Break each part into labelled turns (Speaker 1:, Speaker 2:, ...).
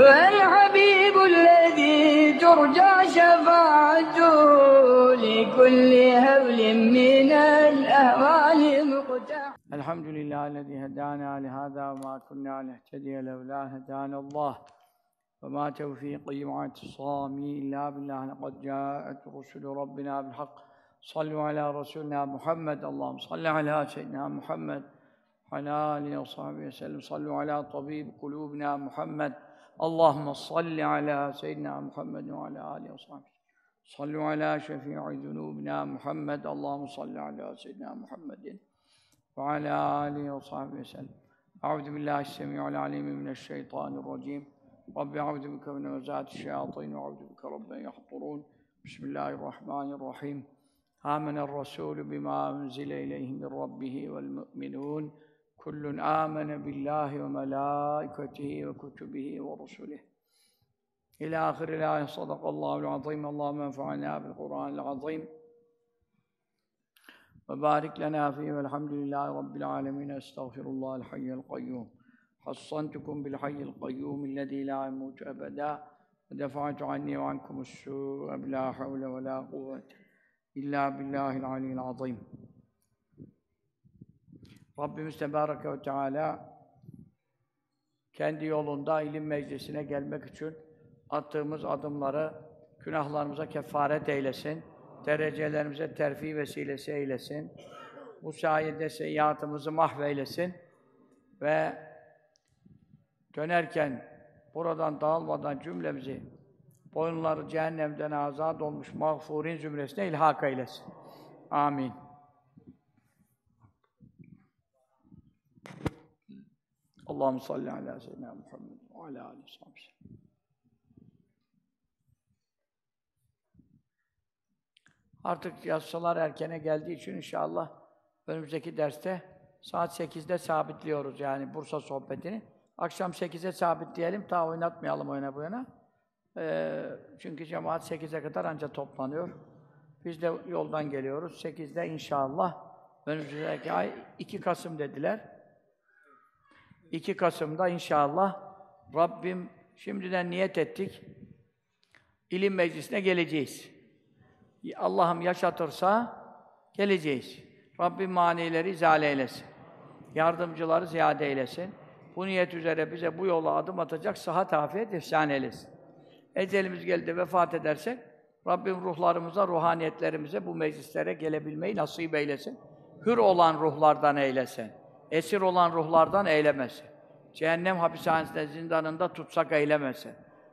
Speaker 1: هو الحبيب الذي ترجى شفاعته لكل هول من الأهوال مقتحم.
Speaker 2: الحمد لله الذي هدانا لهذا وما كنا لنهتدي لولا هدانا الله. وما توفيقي واعتصامي إلا بالله لقد جاءت رسل ربنا بالحق. صلوا على رسولنا محمد. اللهم صل على سيدنا محمد. وعلى آله وصحبه وسلم. صلوا على طبيب قلوبنا محمد. اللهم صل على سيدنا محمد وعلى آله وصحبه. صلوا على شفيع ذنوبنا محمد. اللهم صل على سيدنا محمد وعلى آله وصحبه وسلم. أعوذ بالله السميع العليم من الشيطان الرجيم. رب أعوذ بك من وزات الشياطين وأعوذ بك رب يحضرون. بسم الله الرحمن الرحيم. آمن الرسول بما أنزل إليه من ربه والمؤمنون. كل آمن بالله وملائكته وكتبه ورسله. إلى آخر الآية صدق الله العظيم. اللهم انفعنا بالقرآن العظيم. وبارك لنا فيه والحمد لله رب العالمين. أستغفر الله الحي القيوم. حصنتكم بالحي القيوم الذي لا يموت أبدا. ودفعت عني وعنكم السوء بلا حول ولا قوة إلا بالله العلي العظيم. Rabbimiz Tebareke ve Teala kendi yolunda ilim meclisine gelmek için attığımız adımları günahlarımıza kefaret eylesin, derecelerimize terfi vesilesi eylesin, bu sayede seyyiatımızı mahveylesin ve dönerken buradan dağılmadan cümlemizi boyunları cehennemden azat olmuş mağfurin zümresine ilhak eylesin. Amin. Allahu salli ala seyyidina Muhammed ve ala alihi ve. Artık yasalar erkene geldiği için inşallah önümüzdeki derste saat 8'de sabitliyoruz yani Bursa sohbetini. Akşam 8'e sabitleyelim, ta oynatmayalım oyuna bu yana. Ee, çünkü cemaat 8'e kadar ancak toplanıyor. Biz de yoldan geliyoruz. 8'de inşallah önümüzdeki ay 2 Kasım dediler. 2 Kasım'da inşallah Rabbim şimdiden niyet ettik. İlim meclisine geleceğiz. Allah'ım yaşatırsa geleceğiz. Rabbim manileri izale eylesin. Yardımcıları ziyade eylesin. Bu niyet üzere bize bu yola adım atacak sıhhat afiyet ihsan eylesin. Ecelimiz geldi vefat edersek Rabbim ruhlarımıza, ruhaniyetlerimize bu meclislere gelebilmeyi nasip eylesin. Hür olan ruhlardan eylesin. Esir olan ruhlardan eylemesin. Cehennem hapishanesinde, zindanında tutsak eylemesin.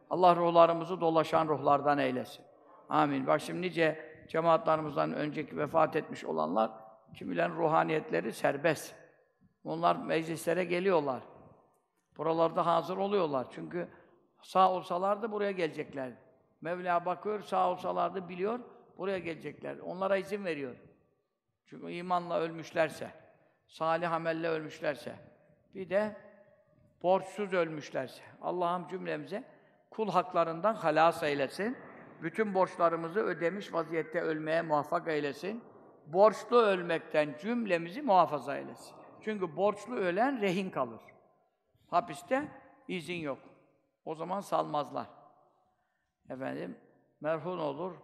Speaker 2: Allah ruhlarımızı dolaşan ruhlardan eylesin. Amin. Bak şimdi nice cemaatlarımızdan önceki vefat etmiş olanlar, kimilerin ruhaniyetleri serbest. Onlar meclislere geliyorlar. Buralarda hazır oluyorlar. Çünkü sağ olsalardı buraya gelecekler. Mevla bakıyor, sağ olsalardı biliyor, buraya gelecekler. Onlara izin veriyor. Çünkü imanla ölmüşlerse, salih amelle ölmüşlerse, bir de borçsuz ölmüşlerse, Allah'ım cümlemize kul haklarından halas eylesin. Bütün borçlarımızı ödemiş vaziyette ölmeye muvaffak eylesin. Borçlu ölmekten cümlemizi muhafaza eylesin. Çünkü borçlu ölen rehin kalır. Hapiste izin yok. O zaman salmazlar. Efendim, merhun olur.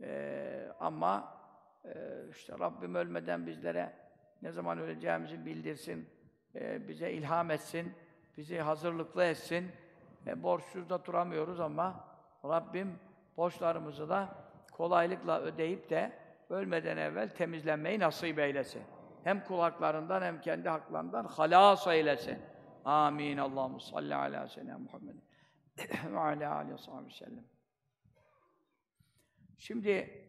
Speaker 2: Ee, ama e, işte Rabbim ölmeden bizlere ne zaman öleceğimizi bildirsin, e, bize ilham etsin, bizi hazırlıklı etsin. E, borçsuz da duramıyoruz ama Rabbim borçlarımızı da kolaylıkla ödeyip de ölmeden evvel temizlenmeyi nasip eylesin. Hem kulaklarından hem kendi haklarından halas eylesin. Amin. Allahu salli ala seyyidina Muhammed ve ala alihi ve sellem. Şimdi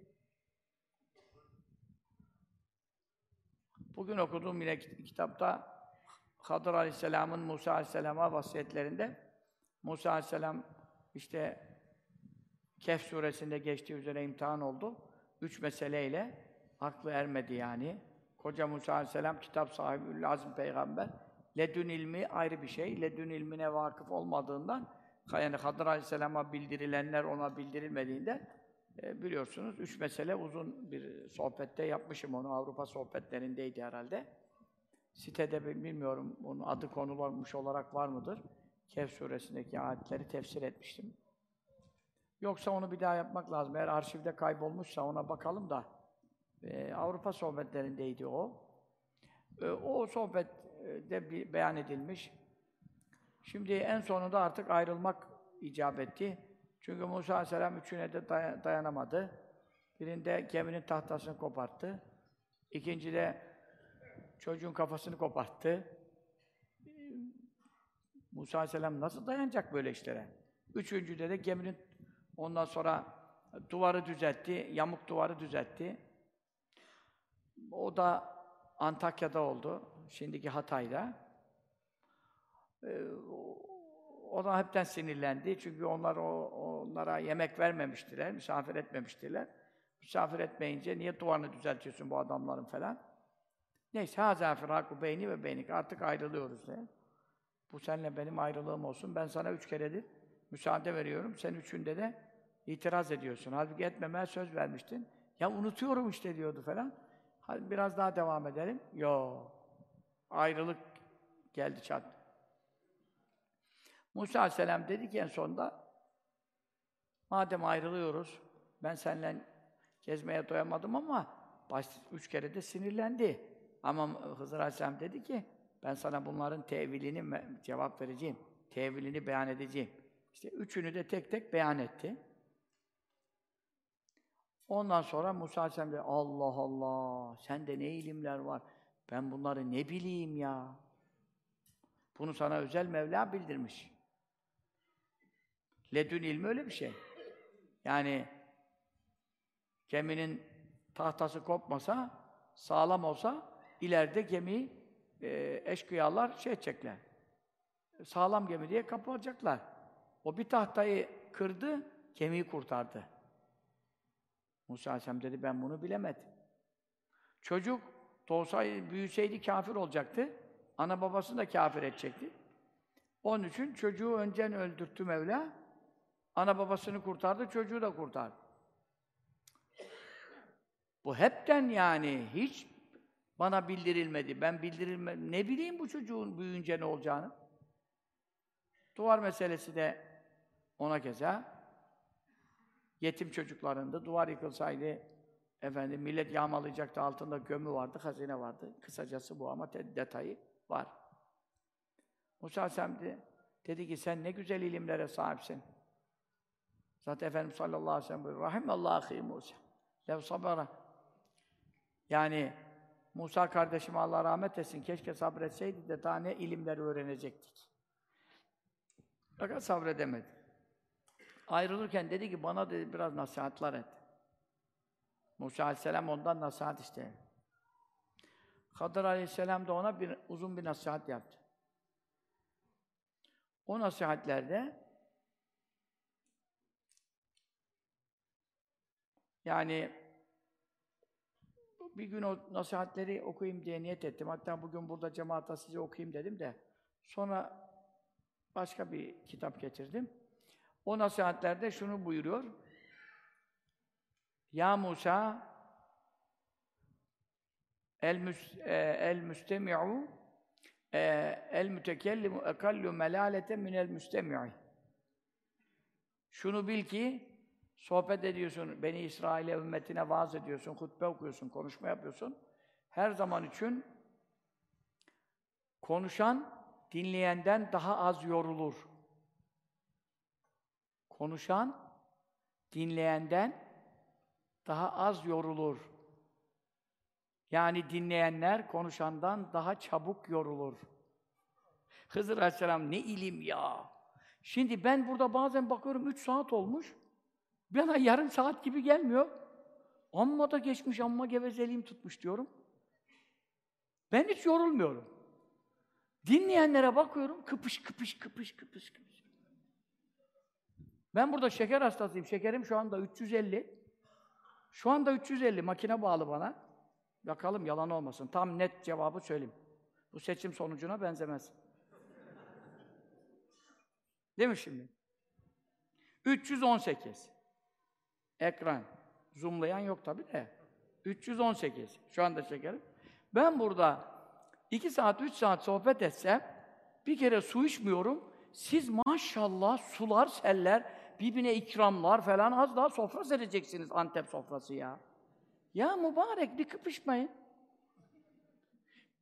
Speaker 2: bugün okuduğum yine kitapta Hadır Aleyhisselam'ın Musa Aleyhisselam'a vasiyetlerinde Musa Aleyhisselam işte Kehf suresinde geçtiği üzere imtihan oldu. Üç meseleyle aklı ermedi yani. Koca Musa Aleyhisselam kitap sahibi, lazım peygamber. Ledün ilmi ayrı bir şey. Ledün ilmine vakıf olmadığından yani Hadır Aleyhisselam'a bildirilenler ona bildirilmediğinden e, biliyorsunuz üç mesele uzun bir sohbette yapmışım onu. Avrupa sohbetlerindeydi herhalde. Sitede bilmiyorum onun adı konulmuş olarak var mıdır? Kehf suresindeki ayetleri tefsir etmiştim. Yoksa onu bir daha yapmak lazım. Eğer arşivde kaybolmuşsa ona bakalım da. Ee, Avrupa sohbetlerindeydi o. Ee, o sohbette bir beyan edilmiş. Şimdi en sonunda artık ayrılmak icap etti. Çünkü Musa Aleyhisselam üçüne de dayanamadı. Birinde geminin tahtasını koparttı. İkincide çocuğun kafasını koparttı. Musa Aleyhisselam nasıl dayanacak böyle işlere? Üçüncüde de geminin ondan sonra duvarı düzeltti, yamuk duvarı düzeltti. O da Antakya'da oldu, şimdiki Hatay'da. Ee, o da hepten sinirlendi çünkü onlar o, onlara yemek vermemiştiler, misafir etmemiştiler. Misafir etmeyince niye duvarını düzeltiyorsun bu adamların falan? Neyse, haza firaku beyni ve beynik. Artık ayrılıyoruz de. Bu seninle benim ayrılığım olsun. Ben sana üç keredir müsaade veriyorum. Sen üçünde de itiraz ediyorsun. Halbuki etmemeye söz vermiştin. Ya unutuyorum işte diyordu falan. Hadi biraz daha devam edelim. Yo. Ayrılık geldi çat. Musa Aleyhisselam dedi ki en sonunda madem ayrılıyoruz ben seninle gezmeye doyamadım ama baş, üç kere de sinirlendi. Ama Hızır Aleyhisselam dedi ki ben sana bunların tevilini cevap vereceğim. Tevilini beyan edeceğim. İşte üçünü de tek tek beyan etti. Ondan sonra Musa Aleyhisselam dedi, Allah Allah, sende ne ilimler var. Ben bunları ne bileyim ya. Bunu sana özel Mevla bildirmiş. Ledün ilmi öyle bir şey. Yani geminin tahtası kopmasa, sağlam olsa ileride gemiyi e, eşkıyalar şey edecekler. Sağlam gemi diye kapatacaklar. O bir tahtayı kırdı, gemiyi kurtardı. Musa Aleyhisselam dedi, ben bunu bilemedim. Çocuk doğsaydı, büyüseydi kafir olacaktı. Ana babasını da kafir edecekti. Onun için çocuğu önceden öldürttü Mevla. Ana babasını kurtardı, çocuğu da kurtardı. Bu hepten yani hiç bana bildirilmedi. Ben bildirilme ne bileyim bu çocuğun büyüyünce ne olacağını. Duvar meselesi de ona keza yetim çocuklarında duvar yıkılsaydı efendim millet yağmalayacaktı altında gömü vardı, hazine vardı. Kısacası bu ama detayı var. Musa dedi, dedi ki sen ne güzel ilimlere sahipsin. Zaten Efendimiz sallallahu aleyhi ve sellem buyuruyor. Rahimallahu Musa. Lev sabara. Yani Musa kardeşime Allah rahmet etsin. Keşke sabretseydi de daha ne ilimleri öğrenecektik. Fakat sabredemedi. Ayrılırken dedi ki bana dedi biraz nasihatler et. Musa aleyhisselam ondan nasihat istedi. Kadir aleyhisselam da ona bir uzun bir nasihat yaptı. O nasihatlerde yani bir gün o nasihatleri okuyayım diye niyet ettim. Hatta bugün burada cemaata size okuyayım dedim de sonra başka bir kitap getirdim. O nasihatlerde şunu buyuruyor. Ya Musa el müs e, el müstemi'u e, el mütekellimu ekallu melalete minel müstemi'i. Şunu bil ki sohbet ediyorsun, Beni İsrail'e ümmetine vaaz ediyorsun, hutbe okuyorsun, konuşma yapıyorsun. Her zaman için konuşan dinleyenden daha az yorulur. Konuşan dinleyenden daha az yorulur. Yani dinleyenler konuşandan daha çabuk yorulur. Hızır Aleyhisselam ne ilim ya! Şimdi ben burada bazen bakıyorum üç saat olmuş. Bana yarım saat gibi gelmiyor. Amma da geçmiş, amma gevezeliğim tutmuş diyorum. Ben hiç yorulmuyorum. Dinleyenlere bakıyorum, kıpış kıpış kıpış kıpış kıpış. Ben burada şeker hastasıyım. Şekerim şu anda 350. Şu anda 350, makine bağlı bana. Bakalım yalan olmasın. Tam net cevabı söyleyeyim. Bu seçim sonucuna benzemez. Değil mi şimdi? 318. Ekran. Zoomlayan yok tabi de. 318. Şu anda şekerim. Ben burada 2 saat, 3 saat sohbet etsem bir kere su içmiyorum, Siz maşallah sular, seller, birbirine ikramlar falan az daha sofra sereceksiniz Antep sofrası ya. Ya mübarek bir kıpışmayın.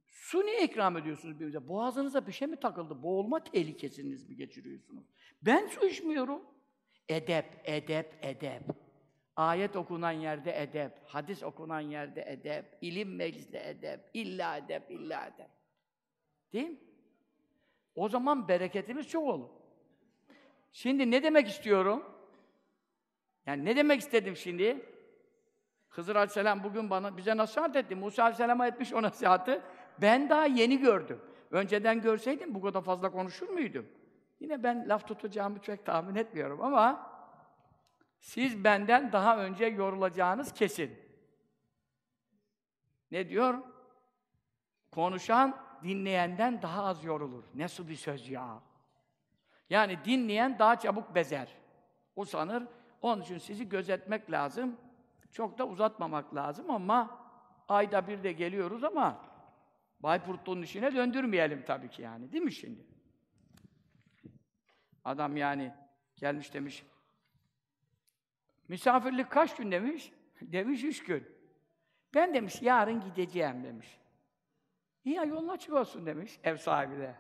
Speaker 2: Su niye ikram ediyorsunuz birbirinize? Boğazınıza bir şey mi takıldı? Boğulma tehlikesiniz mi geçiriyorsunuz? Ben su içmiyorum. Edep, edep, edep. Ayet okunan yerde edep, hadis okunan yerde edep, ilim mecliste edep, illa edep, illa edep. Değil mi? O zaman bereketimiz çok olur. Şimdi ne demek istiyorum? Yani ne demek istedim şimdi? Hızır Aleyhisselam bugün bana bize nasihat etti. Musa Aleyhisselam'a etmiş o nasihatı. Ben daha yeni gördüm. Önceden görseydim bu kadar fazla konuşur muydum? Yine ben laf tutacağımı pek tahmin etmiyorum ama siz benden daha önce yorulacağınız kesin. Ne diyor? Konuşan dinleyenden daha az yorulur. Nasıl bir söz ya? Yani dinleyen daha çabuk bezer. O sanır. Onun için sizi gözetmek lazım. Çok da uzatmamak lazım ama ayda bir de geliyoruz ama Bayburtlu'nun işine döndürmeyelim tabii ki yani. Değil mi şimdi? Adam yani gelmiş demiş, misafirlik kaç gün demiş? Demiş üç gün. Ben demiş yarın gideceğim demiş. İyi ya yolun açık olsun demiş ev sahibi de.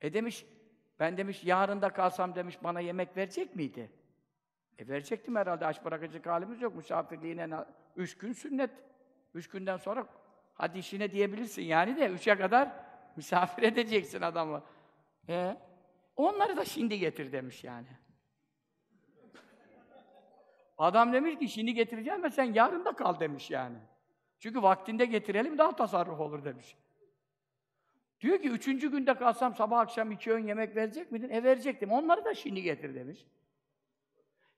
Speaker 2: E demiş, ben demiş yarın da kalsam demiş bana yemek verecek miydi? E verecektim herhalde aç bırakacak halimiz yok. Misafirliğine üç gün sünnet. Üç günden sonra hadi işine diyebilirsin yani de üçe kadar misafir edeceksin adamı. E, onları da şimdi getir demiş yani. Adam demiş ki şimdi getireceğim ve sen yarın da kal demiş yani. Çünkü vaktinde getirelim daha tasarruf olur demiş. Diyor ki üçüncü günde kalsam sabah akşam iki öğün yemek verecek miydin? E verecektim. Onları da şimdi getir demiş.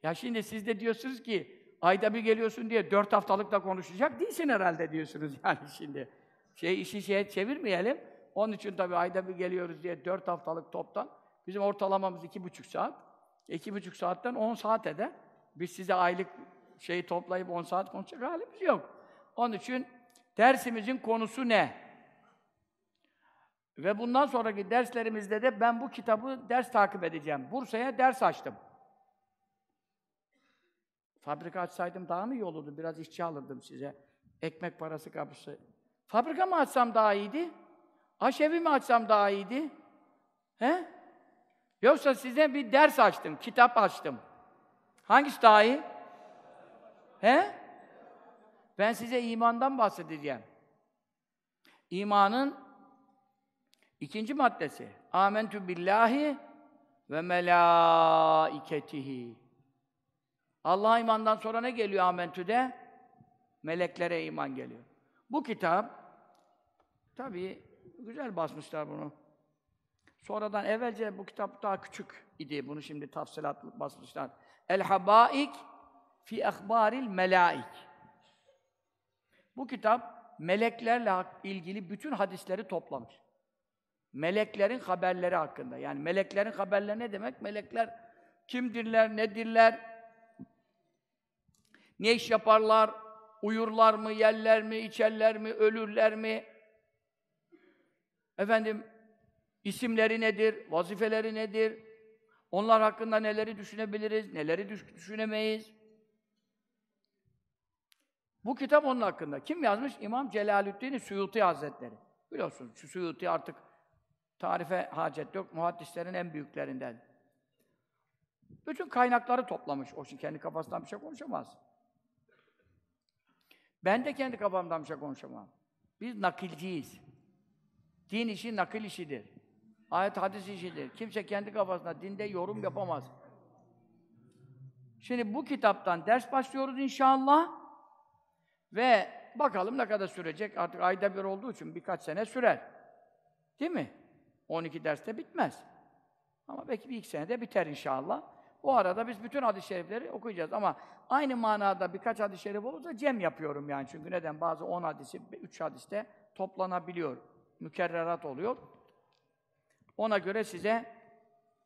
Speaker 2: Ya şimdi siz de diyorsunuz ki ayda bir geliyorsun diye dört haftalık da konuşacak değilsin herhalde diyorsunuz yani şimdi. Şey işi şeye çevirmeyelim. Onun için tabii ayda bir geliyoruz diye dört haftalık toptan. Bizim ortalamamız iki buçuk saat. İki buçuk saatten on saat eder. Biz size aylık şeyi toplayıp on saat konuşacak halimiz yok. Onun için dersimizin konusu ne? Ve bundan sonraki derslerimizde de ben bu kitabı ders takip edeceğim. Bursa'ya ders açtım. Fabrika açsaydım daha mı iyi olurdu? Biraz işçi alırdım size. Ekmek parası kapısı. Fabrika mı açsam daha iyiydi? Aşevi mi açsam daha iyiydi? He? Yoksa size bir ders açtım, kitap açtım. Hangisi daha iyi? He? Ben size imandan bahsedeceğim. İmanın ikinci maddesi. Âmentü billahi ve melâiketihi. Allah'a imandan sonra ne geliyor amentüde? Meleklere iman geliyor. Bu kitap, tabii güzel basmışlar bunu. Sonradan evvelce bu kitap daha küçük idi. Bunu şimdi tafsilat basmışlar. El Habaik fi Ahbaril Melaik. Bu kitap meleklerle ilgili bütün hadisleri toplamış. Meleklerin haberleri hakkında. Yani meleklerin haberleri ne demek? Melekler kimdirler, nedirler, ne iş yaparlar, uyurlar mı, yerler mi, içerler mi, ölürler mi? Efendim, isimleri nedir, vazifeleri nedir? Onlar hakkında neleri düşünebiliriz, neleri düş- düşünemeyiz? Bu kitap onun hakkında. Kim yazmış? İmam Celalüddin Suyuti Hazretleri. Biliyorsunuz şu Suyuti artık tarife hacet yok. Muhaddislerin en büyüklerinden. Bütün kaynakları toplamış. O şimdi kendi kafasından bir şey konuşamaz. Ben de kendi kafamdan bir şey konuşamam. Biz nakilciyiz. Din işi nakil işidir. Ayet hadis işidir. Kimse kendi kafasına dinde yorum yapamaz. Şimdi bu kitaptan ders başlıyoruz inşallah. Ve bakalım ne kadar sürecek. Artık ayda bir olduğu için birkaç sene sürer. Değil mi? 12 derste bitmez. Ama belki bir iki senede biter inşallah. O arada biz bütün hadis-i şerifleri okuyacağız ama aynı manada birkaç hadis-i şerif olursa cem yapıyorum yani. Çünkü neden? Bazı 10 hadisi, 3 hadiste toplanabiliyor. Mükerrerat oluyor. Ona göre size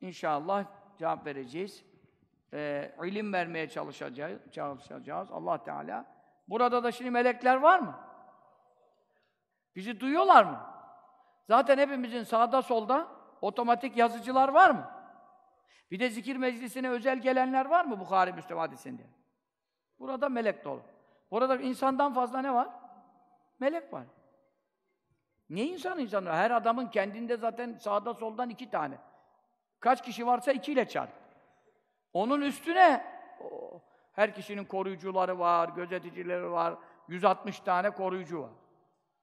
Speaker 2: inşallah cevap vereceğiz. Ee, ilim vermeye çalışacağız, çalışacağız Allah Teala. Burada da şimdi melekler var mı? Bizi duyuyorlar mı? Zaten hepimizin sağda solda Otomatik yazıcılar var mı? Bir de zikir meclisine özel gelenler var mı Bukhari Müslim hadisinde? Burada melek dolu. Burada insandan fazla ne var? Melek var. Ne insan insan? Her adamın kendinde zaten sağda soldan iki tane. Kaç kişi varsa ikiyle çarp. Onun üstüne o, her kişinin koruyucuları var, gözeticileri var. 160 tane koruyucu var.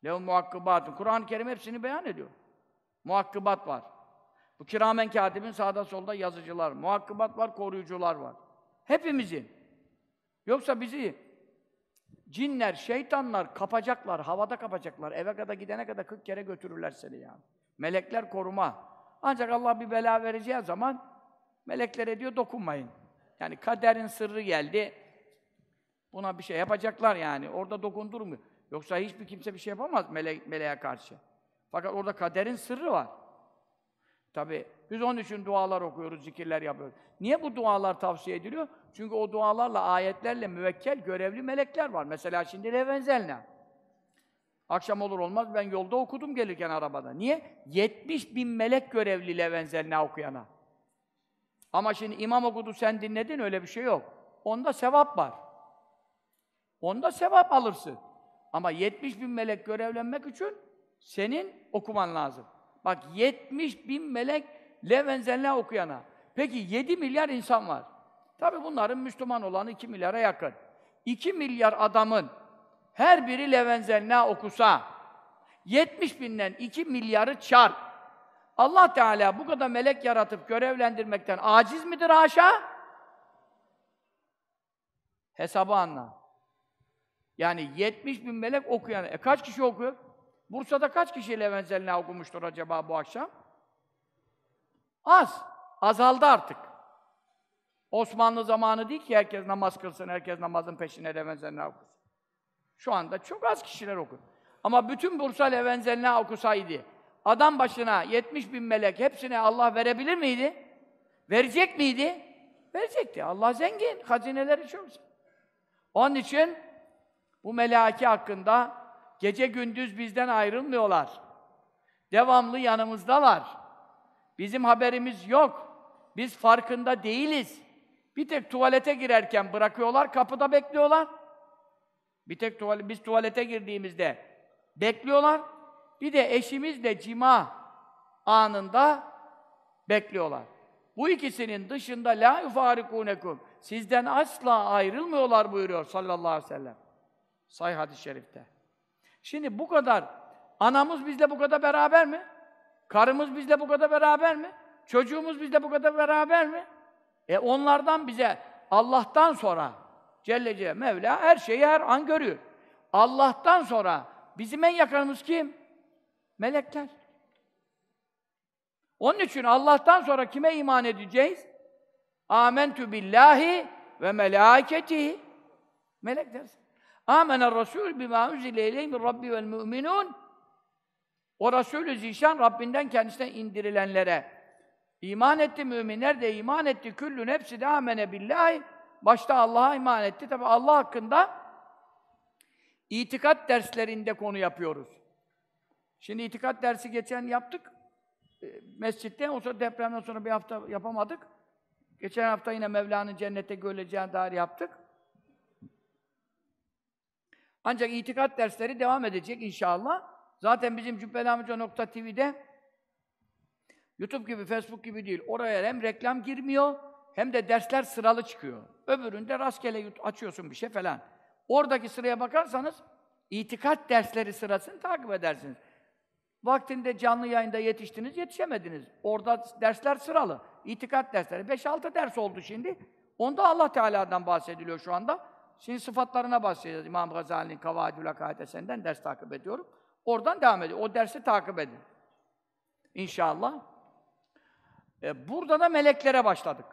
Speaker 2: Lev muhakkibatın. Kur'an-ı Kerim hepsini beyan ediyor. Muhakkibat var. Bu kiramen katibin sağda solda yazıcılar, muhakkibat var, koruyucular var. Hepimizin. Yoksa bizi cinler, şeytanlar kapacaklar, havada kapacaklar. Eve kadar gidene kadar 40 kere götürürler seni yani. Melekler koruma. Ancak Allah bir bela vereceği zaman meleklere diyor dokunmayın. Yani kaderin sırrı geldi. Buna bir şey yapacaklar yani. Orada dokundurmuyor. Yoksa hiçbir kimse bir şey yapamaz mele meleğe karşı. Fakat orada kaderin sırrı var. Tabi biz onun için dualar okuyoruz, zikirler yapıyoruz. Niye bu dualar tavsiye ediliyor? Çünkü o dualarla, ayetlerle müvekkel, görevli melekler var. Mesela şimdi Levenzelna. Akşam olur olmaz ben yolda okudum gelirken arabada. Niye? 70 bin melek görevli Levenzelna okuyana. Ama şimdi imam okudu sen dinledin öyle bir şey yok. Onda sevap var. Onda sevap alırsın. Ama 70 bin melek görevlenmek için senin okuman lazım. Bak 70 bin melek levenzelne okuyana. Peki 7 milyar insan var. Tabi bunların Müslüman olanı 2 milyara yakın. 2 milyar adamın her biri levenzelne okusa 70 binden 2 milyarı çarp. Allah Teala bu kadar melek yaratıp görevlendirmekten aciz midir haşa? Hesabı anla. Yani 70 bin melek okuyan. E kaç kişi okuyor? Bursa'da kaç kişi Levenzelna okumuştur acaba bu akşam? Az. Azaldı artık. Osmanlı zamanı değil ki herkes namaz kılsın, herkes namazın peşine Levenzelna okusun. Şu anda çok az kişiler okur. Ama bütün Bursa Levenzelna okusaydı, adam başına 70 bin melek hepsine Allah verebilir miydi? Verecek miydi? Verecekti. Allah zengin, hazineleri çok. Onun için bu melaki hakkında gece gündüz bizden ayrılmıyorlar. Devamlı yanımızdalar. Bizim haberimiz yok. Biz farkında değiliz. Bir tek tuvalete girerken bırakıyorlar, kapıda bekliyorlar. Bir tek tuvalet, biz tuvalete girdiğimizde bekliyorlar. Bir de eşimizle cima anında bekliyorlar. Bu ikisinin dışında la yufarikunekum. Sizden asla ayrılmıyorlar buyuruyor sallallahu aleyhi ve sellem. Say hadis-i şerifte. Şimdi bu kadar anamız bizle bu kadar beraber mi? Karımız bizle bu kadar beraber mi? Çocuğumuz bizle bu kadar beraber mi? E onlardan bize Allah'tan sonra Celle Celle Mevla her şeyi her an görüyor. Allah'tan sonra bizim en yakınımız kim? Melekler. Onun için Allah'tan sonra kime iman edeceğiz? Âmentü billahi ve melâiketihi. Melek dersin. Âmener Rasûl bimâ unzile ileyhi min Rabbi vel mü'minûn. O Resulü Zişan Rabbinden kendisine indirilenlere iman etti müminler de iman etti. Küllün hepsi de amene billahi. Başta Allah'a iman etti. Tabi Allah hakkında itikat derslerinde konu yapıyoruz. Şimdi itikat dersi geçen yaptık. E, mescitte, o sonra depremden sonra bir hafta yapamadık. Geçen hafta yine Mevla'nın cennette görüleceğine dair yaptık. Ancak itikat dersleri devam edecek inşallah. Zaten bizim cübbelamica.tv'de YouTube gibi, Facebook gibi değil. Oraya hem reklam girmiyor, hem de dersler sıralı çıkıyor. Öbüründe rastgele açıyorsun bir şey falan. Oradaki sıraya bakarsanız, itikat dersleri sırasını takip edersiniz. Vaktinde canlı yayında yetiştiniz, yetişemediniz. Orada dersler sıralı. İtikat dersleri. 5-6 ders oldu şimdi. Onda Allah Teala'dan bahsediliyor şu anda. Şimdi sıfatlarına bahsedeceğiz. İmam Gazali'nin Kavaidül Akaid ders takip ediyorum. Oradan devam ediyor. O dersi takip edin. İnşallah. E, burada da meleklere başladık.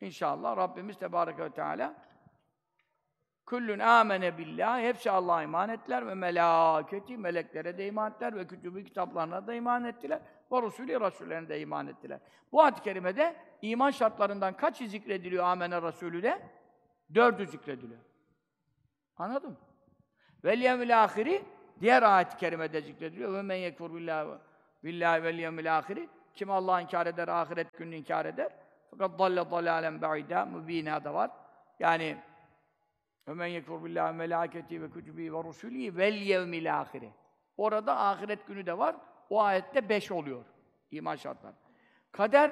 Speaker 2: İnşallah Rabbimiz Tebareke ve Teala Kullun amene billah hepsi Allah'a iman ettiler ve melâketi meleklere de iman ettiler ve kütübü kitaplarına da iman ettiler ve Resulü Resullerine de iman ettiler. Bu ayet-i kerimede iman şartlarından kaçı zikrediliyor amene Resulü de? Dördü zikrediliyor. Anladın mı? Vel yevmil ahiri diğer ayet-i kerimede zikrediliyor. Ve men yekfur billahi billahi vel yevmil ahiri Kim Allah'ı inkar eder, ahiret gününü inkar eder. Fakat dalle dalalen ba'ida mübina da var. Yani Ömen yekfur billahi ve melâketi ve kütübî ve rusulî vel yevmil âhiri. Orada ahiret günü de var. O ayette beş oluyor. İman şartları. Kader,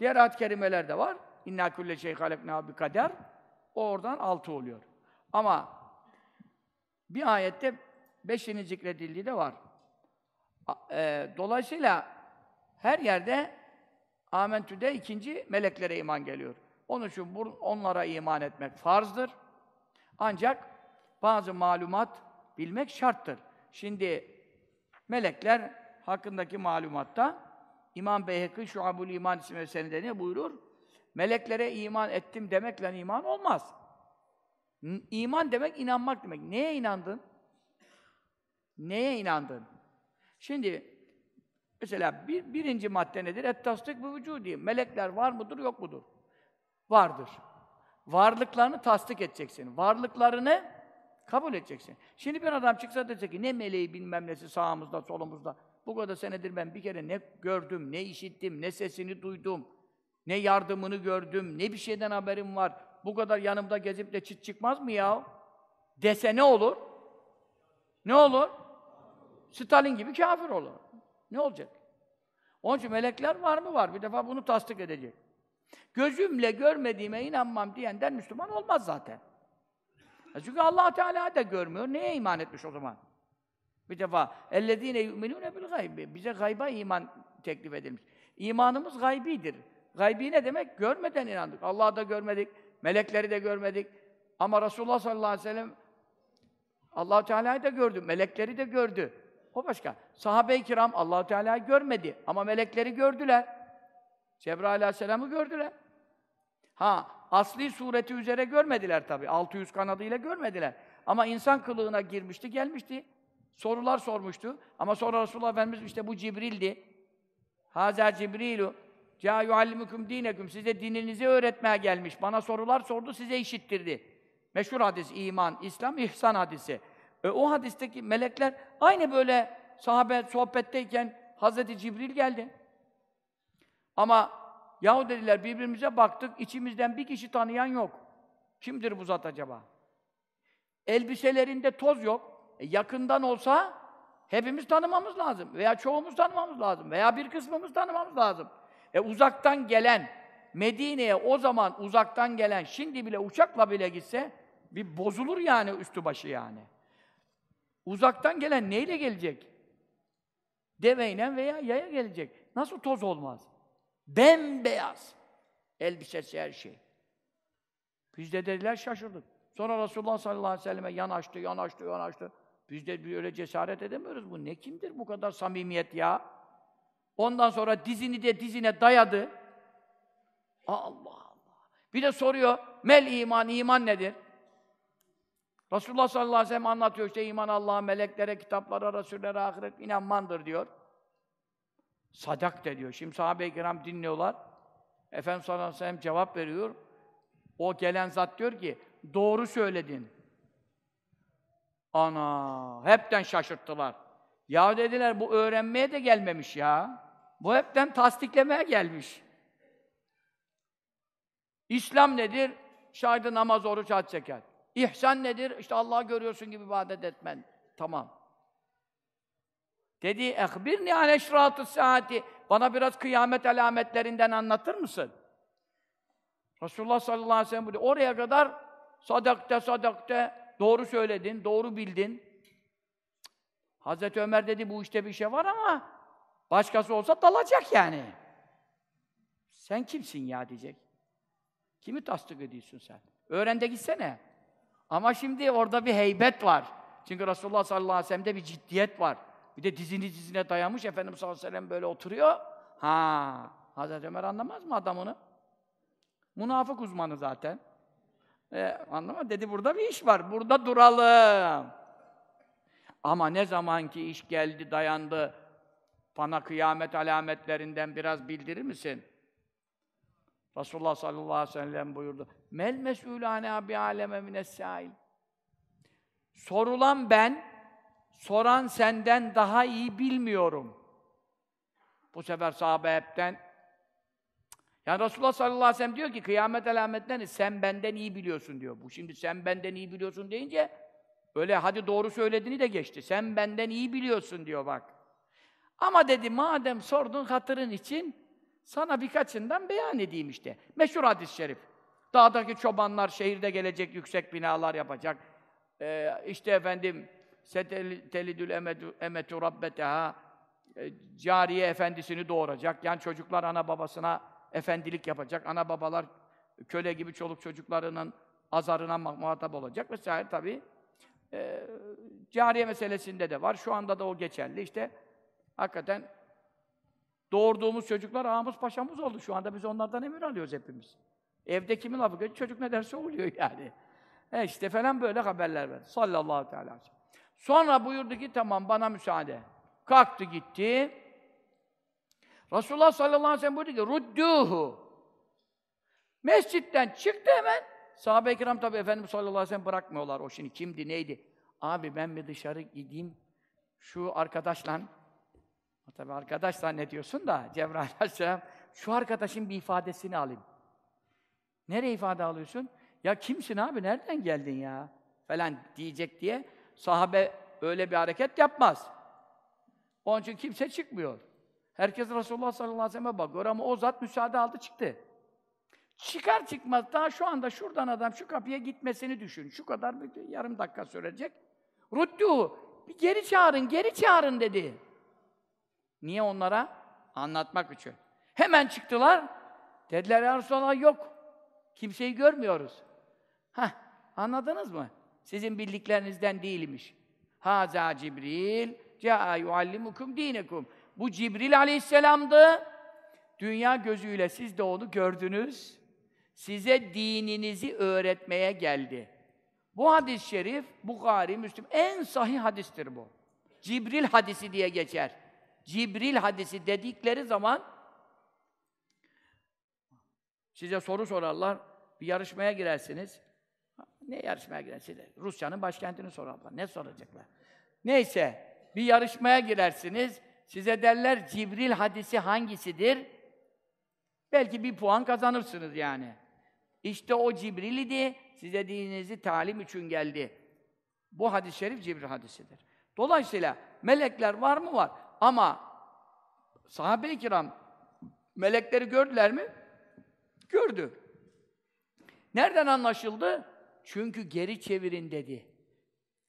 Speaker 2: diğer ayet-i kerimelerde var. İnna kulle şey haleknâ bi kader. O oradan altı oluyor. Ama bir ayette beşinin zikredildiği de var. E, dolayısıyla her yerde Amentü'de ikinci meleklere iman geliyor. Onun için bu, onlara iman etmek farzdır. Ancak bazı malumat bilmek şarttır. Şimdi melekler hakkındaki malumatta İmam Beyhekî Şuabul İman isimli eserinde ne buyurur? Meleklere iman ettim demekle iman olmaz. İman demek inanmak demek. Neye inandın? Neye inandın? Şimdi mesela bir, birinci madde nedir? Et tasdik bu vücudi. Melekler var mıdır, yok mudur? Vardır. Varlıklarını tasdik edeceksin. Varlıklarını kabul edeceksin. Şimdi bir adam çıksa dese ki ne meleği bilmem nesi sağımızda, solumuzda. Bu kadar senedir ben bir kere ne gördüm, ne işittim, ne sesini duydum, ne yardımını gördüm, ne bir şeyden haberim var. Bu kadar yanımda gezip de çıt çıkmaz mı ya? Dese ne olur? Ne olur? Stalin gibi kafir olur. Ne olacak? Onun için melekler var mı var? Bir defa bunu tasdik edecek. Gözümle görmediğime inanmam diyenden Müslüman olmaz zaten. E çünkü Allah Teala da görmüyor. Neye iman etmiş o zaman? Bir defa ellezine yu'minune bil gaybi. Bize gayba iman teklif edilmiş. İmanımız gaybidir. Gaybi ne demek? Görmeden inandık. Allah'ı da görmedik, melekleri de görmedik. Ama Resulullah sallallahu aleyhi ve sellem Allah Teala'yı da gördü, melekleri de gördü. O başka. Sahabe-i kiram allah Teala'yı görmedi ama melekleri gördüler. Cebrail aleyhisselam'ı gördüler. Ha, asli sureti üzere görmediler tabii. 600 kanadıyla görmediler. Ama insan kılığına girmişti, gelmişti. Sorular sormuştu. Ama sonra Resulullah Efendimiz işte bu Cibril'di. Haza Cibrilu. Ca yuallimukum dineküm. Size dininizi öğretmeye gelmiş. Bana sorular sordu, size işittirdi. Meşhur hadis, iman, İslam, ihsan hadisi. E, o hadisteki melekler aynı böyle sahabe sohbetteyken Hazreti Cibril geldi. Ama yahu dediler birbirimize baktık, içimizden bir kişi tanıyan yok. Kimdir bu zat acaba? Elbiselerinde toz yok. E, yakından olsa hepimiz tanımamız lazım. Veya çoğumuz tanımamız lazım. Veya bir kısmımız tanımamız lazım. E uzaktan gelen, Medine'ye o zaman uzaktan gelen, şimdi bile uçakla bile gitse, bir bozulur yani üstü başı yani. Uzaktan gelen neyle gelecek? Deveyle veya yaya gelecek. Nasıl toz olmaz? Bembeyaz. Elbisesi her şey. Biz de dediler şaşırdık. Sonra Resulullah sallallahu aleyhi ve selleme yanaştı, yanaştı, yanaştı. Biz de öyle cesaret edemiyoruz. Bu ne kimdir bu kadar samimiyet ya? Ondan sonra dizini de dizine dayadı. Allah Allah. Bir de soruyor, mel iman, iman nedir? Resulullah sallallahu aleyhi ve sellem anlatıyor işte iman Allah'a, meleklere, kitaplara, Resullere, ahiret inanmandır diyor. Sadak de diyor. Şimdi sahabe-i kiram dinliyorlar. Efendimiz sallallahu aleyhi ve sellem cevap veriyor. O gelen zat diyor ki, doğru söyledin. Ana, hepten şaşırttılar. Ya dediler, bu öğrenmeye de gelmemiş ya. Bu hepten tasdiklemeye gelmiş. İslam nedir? Şahidi namaz, oruç, hac, zekat. İhsan nedir? İşte Allah'ı görüyorsun gibi ibadet etmen. Tamam. Dedi, ehbirni an eşratı saati. Bana biraz kıyamet alametlerinden anlatır mısın? Resulullah sallallahu aleyhi ve sellem buyuruyor. Oraya kadar sadakte sadakte doğru söyledin, doğru bildin. Hazreti Ömer dedi bu işte bir şey var ama başkası olsa dalacak yani. Sen kimsin ya diyecek. Kimi tasdik ediyorsun sen? Öğren de gitsene. Ama şimdi orada bir heybet var. Çünkü Resulullah sallallahu aleyhi ve sellem'de bir ciddiyet var. Bir de dizini dizine dayamış, Efendimiz sallallahu aleyhi ve sellem böyle oturuyor. Ha, Hazreti Ömer anlamaz mı adamını? Münafık uzmanı zaten. E, anlama dedi burada bir iş var. Burada duralım. Ama ne zaman ki iş geldi, dayandı, bana kıyamet alametlerinden biraz bildirir misin? Resulullah sallallahu aleyhi ve sellem buyurdu. Mel mes'ûlâne abi aleme mine's-sâil. Sorulan ben, soran senden daha iyi bilmiyorum. Bu sefer sahabe hepten yani Resulullah sallallahu aleyhi ve sellem diyor ki kıyamet alametlerini sen benden iyi biliyorsun diyor. Bu şimdi sen benden iyi biliyorsun deyince öyle hadi doğru söylediğini de geçti. Sen benden iyi biliyorsun diyor bak. Ama dedi madem sordun hatırın için sana birkaçından beyan edeyim işte. Meşhur hadis-i şerif. Dağdaki çobanlar şehirde gelecek yüksek binalar yapacak. Ee, işte efendim setelidül emetu, rabbeteha e, cariye efendisini doğuracak. Yani çocuklar ana babasına efendilik yapacak. Ana babalar köle gibi çoluk çocuklarının azarına muhatap olacak vesaire tabii. Ee, cariye meselesinde de var. Şu anda da o geçerli. İşte hakikaten doğurduğumuz çocuklar ağamız paşamız oldu. Şu anda biz onlardan emir alıyoruz hepimiz. Evde kimin lafı geçiyor? Çocuk ne derse oluyor yani. E işte falan böyle haberler ver. Sallallahu teala aleyhi ve sellem. Sonra buyurdu ki tamam bana müsaade. Kalktı gitti. Resulullah sallallahu aleyhi ve sellem buyurdu ki rudduhu. Mescitten çıktı hemen. Sahabe-i kiram tabi Efendimiz sallallahu aleyhi ve sellem bırakmıyorlar. O şimdi kimdi, neydi? Abi ben bir dışarı gideyim. Şu arkadaşla tabi arkadaş zannediyorsun da Cebrail aleyhisselam şu arkadaşın bir ifadesini alayım. Nereye ifade alıyorsun? Ya kimsin abi? Nereden geldin ya? Falan diyecek diye sahabe öyle bir hareket yapmaz. Onun için kimse çıkmıyor. Herkes Resulullah sallallahu aleyhi ve sellem'e bakıyor ama o zat müsaade aldı çıktı. Çıkar çıkmaz daha şu anda şuradan adam şu kapıya gitmesini düşün. Şu kadar bir yarım dakika sürecek. Ruddu bir geri çağırın, geri çağırın dedi. Niye onlara? Anlatmak için. Hemen çıktılar. Dediler ya Resulallah yok. Kimseyi görmüyoruz. Hah, anladınız mı? Sizin bildiklerinizden değilmiş. Haza Cibril, caa yuallimukum dinekum. Bu Cibril aleyhisselamdı. Dünya gözüyle siz de onu gördünüz. Size dininizi öğretmeye geldi. Bu hadis-i şerif, Bukhari, Müslim, en sahih hadistir bu. Cibril hadisi diye geçer. Cibril hadisi dedikleri zaman size soru sorarlar, bir yarışmaya girersiniz. Ne yarışmaya girersiniz? Rusya'nın başkentini sorarlar. Ne soracaklar? Neyse, bir yarışmaya girersiniz. Size derler Cibril hadisi hangisidir? Belki bir puan kazanırsınız yani. İşte o Cibril idi, size dininizi talim için geldi. Bu hadis-i şerif Cibril hadisidir. Dolayısıyla melekler var mı? Var. Ama sahabe-i kiram melekleri gördüler mi? Gördü. Nereden anlaşıldı? Çünkü geri çevirin dedi.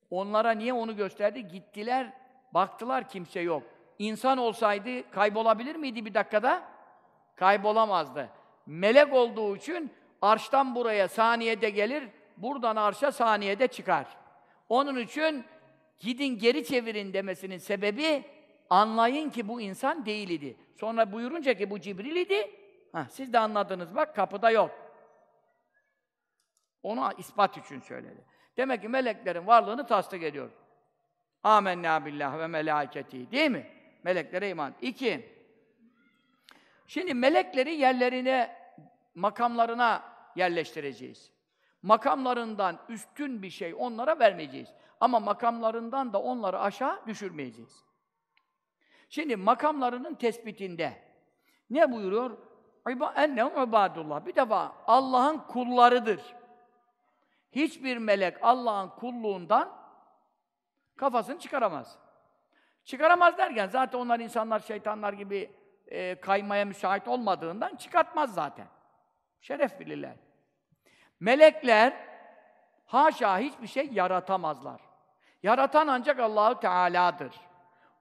Speaker 2: Onlara niye onu gösterdi? Gittiler, baktılar kimse yok. İnsan olsaydı kaybolabilir miydi bir dakikada? Kaybolamazdı. Melek olduğu için arştan buraya saniyede gelir, buradan arşa saniyede çıkar. Onun için gidin geri çevirin demesinin sebebi anlayın ki bu insan değil idi. Sonra buyurunca ki bu Cibril idi, heh, siz de anladınız bak kapıda yok. Onu ispat için söyledi. Demek ki meleklerin varlığını tasdik ediyor. Âmennâ billah ve melâketi. Değil mi? Meleklere iman. İki. Şimdi melekleri yerlerine, makamlarına yerleştireceğiz. Makamlarından üstün bir şey onlara vermeyeceğiz. Ama makamlarından da onları aşağı düşürmeyeceğiz. Şimdi makamlarının tespitinde ne buyuruyor? Ennehum ibadullah. Bir defa Allah'ın kullarıdır. Hiçbir melek Allah'ın kulluğundan kafasını çıkaramaz. Çıkaramaz derken zaten onlar insanlar, şeytanlar gibi e, kaymaya müsait olmadığından çıkartmaz zaten. Şeref bilirler. Melekler haşa hiçbir şey yaratamazlar. Yaratan ancak Allahu Teala'dır.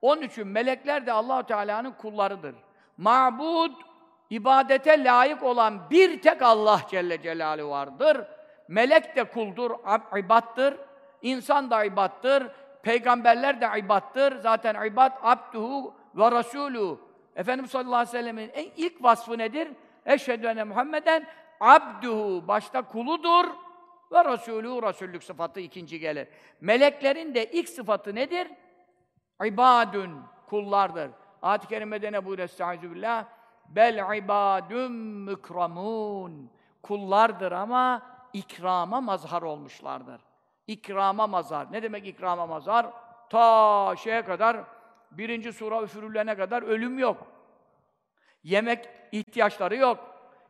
Speaker 2: Onun için melekler de Allahu Teala'nın kullarıdır. Mabud ibadete layık olan bir tek Allah Celle Celaluhu vardır. Melek de kuldur, ibattır. İnsan da ibattır. Peygamberler de ibattır. Zaten ibad abduhu ve rasulü. Efendimiz sallallahu aleyhi ve sellemin en ilk vasfı nedir? Eşhedü enne Muhammeden abduhu. Başta kuludur ve rasulü rasullük sıfatı ikinci gelir. Meleklerin de ilk sıfatı nedir? İbadün, kullardır. Ayet-i kerimede ne buyuruyor? Estaizu billah. Bel ibadüm mükramun. Kullardır ama ikrama mazhar olmuşlardır. İkrama mazhar. Ne demek ikrama mazhar? Ta şeye kadar, birinci sura üfürülene kadar ölüm yok. Yemek ihtiyaçları yok.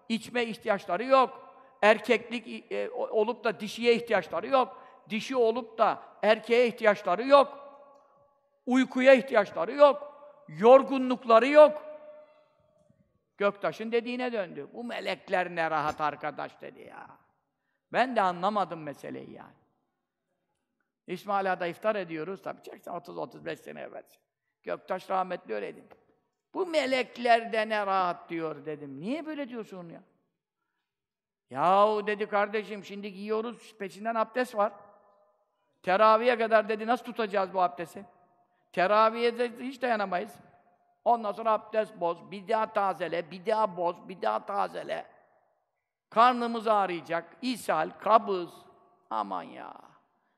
Speaker 2: İçme ihtiyaçları yok. Erkeklik e, olup da dişiye ihtiyaçları yok. Dişi olup da erkeğe ihtiyaçları yok. Uykuya ihtiyaçları yok. Yorgunlukları yok. Göktaş'ın dediğine döndü. Bu melekler ne rahat arkadaş dedi ya. Ben de anlamadım meseleyi yani. İsmail Ağa'da iftar ediyoruz. Tabii 30-35 sene evvel. Göktaş rahmetli öyleydi. Bu melekler de ne rahat diyor dedim. Niye böyle diyorsun ya? Yahu dedi kardeşim şimdi giyiyoruz peşinden abdest var. Teraviye kadar dedi nasıl tutacağız bu abdesti? Teraviye de hiç dayanamayız. Ondan sonra abdest boz, bir daha tazele, bir daha boz, bir daha tazele. Karnımız ağrıyacak, ishal, kabız. Aman ya.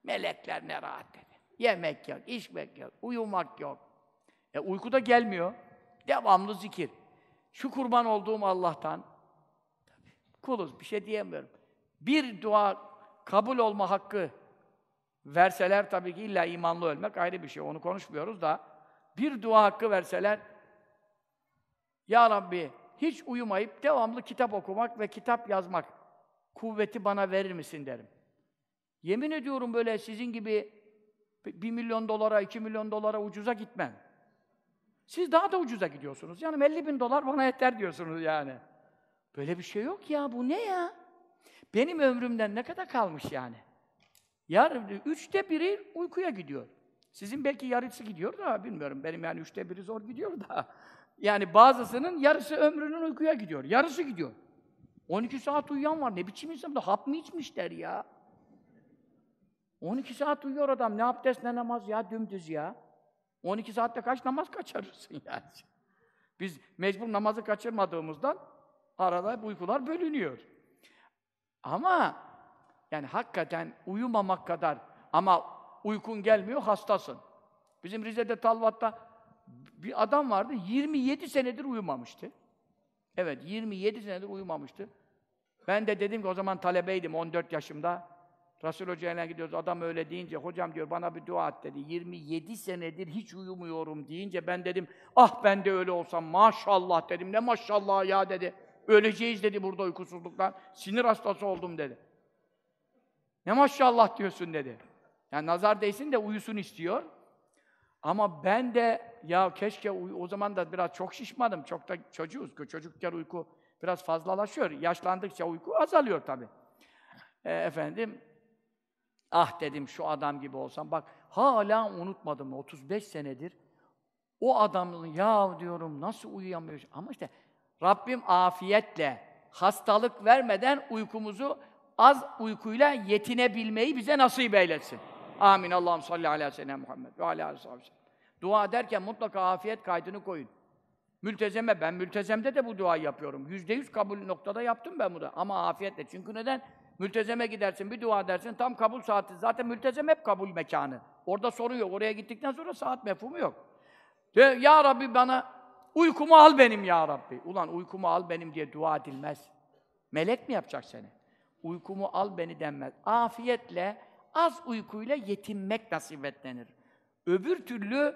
Speaker 2: Melekler ne rahat dedi. Yemek yok, içmek yok, uyumak yok. E uyku da gelmiyor. Devamlı zikir. Şu kurban olduğum Allah'tan kuluz, bir şey diyemiyorum. Bir dua kabul olma hakkı verseler tabii ki illa imanlı ölmek ayrı bir şey. Onu konuşmuyoruz da bir dua hakkı verseler Ya Rabbi hiç uyumayıp devamlı kitap okumak ve kitap yazmak kuvveti bana verir misin derim. Yemin ediyorum böyle sizin gibi bir milyon dolara, iki milyon dolara ucuza gitmem. Siz daha da ucuza gidiyorsunuz. Yani 50 bin dolar bana yeter diyorsunuz yani. Böyle bir şey yok ya, bu ne ya? Benim ömrümden ne kadar kalmış yani? Yarın üçte biri uykuya gidiyor. Sizin belki yarısı gidiyor da bilmiyorum. Benim yani üçte biri zor gidiyor da. Yani bazısının yarısı ömrünün uykuya gidiyor. Yarısı gidiyor. 12 saat uyuyan var. Ne biçim insan da hap mı içmişler ya? 12 saat uyuyor adam. Ne abdest ne namaz ya dümdüz ya. 12 saatte kaç namaz kaçırırsın yani? Biz mecbur namazı kaçırmadığımızdan arada uykular bölünüyor. Ama yani hakikaten uyumamak kadar ama uykun gelmiyor, hastasın. Bizim Rize'de Talvat'ta bir adam vardı, 27 senedir uyumamıştı. Evet, 27 senedir uyumamıştı. Ben de dedim ki o zaman talebeydim, 14 yaşımda. Resul Hoca'yla gidiyoruz, adam öyle deyince, hocam diyor bana bir dua et dedi. 27 senedir hiç uyumuyorum deyince ben dedim, ah ben de öyle olsam maşallah dedim. Ne maşallah ya dedi. Öleceğiz dedi burada uykusuzluktan. Sinir hastası oldum dedi. Ne maşallah diyorsun dedi. Yani nazar değsin de uyusun istiyor. Ama ben de ya keşke o zaman da biraz çok şişmadım. Çok da çocuğuz. Çocukken uyku biraz fazlalaşıyor. Yaşlandıkça uyku azalıyor tabii. E, efendim ah dedim şu adam gibi olsam. Bak hala unutmadım 35 senedir. O adamın ya diyorum nasıl uyuyamıyor? Ama işte Rabbim afiyetle, hastalık vermeden uykumuzu az uykuyla yetinebilmeyi bize nasip eylesin. Amin. Allah'ım salli ala seyyidina Muhammed ve aleyhi Dua ederken mutlaka afiyet kaydını koyun. Mültezeme, ben mültezemde de bu duayı yapıyorum. Yüzde yüz kabul noktada yaptım ben bunu. Ama afiyetle. Çünkü neden? Mültezeme gidersin, bir dua dersin, tam kabul saati. Zaten mültezem hep kabul mekanı. Orada sorun yok. Oraya gittikten sonra saat mefhumu yok. De, ya Rabbi bana uykumu al benim ya Rabbi. Ulan uykumu al benim diye dua edilmez. Melek mi yapacak seni? Uykumu al beni denmez. Afiyetle, az uykuyla yetinmek nasip etlenir. Öbür türlü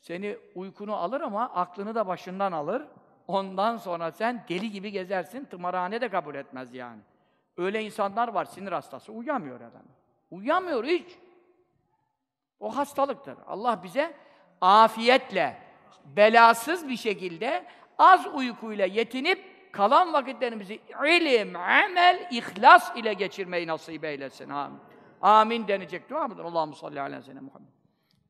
Speaker 2: seni uykunu alır ama aklını da başından alır. Ondan sonra sen deli gibi gezersin, tımarhane de kabul etmez yani. Öyle insanlar var, sinir hastası, uyuyamıyor adam. Uyuyamıyor hiç. O hastalıktır. Allah bize afiyetle, belasız bir şekilde az uykuyla yetinip kalan vakitlerimizi ilim, amel, ihlas ile geçirmeyi nasip eylesin. Amin. Amin denecek dua mıdır? Allahu salli ve sellem Muhammed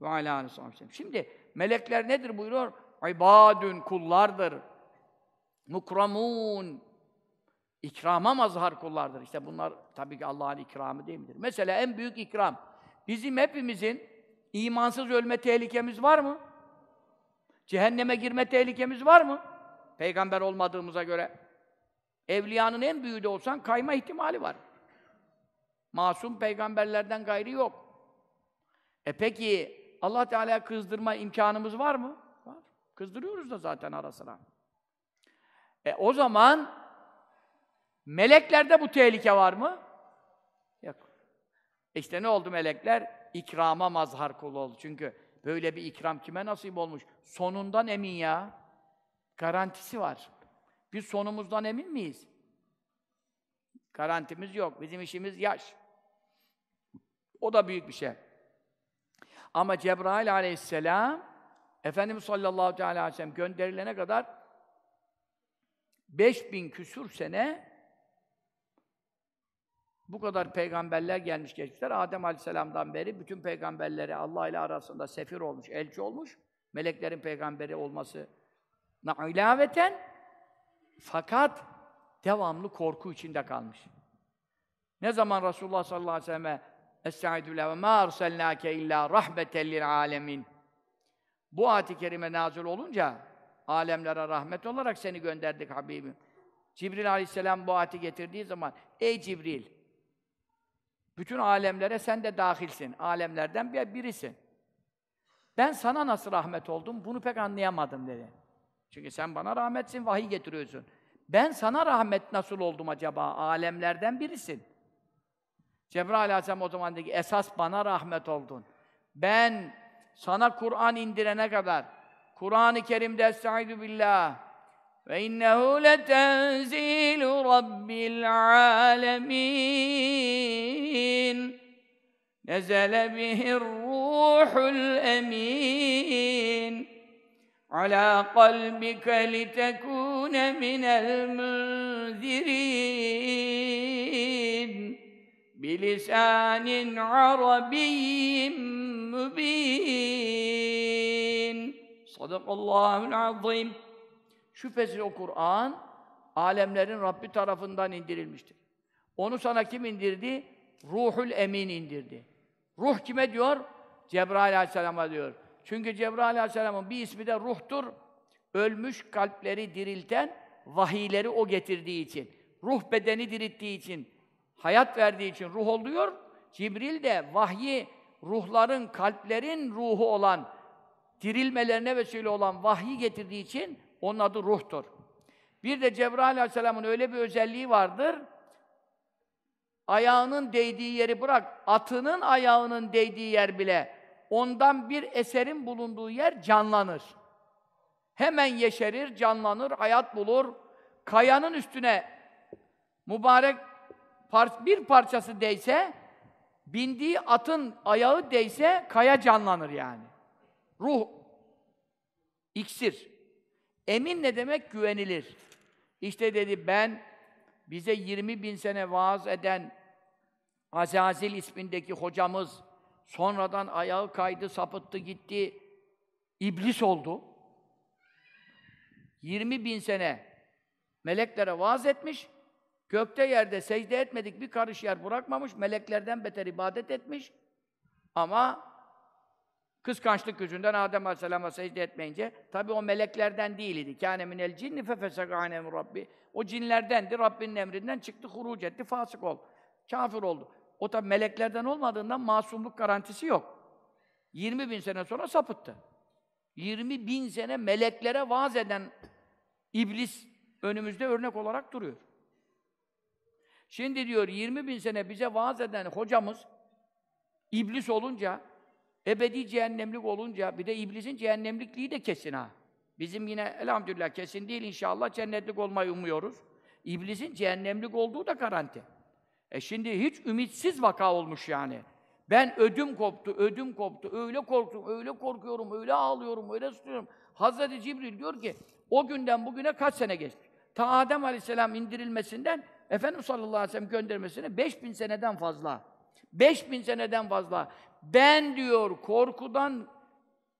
Speaker 2: ve alâ aleyhi Şimdi melekler nedir buyuruyor? İbadün kullardır. Mukramun. İkrama mazhar kullardır. İşte bunlar tabii ki Allah'ın ikramı değil midir? Mesela en büyük ikram. Bizim hepimizin imansız ölme tehlikemiz var mı? Cehenneme girme tehlikemiz var mı? Peygamber olmadığımıza göre. Evliyanın en büyüğü de olsan kayma ihtimali var. Masum peygamberlerden gayri yok. E peki Allah Teala'ya kızdırma imkanımız var mı? Var. Kızdırıyoruz da zaten ara sıra. E o zaman meleklerde bu tehlike var mı? Yok. İşte ne oldu melekler? İkrama mazhar kulu oldu. Çünkü böyle bir ikram kime nasip olmuş? Sonundan emin ya. Garantisi var. Biz sonumuzdan emin miyiz? Garantimiz yok. Bizim işimiz yaş. O da büyük bir şey. Ama Cebrail aleyhisselam Efendimiz sallallahu aleyhi ve sellem gönderilene kadar 5000 küsur sene bu kadar peygamberler gelmiş geçmişler. Adem Aleyhisselam'dan beri bütün peygamberleri Allah ile arasında sefir olmuş, elçi olmuş. Meleklerin peygamberi olması ilaveten fakat devamlı korku içinde kalmış. Ne zaman Resulullah sallallahu aleyhi ve selleme Estaizu ve ma arsalnake illa rahmeten lil alemin. Bu ayet-i kerime nazil olunca alemlere rahmet olarak seni gönderdik Habibim. Cibril aleyhisselam bu ayeti getirdiği zaman ey Cibril bütün alemlere sen de dahilsin. Alemlerden bir birisin. Ben sana nasıl rahmet oldum? Bunu pek anlayamadım dedi. Çünkü sen bana rahmetsin, vahiy getiriyorsun. Ben sana rahmet nasıl oldum acaba? Alemlerden birisin. Cebrail aleyhisselam o zaman dedi ki, esas bana rahmet oldun. Ben sana Kur'an indirene kadar, Kur'an-ı Kerim'de Estaizu billah ve innehu letenzilu rabbil alemin. Nezele bihir ruhul emin. Ala kalbike litekune minel munzirin bilisanin arabiyyin mübin. Sadakallahul azim. Şüphesiz o Kur'an alemlerin Rabbi tarafından indirilmiştir. Onu sana kim indirdi? Ruhul Emin indirdi. Ruh kime diyor? Cebrail aleyhisselama diyor. Çünkü Cebrail aleyhisselamın bir ismi de ruhtur. Ölmüş kalpleri dirilten vahiyleri o getirdiği için. Ruh bedeni dirilttiği için, hayat verdiği için ruh oluyor. Cibril de vahyi, ruhların, kalplerin ruhu olan, dirilmelerine vesile olan vahyi getirdiği için onun adı ruhtur. Bir de Cebrail aleyhisselamın öyle bir özelliği vardır. Ayağının değdiği yeri bırak, atının ayağının değdiği yer bile ondan bir eserin bulunduğu yer canlanır. Hemen yeşerir, canlanır, hayat bulur. Kayanın üstüne mübarek bir parçası değse, bindiği atın ayağı değse kaya canlanır yani. Ruh, iksir. Emin ne demek? Güvenilir. İşte dedi ben bize 20 bin sene vaaz eden Azazil ismindeki hocamız sonradan ayağı kaydı, sapıttı, gitti. iblis oldu. 20 bin sene meleklere vaaz etmiş. Gökte yerde secde etmedik bir karış yer bırakmamış. Meleklerden beter ibadet etmiş. Ama kıskançlık yüzünden Adem Aleyhisselam'a secde etmeyince tabi o meleklerden değildi. Kâne minel cinni fefesek anem rabbi. O cinlerdendi. Rabbinin emrinden çıktı, huruc etti, fasık oldu. Kafir oldu. O tabi meleklerden olmadığından masumluk garantisi yok. 20 bin sene sonra sapıttı. 20 bin sene meleklere vaaz eden iblis önümüzde örnek olarak duruyor. Şimdi diyor 20 bin sene bize vaaz eden hocamız iblis olunca, ebedi cehennemlik olunca, bir de iblisin cehennemlikliği de kesin ha. Bizim yine elhamdülillah kesin değil inşallah cennetlik olmayı umuyoruz. İblisin cehennemlik olduğu da garanti. E şimdi hiç ümitsiz vaka olmuş yani. Ben ödüm koptu, ödüm koptu, öyle korktum, öyle korkuyorum, öyle ağlıyorum, öyle tutuyorum. Hazreti Cibril diyor ki, o günden bugüne kaç sene geçmiş? Ta Adem Aleyhisselam indirilmesinden Efendimiz sallallahu aleyhi ve sellem göndermesine 5000 seneden fazla. 5000 seneden fazla. Ben diyor korkudan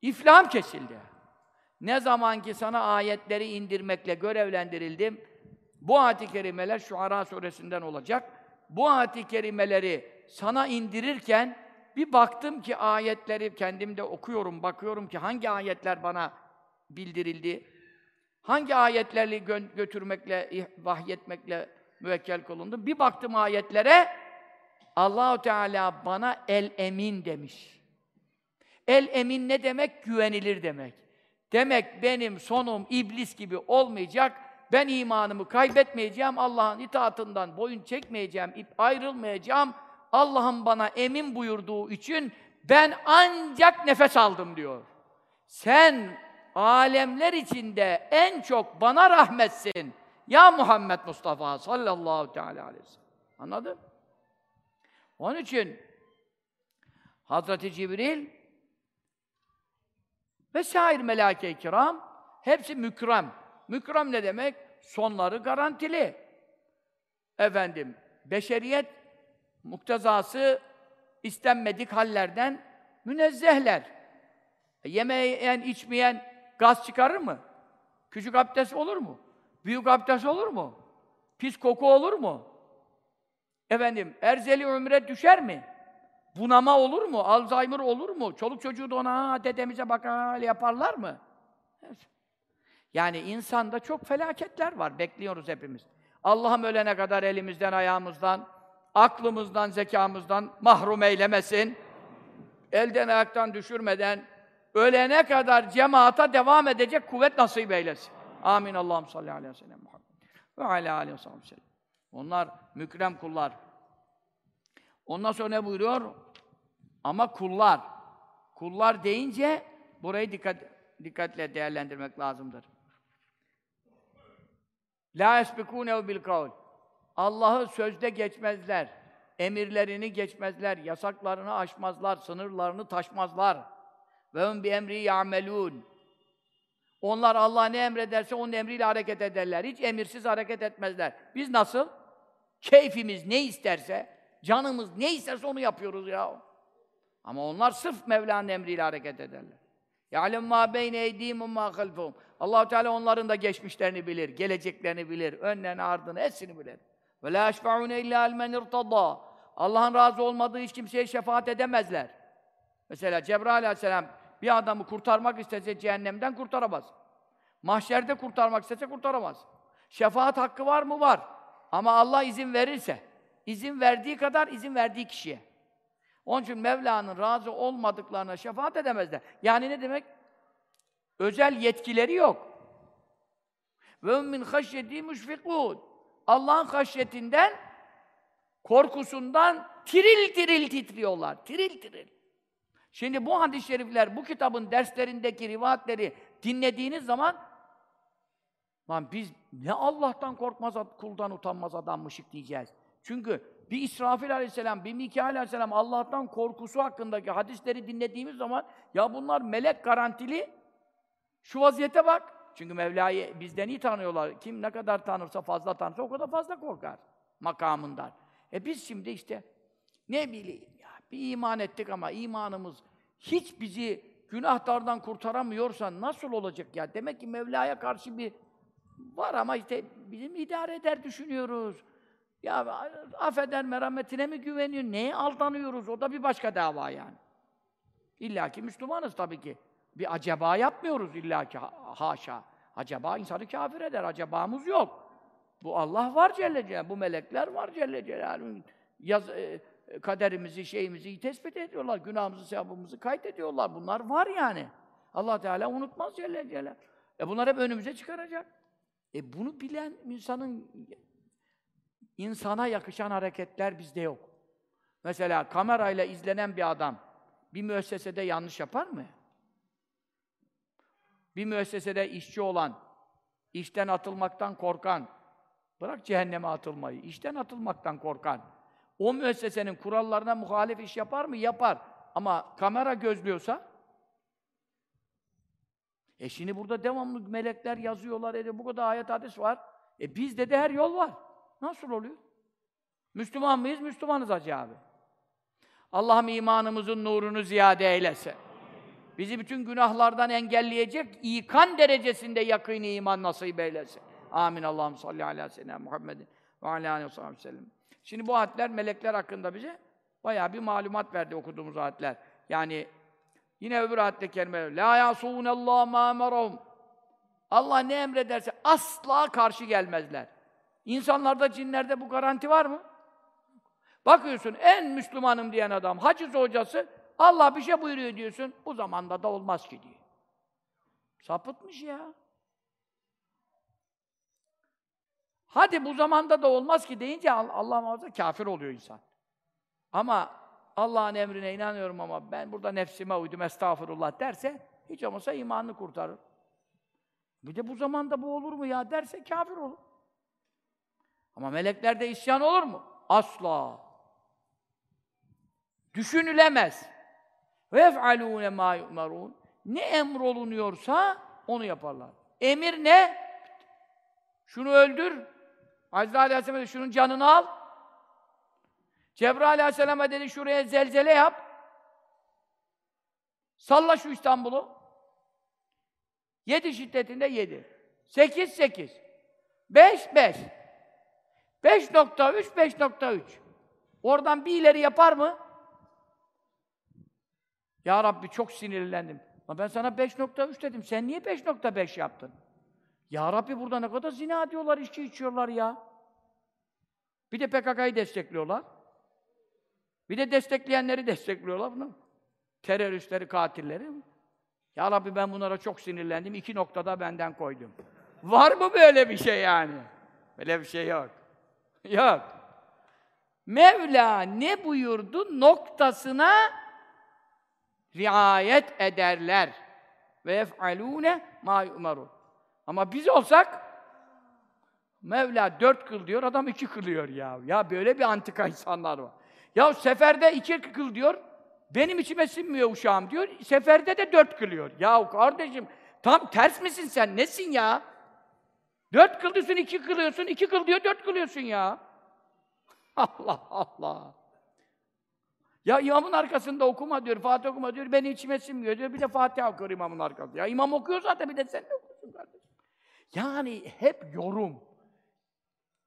Speaker 2: iflahım kesildi. Ne zaman ki sana ayetleri indirmekle görevlendirildim, bu ayet-i kerimeler Şuara suresinden olacak. Bu ayet-i kerimeleri sana indirirken bir baktım ki ayetleri kendimde okuyorum, bakıyorum ki hangi ayetler bana bildirildi, hangi ayetlerle gö götürmekle, vahyetmekle müvekkel kılındı. Bir baktım ayetlere, Allahu Teala bana el-emin demiş. El-emin ne demek? Güvenilir demek. Demek benim sonum iblis gibi olmayacak, ben imanımı kaybetmeyeceğim, Allah'ın itaatından boyun çekmeyeceğim, ayrılmayacağım. Allah'ın bana emin buyurduğu için ben ancak nefes aldım diyor. Sen alemler içinde en çok bana rahmetsin. Ya Muhammed Mustafa sallallahu teala aleyhi ve sellem. Anladın? Onun için Hazreti Cibril ve şair melaike-i kiram hepsi mükrem. Mükrem ne demek? Sonları garantili. Efendim, beşeriyet muktezası istenmedik hallerden münezzehler. E, yemeyen, içmeyen gaz çıkarır mı? Küçük abdest olur mu? Büyük abdest olur mu? Pis koku olur mu? Efendim, erzeli ömre düşer mi? Bunama olur mu? Alzheimer olur mu? Çoluk çocuğu da ona, "Ha, dedemize bakar yaparlar mı? Yani insanda çok felaketler var, bekliyoruz hepimiz. Allah'ım ölene kadar elimizden, ayağımızdan, aklımızdan, zekamızdan mahrum eylemesin. Elden ayaktan düşürmeden, ölene kadar cemaata devam edecek kuvvet nasip eylesin. Amin. Allah'ım salli aleyhi ve sellem Muhammed. Ve aleyhi aleyhi ve sellem. Onlar mükrem kullar. Ondan sonra ne buyuruyor? Ama kullar. Kullar deyince burayı dikkat dikkatle değerlendirmek lazımdır. La yesbikûnehu bil kavl. Allah'ı sözde geçmezler. Emirlerini geçmezler, yasaklarını aşmazlar, sınırlarını taşmazlar. Ve hum bi emri ya'melûn. Onlar Allah ne emrederse onun emriyle hareket ederler. Hiç emirsiz hareket etmezler. Biz nasıl? Keyfimiz ne isterse, canımız ne isterse onu yapıyoruz ya. Ama onlar sırf Mevla'nın emriyle hareket ederler. Ya'lem ma beyne eydihim ma halfuhum. Allahu Teala onların da geçmişlerini bilir, geleceklerini bilir, önlerini, ardını, hepsini bilir. Ve la yeşfaun illa men irtada. Allah'ın razı olmadığı hiç kimseye şefaat edemezler. Mesela Cebrail aleyhisselam bir adamı kurtarmak istese cehennemden kurtaramaz. Mahşerde kurtarmak istese kurtaramaz. Şefaat hakkı var mı? Var. Ama Allah izin verirse, izin verdiği kadar izin verdiği kişiye. Onun için Mevla'nın razı olmadıklarına şefaat edemezler. Yani ne demek? Özel yetkileri yok. Ve min haşyeti müşfikûn. Allah'ın haşyetinden, korkusundan tiril tiril titriyorlar. Tiril tiril. Şimdi bu hadis-i şerifler, bu kitabın derslerindeki rivayetleri dinlediğiniz zaman lan biz ne Allah'tan korkmaz, kuldan utanmaz adammışık diyeceğiz. Çünkü bir İsrafil aleyhisselam, bir Mikail aleyhisselam Allah'tan korkusu hakkındaki hadisleri dinlediğimiz zaman ya bunlar melek garantili şu vaziyete bak. Çünkü Mevla'yı bizden iyi tanıyorlar. Kim ne kadar tanırsa, fazla tanırsa o kadar fazla korkar makamından. E biz şimdi işte ne bileyim bir iman ettik ama imanımız hiç bizi günahlardan kurtaramıyorsa nasıl olacak ya? Demek ki Mevla'ya karşı bir var ama işte bizim idare eder düşünüyoruz. Ya affeder merhametine mi güveniyor? Neye aldanıyoruz? O da bir başka dava yani. İlla ki Müslümanız tabii ki. Bir acaba yapmıyoruz illa ki haşa. Acaba insanı kafir eder. Acabamız yok. Bu Allah var Celle Celaluhu. Bu melekler var Celle Celaluhu. Yaz, e, kaderimizi, şeyimizi tespit ediyorlar. Günahımızı, sevabımızı kaydediyorlar. Bunlar var yani. Allah Teala unutmaz Celle Celaluhu. E bunlar hep önümüze çıkaracak. E bunu bilen insanın insana yakışan hareketler bizde yok. Mesela kamerayla izlenen bir adam bir müessesede yanlış yapar mı? Bir müessesede işçi olan, işten atılmaktan korkan, bırak cehenneme atılmayı, işten atılmaktan korkan, o müessesenin kurallarına muhalif iş yapar mı? Yapar. Ama kamera gözlüyorsa, e şimdi burada devamlı melekler yazıyorlar, e bu kadar ayet hadis var. E bizde de her yol var. Nasıl oluyor? Müslüman mıyız? Müslümanız Hacı abi. Allah'ım imanımızın nurunu ziyade eylesin. Bizi bütün günahlardan engelleyecek ikan derecesinde yakın iman nasip eylesin. Amin. Allah'ım salli ala seyyidina Muhammedin ve ala aleyhi ve sellem. Şimdi bu ayetler melekler hakkında bize bayağı bir malumat verdi okuduğumuz ayetler. Yani yine öbür ayette kelimeler la yasûnallâh mâ emerahum. Allah ne emrederse asla karşı gelmezler. İnsanlarda, cinlerde bu garanti var mı? Bakıyorsun en Müslümanım diyen adam, haciz hocası, Allah bir şey buyuruyor diyorsun, bu zamanda da olmaz ki diyor. Sapıtmış ya. Hadi bu zamanda da olmaz ki deyince Allah muhafaza kafir oluyor insan. Ama Allah'ın emrine inanıyorum ama ben burada nefsime uydum estağfurullah derse hiç olmazsa imanını kurtarır. Bir de bu zamanda bu olur mu ya derse kafir olur. Ama meleklerde isyan olur mu? Asla. Düşünülemez. Yef'alûne mâ yu'merûn. Ne emrolunuyorsa onu yaparlar. Emir ne? Şunu öldür. Azrail Aleyhisselam dedi, şunun canını al. Cebrail Aleyhisselam'a dedi, şuraya zelzele yap. Salla şu İstanbul'u. Yedi şiddetinde yedi. Sekiz, sekiz. Beş, beş. 5.3, 5.3. Oradan bir ileri yapar mı? Ya Rabbi çok sinirlendim. Ama ben sana 5.3 dedim. Sen niye 5.5 yaptın? Ya Rabbi burada ne kadar zina diyorlar, içki içiyorlar ya. Bir de PKK'yı destekliyorlar. Bir de destekleyenleri destekliyorlar bunu. Teröristleri, katilleri. Ya Rabbi ben bunlara çok sinirlendim. İki noktada benden koydum. Var mı böyle bir şey yani? Böyle bir şey yok. Yok. Mevla ne buyurdu noktasına riayet ederler. Ve yef'alûne mâ yu'merûn. Ama biz olsak Mevla dört kıl diyor, adam iki kılıyor ya. Ya böyle bir antika insanlar var. Ya seferde iki kıl diyor, benim içime sinmiyor uşağım diyor, seferde de dört kılıyor. Ya kardeşim, tam ters misin sen, nesin ya? Dört kılıyorsun, iki kılıyorsun, iki kıl diyor, dört kılıyorsun ya. Allah Allah! Ya imamın arkasında okuma diyor, Fatih okuma diyor, beni içime sinmiyor diyor, bir de Fatiha okur imamın arkasında. Ya imam okuyor zaten, bir de sen de okursun kardeşim. Yani hep yorum.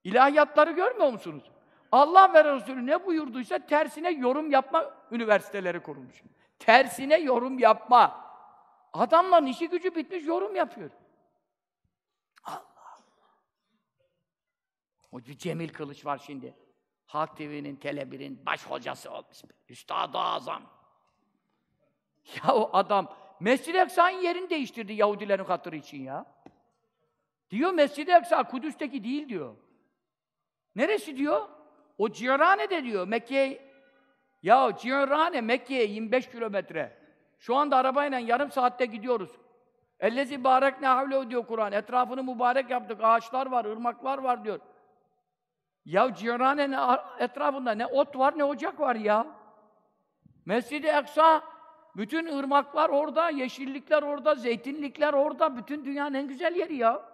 Speaker 2: İlahiyatları görmüyor musunuz? Allah ve Resulü ne buyurduysa tersine yorum yapma üniversiteleri kurmuş. Tersine yorum yapma. Adamların işi gücü bitmiş, yorum yapıyor. Allah Allah. O Cemil Kılıç var şimdi. Halk TV'nin, Tele1'in baş hocası olmuş. Üstad-ı Azam. Ya o adam Mescid-i yerini değiştirdi Yahudilerin hatırı için ya. Diyor Mescid-i Aksa Kudüs'teki değil diyor. Neresi diyor? O Cirane'de diyor. Mekke'ye ya Cirane Mekke'ye 25 kilometre. Şu anda arabayla yarım saatte gidiyoruz. Ellezi barek ne havle diyor Kur'an. Etrafını mübarek yaptık. Ağaçlar var, ırmaklar var diyor. Ya Cirane'nin etrafında ne ot var ne ocak var ya. Mescid-i Eksa bütün ırmaklar orada, yeşillikler orada, zeytinlikler orada. Bütün dünyanın en güzel yeri ya.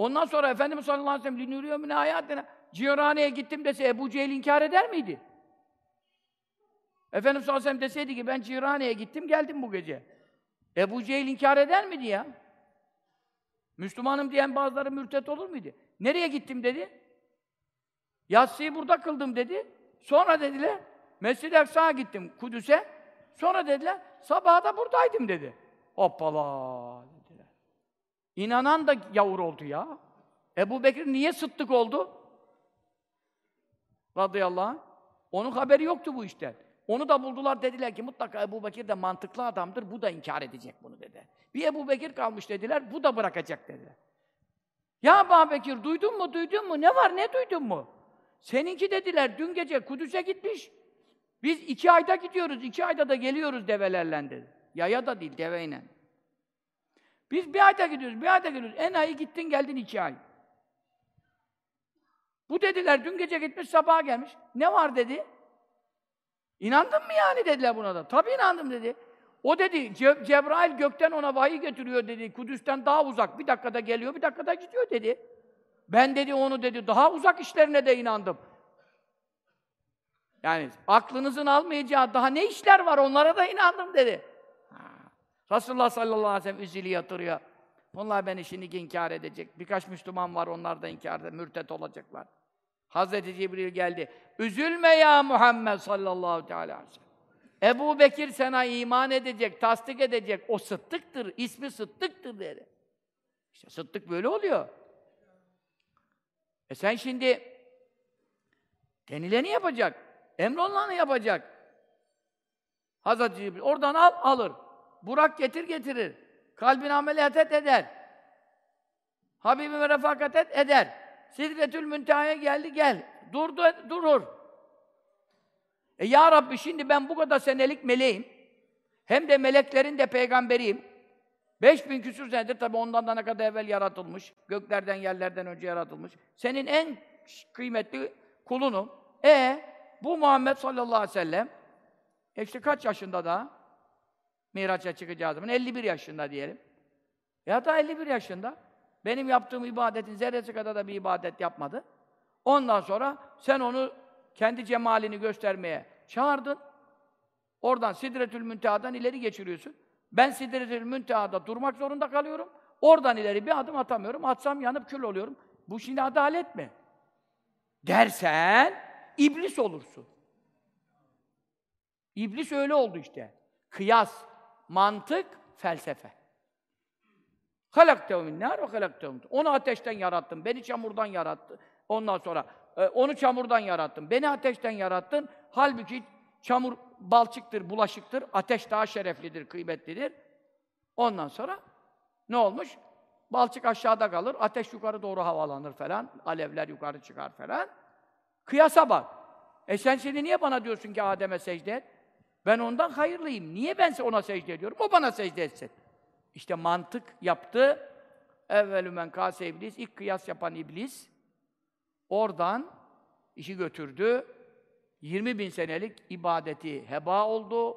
Speaker 2: Ondan sonra Efendimiz sallallahu aleyhi ve sellem linuriyor min hayatına Cirane'ye gittim dese Ebu Cehil inkar eder miydi? Efendimiz sallallahu aleyhi ve sellem deseydi ki ben Cirane'ye gittim geldim bu gece. Ebu Cehil inkar eder miydi ya? Müslümanım diyen bazıları mürtet olur muydu? Nereye gittim dedi? Yatsıyı burada kıldım dedi. Sonra dediler, Mescid-i Aksa'ya gittim Kudüs'e. Sonra dediler, sabaha da buradaydım dedi. Hoppala. İnanan da yavur oldu ya. Ebu Bekir niye sıttık oldu? Radıyallahu anh. Onun haberi yoktu bu işten. Onu da buldular dediler ki mutlaka Ebu Bekir de mantıklı adamdır, bu da inkar edecek bunu dedi. Bir Ebu Bekir kalmış dediler, bu da bırakacak dediler. Ya Ebu Bekir duydun mu, duydun mu? Ne var, ne duydun mu? Seninki dediler, dün gece Kudüs'e gitmiş. Biz iki ayda gidiyoruz, iki ayda da geliyoruz develerle dedi. Yaya da değil, deveyle. Biz bir ayda gidiyoruz, bir ayda gidiyoruz. En ayı gittin geldin iki ay. Bu dediler, dün gece gitmiş, sabaha gelmiş. Ne var dedi. İnandın mı yani dediler buna da. Tabii inandım dedi. O dedi, Ce Cebrail gökten ona vahiy getiriyor dedi. Kudüs'ten daha uzak. Bir dakikada geliyor, bir dakikada gidiyor dedi. Ben dedi onu dedi, daha uzak işlerine de inandım. Yani aklınızın almayacağı daha ne işler var onlara da inandım dedi. Resulullah sallallahu aleyhi ve sellem üzülü yatırıyor. Onlar beni şimdi inkar edecek. Birkaç Müslüman var onlar da inkar edecek, mürtet olacaklar. Hazreti Cibril geldi. Üzülme ya Muhammed sallallahu aleyhi ve sellem. Ebu Bekir sana iman edecek, tasdik edecek. O sıddıktır, ismi sıddıktır dedi. İşte sıddık böyle oluyor. E sen şimdi denileni yapacak, emrolunanı yapacak. Hazreti Cibril oradan al, alır. Burak getir, getirir. Kalbin ameliyat et, eder. Habibime refakat et, eder. Sidretül Münteha'ya geldi, gel. Durdu, durur. E ya Rabbi şimdi ben bu kadar senelik meleğim. Hem de meleklerin de peygamberiyim. 5000 küsür senedir tabi ondan da ne kadar evvel yaratılmış. Göklerden yerlerden önce yaratılmış. Senin en kıymetli kulunum. E bu Muhammed sallallahu aleyhi ve sellem e işte kaç yaşında da Miraç'a çıkacağı zaman 51 yaşında diyelim. Ya da 51 yaşında. Benim yaptığım ibadetin zerresi kadar da bir ibadet yapmadı. Ondan sonra sen onu kendi cemalini göstermeye çağırdın. Oradan Sidretül Münteha'dan ileri geçiriyorsun. Ben Sidretül Münteha'da durmak zorunda kalıyorum. Oradan ileri bir adım atamıyorum. Atsam yanıp kül oluyorum. Bu şimdi adalet mi? Dersen iblis olursun. İblis öyle oldu işte. Kıyas, mantık, felsefe. Halaktehu min nar ve halaktehu Onu ateşten yarattın, beni çamurdan yarattı. Ondan sonra e, onu çamurdan yarattın, beni ateşten yarattın. Halbuki çamur balçıktır, bulaşıktır, ateş daha şereflidir, kıymetlidir. Ondan sonra ne olmuş? Balçık aşağıda kalır, ateş yukarı doğru havalanır falan, alevler yukarı çıkar falan. Kıyasa bak. E sen şimdi niye bana diyorsun ki Adem'e secde et? Ben ondan hayırlıyım. Niye ben ona secde ediyorum? O bana secde etsin. İşte mantık yaptı. Evvelü men kase iblis. ilk kıyas yapan iblis. Oradan işi götürdü. 20 bin senelik ibadeti heba oldu.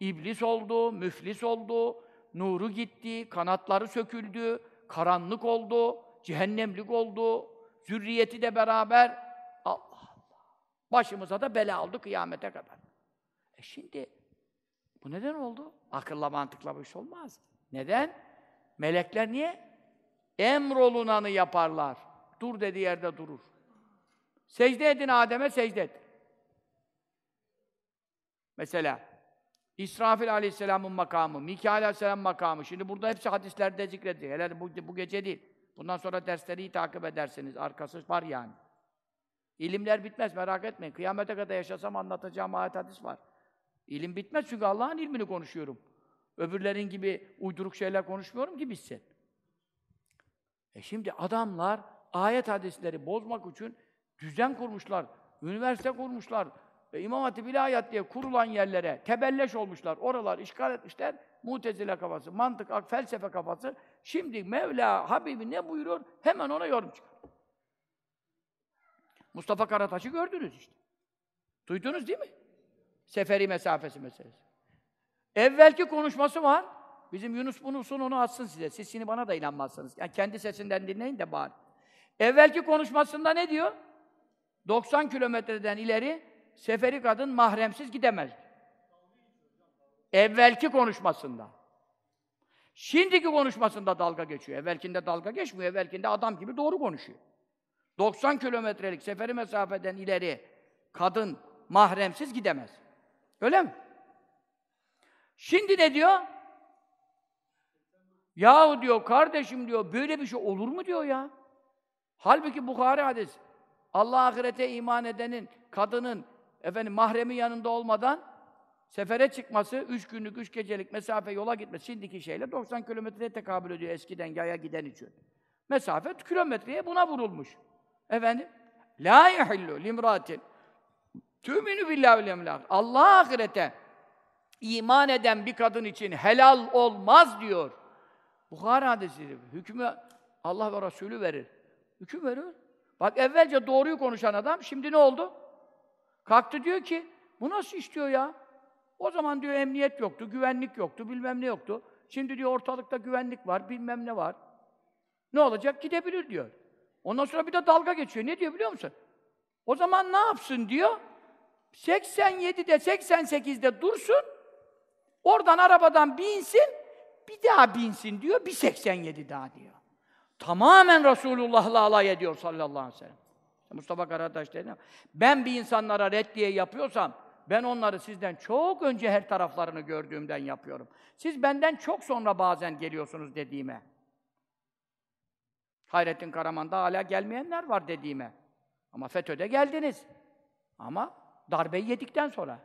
Speaker 2: İblis oldu, müflis oldu. Nuru gitti, kanatları söküldü. Karanlık oldu, cehennemlik oldu. Zürriyeti de beraber Allah Allah. Başımıza da bela oldu kıyamete kadar. E şimdi bu neden oldu? Akılla mantıkla bu iş olmaz. Neden? Melekler niye? Emrolunanı yaparlar. Dur dediği yerde durur. Secde edin Adem'e secde et. Mesela İsrafil aleyhisselamın makamı, Mikail aleyhisselam makamı. Şimdi burada hepsi hadislerde zikrediyor. Hele bu, bu gece değil. Bundan sonra dersleri iyi takip edersiniz. Arkası var yani. İlimler bitmez merak etmeyin. Kıyamete kadar yaşasam anlatacağım ayet hadis var. İlim bitmez çünkü Allah'ın ilmini konuşuyorum. Öbürlerin gibi uyduruk şeyler konuşmuyorum ki bilsin. E şimdi adamlar ayet hadisleri bozmak için düzen kurmuşlar, üniversite kurmuşlar, e, İmam Hatip İlahiyat diye kurulan yerlere tebelleş olmuşlar. Oralar işgal etmişler. Mutezile kafası, mantık, felsefe kafası. Şimdi Mevla, Habibi ne buyuruyor? Hemen ona yorum çıkar. Mustafa Karataş'ı gördünüz işte. Duydunuz değil mi? Seferi mesafesi meselesi. Evvelki konuşması var. Bizim Yunus Bunus'un onu atsın size. Siz şimdi bana da inanmazsınız. Yani kendi sesinden dinleyin de bari. Evvelki konuşmasında ne diyor? 90 kilometreden ileri seferi kadın mahremsiz gidemez. Evvelki konuşmasında. Şimdiki konuşmasında dalga geçiyor. Evvelkinde dalga geçmiyor. Evvelkinde adam gibi doğru konuşuyor. 90 kilometrelik seferi mesafeden ileri kadın mahremsiz gidemez. Öyle mi? Şimdi ne diyor? Yahu diyor kardeşim diyor böyle bir şey olur mu diyor ya. Halbuki Bukhari hadis. Allah ahirete iman edenin, kadının efendim mahremi yanında olmadan sefere çıkması, üç günlük, üç gecelik mesafe yola gitmesi şimdiki şeyle 90 kilometreye tekabül ediyor eskiden yaya giden için. Mesafe kilometreye buna vurulmuş. Efendim, la yahillu limratin vel yevmil ahir. Allah ahirete iman eden bir kadın için helal olmaz diyor. Bukhari hadisi. Hükmü Allah ve Resulü verir. Hüküm veriyor. Bak evvelce doğruyu konuşan adam şimdi ne oldu? Kalktı diyor ki bu nasıl iş diyor ya? O zaman diyor emniyet yoktu, güvenlik yoktu, bilmem ne yoktu. Şimdi diyor ortalıkta güvenlik var, bilmem ne var. Ne olacak? Gidebilir diyor. Ondan sonra bir de dalga geçiyor. Ne diyor biliyor musun? O zaman ne yapsın diyor? 87'de, 88'de dursun. Oradan arabadan binsin, bir daha binsin diyor, bir 87 daha diyor. Tamamen Resulullah'la alay ediyor sallallahu aleyhi ve sellem. Mustafa Karataş dedi. Ben bir insanlara reddiye yapıyorsam, ben onları sizden çok önce her taraflarını gördüğümden yapıyorum. Siz benden çok sonra bazen geliyorsunuz dediğime. Hayrettin Karaman'da hala gelmeyenler var dediğime. Ama FETÖ'de geldiniz. Ama darbeyi yedikten sonra.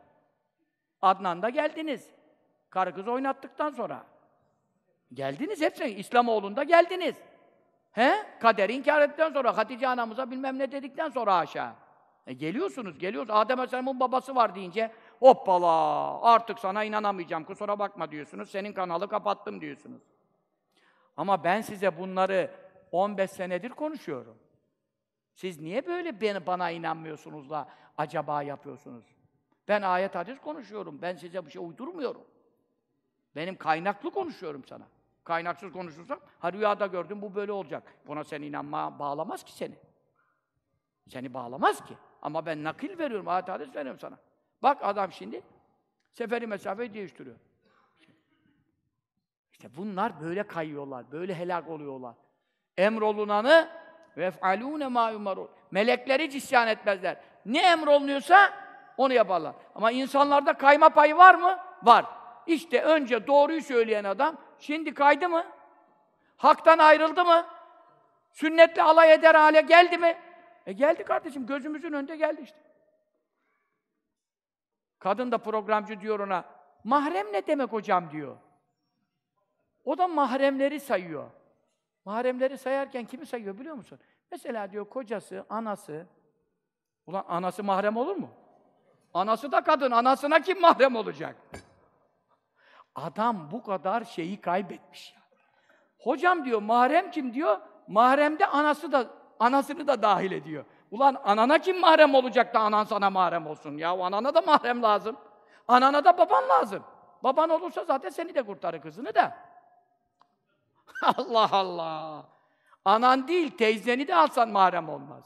Speaker 2: Adnan'da geldiniz. Karı kız oynattıktan sonra. Geldiniz hepsi. İslamoğlu'nda geldiniz. He? Kaderi inkar ettikten sonra, Hatice anamıza bilmem ne dedikten sonra aşağı. E geliyorsunuz, geliyorsunuz. Adem Aleyhisselam'ın babası var deyince, hoppala, artık sana inanamayacağım, kusura bakma diyorsunuz, senin kanalı kapattım diyorsunuz. Ama ben size bunları 15 senedir konuşuyorum. Siz niye böyle beni, bana inanmıyorsunuz da acaba yapıyorsunuz? Ben ayet hadis konuşuyorum. Ben size bir şey uydurmuyorum. Benim kaynaklı konuşuyorum sana. Kaynaksız konuşursam, ha rüyada gördüm bu böyle olacak. Buna sen inanma bağlamaz ki seni. Seni bağlamaz ki. Ama ben nakil veriyorum, ayet hadis veriyorum sana. Bak adam şimdi seferi mesafeyi değiştiriyor. İşte bunlar böyle kayıyorlar, böyle helak oluyorlar. Emrolunanı vef'alûne mâ yumarûn. Melekleri hiç isyan etmezler. Ne emrolunuyorsa onu yaparlar. Ama insanlarda kayma payı var mı? Var. İşte önce doğruyu söyleyen adam şimdi kaydı mı? Haktan ayrıldı mı? Sünnetle alay eder hale geldi mi? E geldi kardeşim, gözümüzün önünde geldi işte. Kadın da programcı diyor ona, mahrem ne demek hocam diyor. O da mahremleri sayıyor. Mahremleri sayarken kimi sayıyor biliyor musun? Mesela diyor kocası, anası. Ulan anası mahrem olur mu? Anası da kadın, anasına kim mahrem olacak? Adam bu kadar şeyi kaybetmiş ya. Hocam diyor, mahrem kim diyor? Mahremde anası da, anasını da dahil ediyor. Ulan anana kim mahrem olacak da anan sana mahrem olsun? Ya anana da mahrem lazım. Anana da baban lazım. Baban olursa zaten seni de kurtarır kızını da. Allah Allah! Anan değil, teyzeni de alsan mahrem olmaz.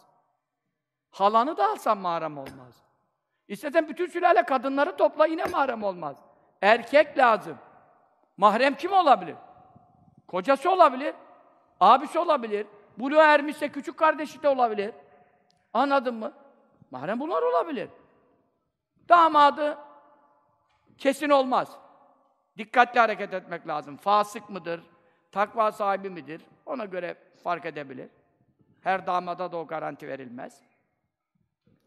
Speaker 2: Halanı da alsan mahrem olmaz. İstesen bütün sülale kadınları topla yine mahrem olmaz. Erkek lazım. Mahrem kim olabilir? Kocası olabilir, abisi olabilir, buluğa ermişse küçük kardeşi de olabilir. Anladın mı? Mahrem bunlar olabilir. Damadı kesin olmaz. Dikkatli hareket etmek lazım. Fasık mıdır? Takva sahibi midir? Ona göre fark edebilir. Her damada da o garanti verilmez.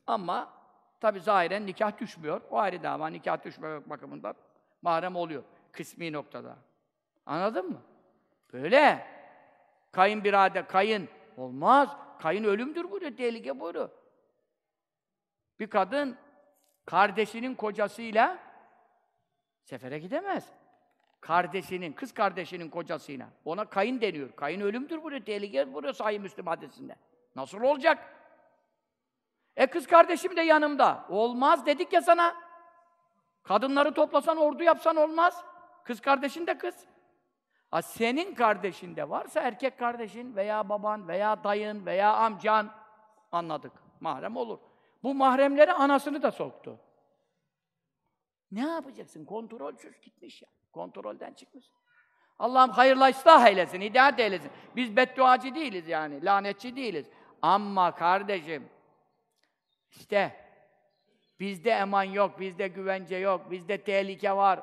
Speaker 2: Ama tabi zahiren nikah düşmüyor. O ayrı dava. Nikah düşmemek bakımından mahrem oluyor. Kısmi noktada. Anladın mı? Böyle. Kayınbirader, kayın olmaz. Kayın ölümdür buyuruyor, tehlike buyuruyor. Bir kadın kardeşinin kocasıyla sefere gidemez. Kardeşinin, kız kardeşinin kocasıyla. Ona kayın deniyor. Kayın ölümdür buyuruyor, tehlike buyuruyor Sahih Müslim hadisinde. Nasıl olacak? E kız kardeşim de yanımda. Olmaz dedik ya sana. Kadınları toplasan, ordu yapsan olmaz. Kız kardeşin de kız. Ha senin kardeşin de varsa erkek kardeşin veya baban veya dayın veya amcan anladık. Mahrem olur. Bu mahremleri anasını da soktu. Ne yapacaksın? Kontrolsüz gitmiş ya. Kontrolden çıkmış. Allah'ım hayırla ıslah eylesin, hidayet eylesin. Biz bedduacı değiliz yani, lanetçi değiliz. Ama kardeşim, işte bizde eman yok, bizde güvence yok, bizde tehlike var.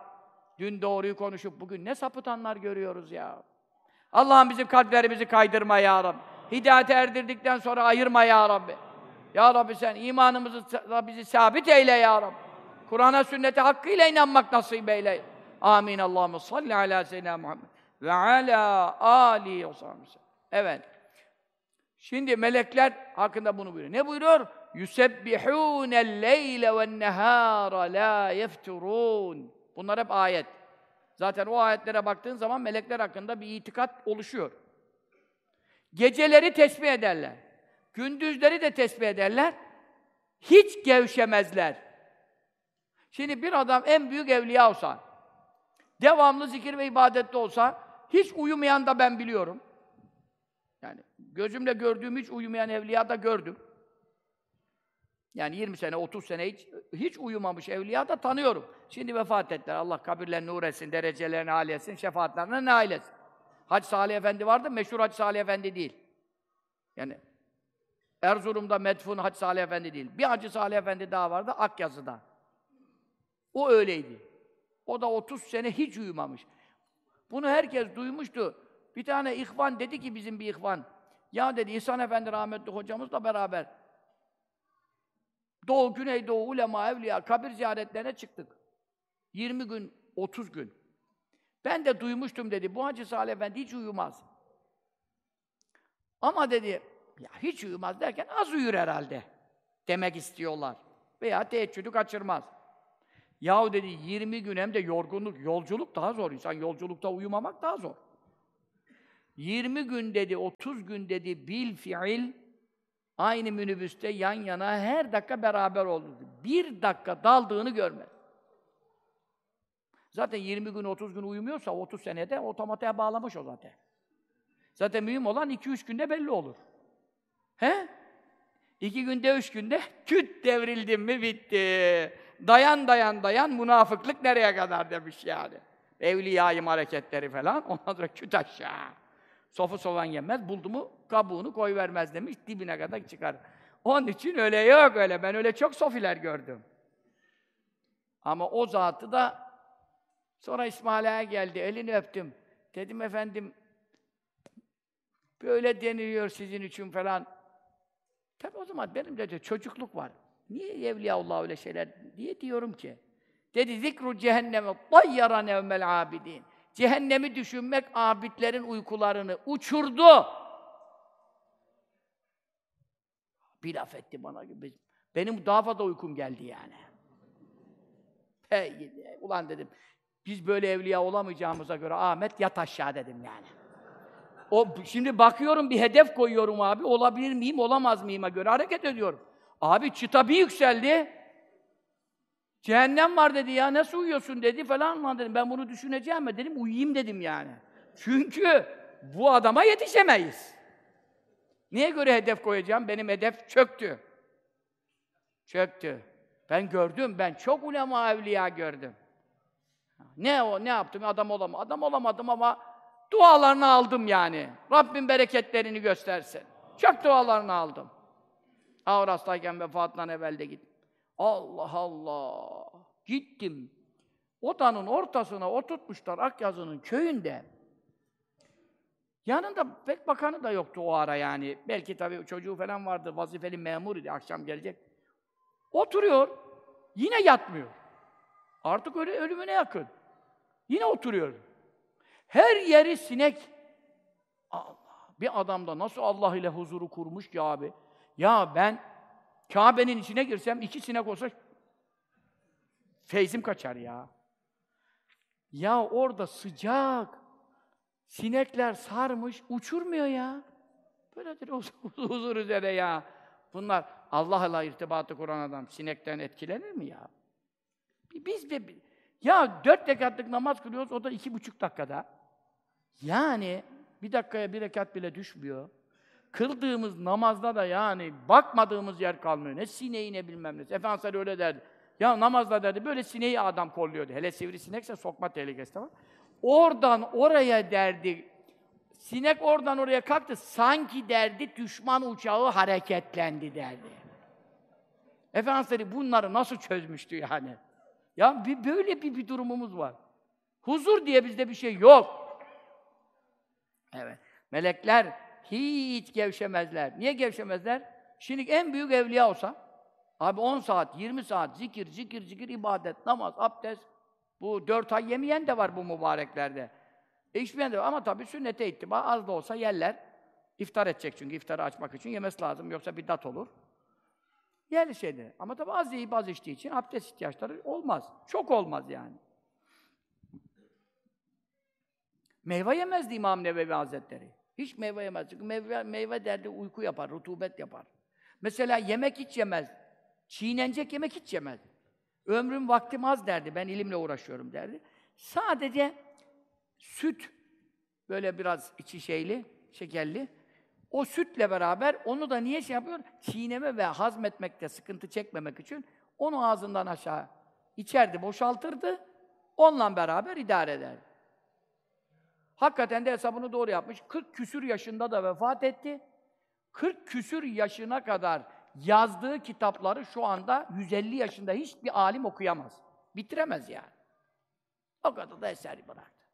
Speaker 2: Dün doğruyu konuşup bugün ne sapıtanlar görüyoruz ya. Allah'ım bizim kalplerimizi kaydırma ya Rabbi. Hidayete erdirdikten sonra ayırma ya Rabbi. Ya Rabbi sen imanımızı bizi sabit eyle ya Rabbi. Kur'an'a, sünnete hakkıyla inanmak nasip eyle. Amin. Allahumme salli ala seyyidina Muhammed ve ala ali ve Evet. Şimdi melekler hakkında bunu buyuruyor. Ne buyuruyor? يُسَبِّحُونَ اللَّيْلَ وَالنَّهَارَ لَا يَفْتُرُونَ Bunlar hep ayet. Zaten o ayetlere baktığın zaman melekler hakkında bir itikat oluşuyor. Geceleri tesbih ederler. Gündüzleri de tesbih ederler. Hiç gevşemezler. Şimdi bir adam en büyük evliya olsa, devamlı zikir ve ibadette olsa, hiç uyumayan da ben biliyorum. Yani gözümle gördüğüm hiç uyumayan evliya da gördüm. Yani 20 sene, 30 sene hiç, hiç uyumamış evliya da tanıyorum. Şimdi vefat ettiler. Allah kabirlerini nur etsin, derecelerini âli etsin, şefaatlerine nail etsin. Hacı Salih Efendi vardı, meşhur Hacı Salih Efendi değil. Yani Erzurum'da medfun Hacı Salih Efendi değil. Bir Hacı Salih Efendi daha vardı, Akyazı'da. O öyleydi. O da 30 sene hiç uyumamış. Bunu herkes duymuştu. Bir tane ihvan dedi ki bizim bir ihvan. Ya dedi İhsan Efendi rahmetli hocamızla beraber Doğu, Güneydoğu, ulema, evliya, kabir ziyaretlerine çıktık. 20 gün, 30 gün. Ben de duymuştum dedi, bu Hacı Salih Efendi hiç uyumaz. Ama dedi, ya hiç uyumaz derken az uyur herhalde demek istiyorlar. Veya teheccüdü kaçırmaz. Yahu dedi 20 gün hem de yorgunluk, yolculuk daha zor. İnsan yolculukta uyumamak daha zor. 20 gün dedi, 30 gün dedi bil fiil aynı minibüste yan yana her dakika beraber oldu. Bir dakika daldığını görmedi. Zaten 20 gün, 30 gün uyumuyorsa 30 senede otomatiğe bağlamış o zaten. Zaten mühim olan 2-3 günde belli olur. He? İki günde, üç günde küt devrildim mi bitti. Dayan dayan dayan münafıklık nereye kadar demiş yani. Evliyayım hareketleri falan. Ondan sonra küt aşağı. Sofu soğan yemez, buldu mu kabuğunu koy vermez demiş, dibine kadar çıkar. Onun için öyle yok öyle. Ben öyle çok sofiler gördüm. Ama o zatı da sonra İsmail'e geldi, elini öptüm. Dedim efendim, böyle deniliyor sizin için falan. Tabi o zaman benim de çocukluk var. Niye Evliyaullah öyle şeyler diye diyorum ki. Dedi zikru cehenneme tayyara nevmel abidin. Cehennemi düşünmek abidlerin uykularını uçurdu. Bir laf etti bana gibi. Benim daha fazla uykum geldi yani. Hey, ulan dedim, biz böyle evliya olamayacağımıza göre Ahmet yat aşağı dedim yani. O şimdi bakıyorum bir hedef koyuyorum abi. Olabilir miyim, olamaz mıyım'a göre hareket ediyorum. Abi çıta bir yükseldi. Cehennem var dedi ya, nasıl uyuyorsun dedi falan lan dedim. Ben bunu düşüneceğim mi dedim, uyuyayım dedim yani. Çünkü bu adama yetişemeyiz. Niye göre hedef koyacağım? Benim hedef çöktü. Çöktü. Ben gördüm, ben çok ulema evliya gördüm. Ne o, ne yaptım? Adam olamadım. Adam olamadım ama dualarını aldım yani. Rabbim bereketlerini göstersin. Çok dualarını aldım. Ağır hastayken vefatından evvel de gittim. Allah Allah! Gittim. Odanın ortasına oturtmuşlar Akyazı'nın köyünde. Yanında pek bakanı da yoktu o ara yani. Belki tabii çocuğu falan vardı, vazifeli memur idi, akşam gelecek. Oturuyor, yine yatmıyor. Artık öyle ölümüne yakın. Yine oturuyor. Her yeri sinek. Allah! Bir adamda nasıl Allah ile huzuru kurmuş ki abi? Ya ben Kabe'nin içine girsem iki sinek olsa feyzim kaçar ya. Ya orada sıcak. Sinekler sarmış, uçurmuyor ya. Böyledir huzur üzere ya. Bunlar Allah'la irtibatı kuran adam sinekten etkilenir mi ya? Biz de ya dört rekatlık namaz kılıyoruz, o da iki buçuk dakikada. Yani bir dakikaya bir rekat bile düşmüyor. Kıldığımız namazda da yani bakmadığımız yer kalmıyor. Ne sineği ne bilmem ne. Efendimiz öyle derdi. Ya namazda derdi böyle sineği adam kolluyordu. Hele sivrisinekse sokma tehlikesi de var. Oradan oraya derdi. Sinek oradan oraya kalktı. Sanki derdi düşman uçağı hareketlendi derdi. Efendimiz bunları nasıl çözmüştü yani? Ya bir, böyle bir, bir durumumuz var. Huzur diye bizde bir şey yok. Evet. Melekler hiç gevşemezler. Niye gevşemezler? Şimdi en büyük evliya olsa, abi 10 saat, 20 saat zikir, zikir, zikir, ibadet, namaz, abdest, bu dört ay yemeyen de var bu mübareklerde. E içmeyen de var ama tabii sünnete ittiba az da olsa yerler. İftar edecek çünkü iftarı açmak için yemesi lazım yoksa bir dat olur. Yerli şeyde. Ama tabii az yiyip az içtiği için abdest ihtiyaçları olmaz. Çok olmaz yani. Meyve yemezdi İmam Nevevi Hazretleri. Hiç meyve yemez. Çünkü meyve, meyve derdi uyku yapar, rutubet yapar. Mesela yemek hiç yemez. Çiğnenecek yemek hiç yemez. Ömrüm vaktim az derdi, ben ilimle uğraşıyorum derdi. Sadece süt, böyle biraz içi şeyli, şekerli. O sütle beraber onu da niye şey yapıyor? Çiğneme ve hazmetmekte sıkıntı çekmemek için onu ağzından aşağı içerdi, boşaltırdı. Onunla beraber idare ederdi. Hakikaten de hesabını doğru yapmış. 40 küsür yaşında da vefat etti. 40 küsür yaşına kadar yazdığı kitapları şu anda 150 yaşında hiçbir alim okuyamaz. Bitiremez yani. O kadar da eseri bıraktı.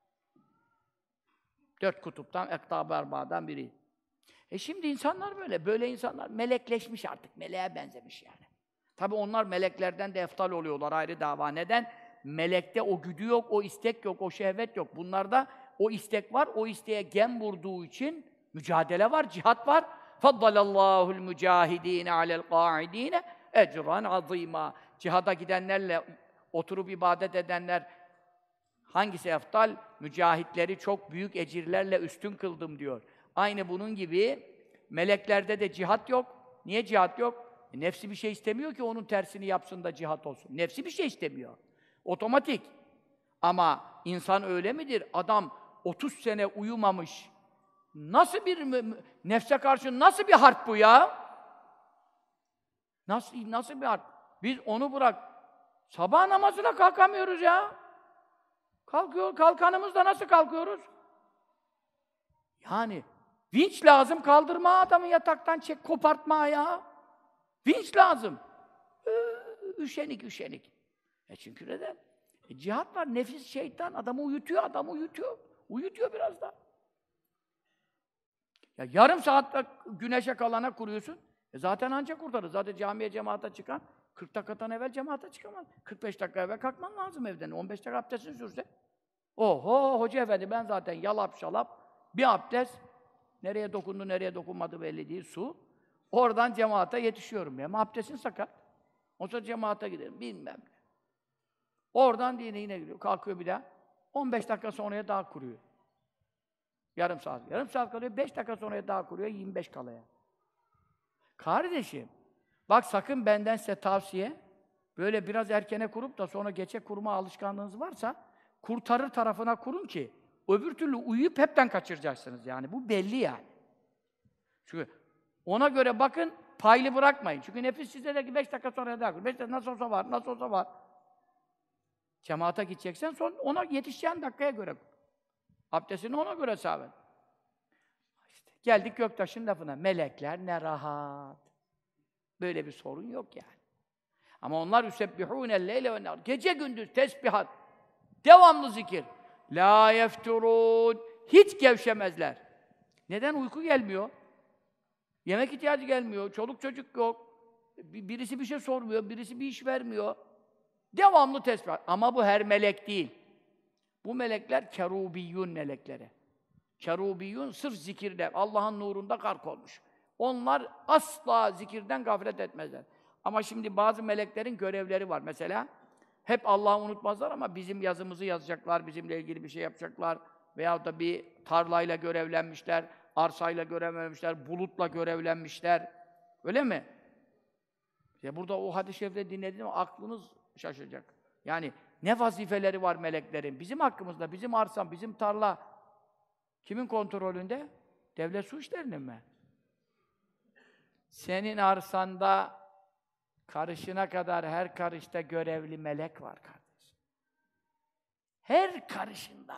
Speaker 2: Dört kutuptan, Ektab-ı Erba'dan biri. E şimdi insanlar böyle, böyle insanlar melekleşmiş artık, meleğe benzemiş yani. Tabi onlar meleklerden de eftal oluyorlar, ayrı dava. Neden? Melekte o güdü yok, o istek yok, o şehvet yok. Bunlarda o istek var, o isteğe gem vurduğu için mücadele var, cihat var. Faddalallahu mücahidine alel qa'idine ecran azîmâ. Cihada gidenlerle oturup ibadet edenler Hangisi eftal? Mücahitleri çok büyük ecirlerle üstün kıldım diyor. Aynı bunun gibi meleklerde de cihat yok. Niye cihat yok? E, nefsi bir şey istemiyor ki onun tersini yapsın da cihat olsun. Nefsi bir şey istemiyor. Otomatik. Ama insan öyle midir? Adam 30 sene uyumamış. Nasıl bir nefse karşı nasıl bir harp bu ya? Nasıl nasıl bir harp? Biz onu bırak. Sabah namazına kalkamıyoruz ya. Kalkıyor, kalkanımızda nasıl kalkıyoruz? Yani vinç lazım kaldırma adamı yataktan çek, kopartma ya. Vinç lazım. Ee, üşenik, üşenik. E çünkü neden? E, cihat var, nefis, şeytan adamı uyutuyor, adamı uyutuyor. Uyutuyor biraz da. Ya yarım saatte güneşe kalana kuruyorsun. E zaten ancak kurtarır. Zaten camiye cemaate çıkan 40 dakikadan evvel cemaate çıkamaz. 45 dakika evvel kalkman lazım evden. 15 dakika abdestin sürse. Oho hoca efendi ben zaten yalap şalap bir abdest nereye dokundu nereye dokunmadı belli değil su. Oradan cemaate yetişiyorum ya. Ama abdestin sakat. O sonra cemaate giderim bilmem. Oradan dine yine gidiyor. Kalkıyor bir daha. 15 dakika sonraya daha kuruyor. Yarım saat. Yarım saat kalıyor. 5 dakika sonraya daha kuruyor. 25 kalaya. Kardeşim, bak sakın benden size tavsiye, böyle biraz erkene kurup da sonra geçe kurma alışkanlığınız varsa, kurtarır tarafına kurun ki, öbür türlü uyuyup hepten kaçıracaksınız yani. Bu belli yani. Çünkü ona göre bakın, paylı bırakmayın. Çünkü nefis size de ki 5 dakika sonra daha kur. 5 dakika nasıl olsa var, nasıl olsa var. Cemaate gideceksen son ona yetişeceğin dakikaya göre. Abdestini ona göre sabit. İşte geldik Göktaş'ın lafına. Melekler ne rahat. Böyle bir sorun yok yani. Ama onlar yusebbihûne leyle ve nâr. Gece gündüz tesbihat. Devamlı zikir. La yefturûn. Hiç gevşemezler. Neden? Uyku gelmiyor. Yemek ihtiyacı gelmiyor. Çoluk çocuk yok. Bir- Birisi bir şey sormuyor. Birisi bir iş vermiyor. Devamlı tesbih. Ama bu her melek değil. Bu melekler kerubiyyun melekleri. Kerubiyyun sırf zikirler. Allah'ın nurunda gark olmuş. Onlar asla zikirden gaflet etmezler. Ama şimdi bazı meleklerin görevleri var. Mesela hep Allah'ı unutmazlar ama bizim yazımızı yazacaklar, bizimle ilgili bir şey yapacaklar. Veyahut da bir tarlayla görevlenmişler, arsayla görevlenmişler, bulutla görevlenmişler. Öyle mi? Ya burada o hadis-i şerifleri dinlediğinde aklınız şaşacak. Yani ne vazifeleri var meleklerin? Bizim hakkımızda, bizim arsam, bizim tarla kimin kontrolünde? Devlet su işlerinin mi? Senin arsanda karışına kadar her karışta görevli melek var kardeş. Her karışında.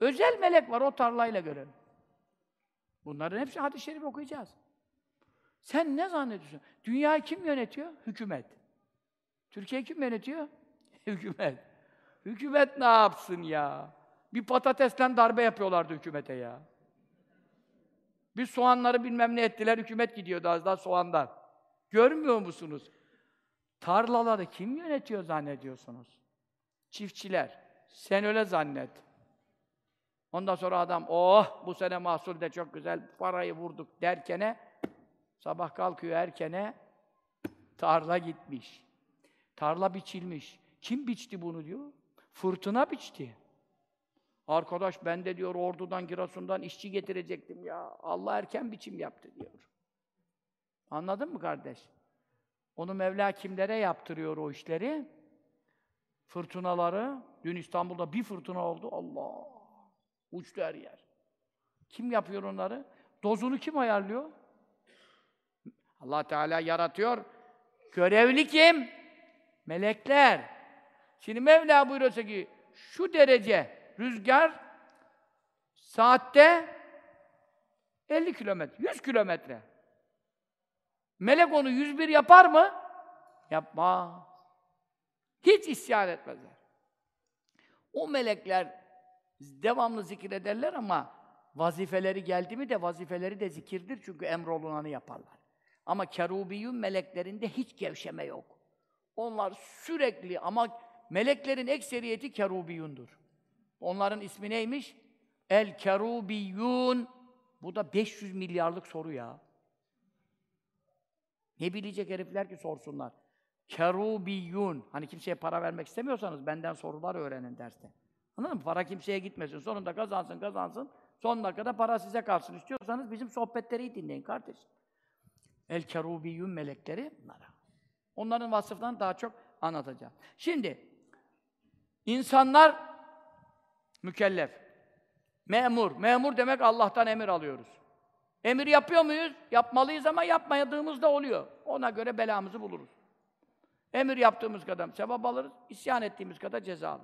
Speaker 2: Özel melek var o tarlayla görevli. Bunların hepsi hadis-i şerif okuyacağız. Sen ne zannediyorsun? Dünyayı kim yönetiyor? Hükümet. Türkiye kim yönetiyor? Hükümet. Hükümet ne yapsın ya? Bir patatesten darbe yapıyorlardı hükümete ya. Bir soğanları bilmem ne ettiler, hükümet gidiyordu az daha soğandan. Görmüyor musunuz? Tarlaları kim yönetiyor zannediyorsunuz? Çiftçiler. Sen öyle zannet. Ondan sonra adam, oh bu sene mahsul de çok güzel, parayı vurduk derkene, sabah kalkıyor erkene, tarla gitmiş. Tarla biçilmiş. Kim biçti bunu diyor? Fırtına biçti. Arkadaş ben de diyor ordudan, Giresun'dan işçi getirecektim ya. Allah erken biçim yaptı diyor. Anladın mı kardeş? Onu Mevla kimlere yaptırıyor o işleri? Fırtınaları. Dün İstanbul'da bir fırtına oldu. Allah! Uçtu her yer. Kim yapıyor onları? Dozunu kim ayarlıyor? Allah Teala yaratıyor. Görevli kim? Melekler. Şimdi Mevla buyuruyorsa ki şu derece rüzgar saatte 50 kilometre, 100 kilometre. Melek onu 101 yapar mı? Yapmaz. Hiç isyan etmezler. O melekler devamlı zikrederler ama vazifeleri geldi mi de vazifeleri de zikirdir çünkü emrolunanı yaparlar. Ama kerubiyyun meleklerinde hiç gevşeme yok. Onlar sürekli ama meleklerin ekseriyeti kerubiyundur. Onların ismi neymiş? El kerubiyyun. Bu da 500 milyarlık soru ya. Ne bilecek herifler ki sorsunlar. Kerubiyyun. Hani kimseye para vermek istemiyorsanız benden sorular öğrenin derste. Anladın mı? Para kimseye gitmesin. Sonunda kazansın, kazansın. Son dakikada para size kalsın. İstiyorsanız bizim sohbetleri dinleyin kardeş. El kerubiyyün melekleri bunlara. Onların vasıflarını daha çok anlatacağım. Şimdi insanlar mükellef. Memur. Memur demek Allah'tan emir alıyoruz. Emir yapıyor muyuz? Yapmalıyız ama yapmadığımız da oluyor. Ona göre belamızı buluruz. Emir yaptığımız kadar sevap alırız, isyan ettiğimiz kadar ceza.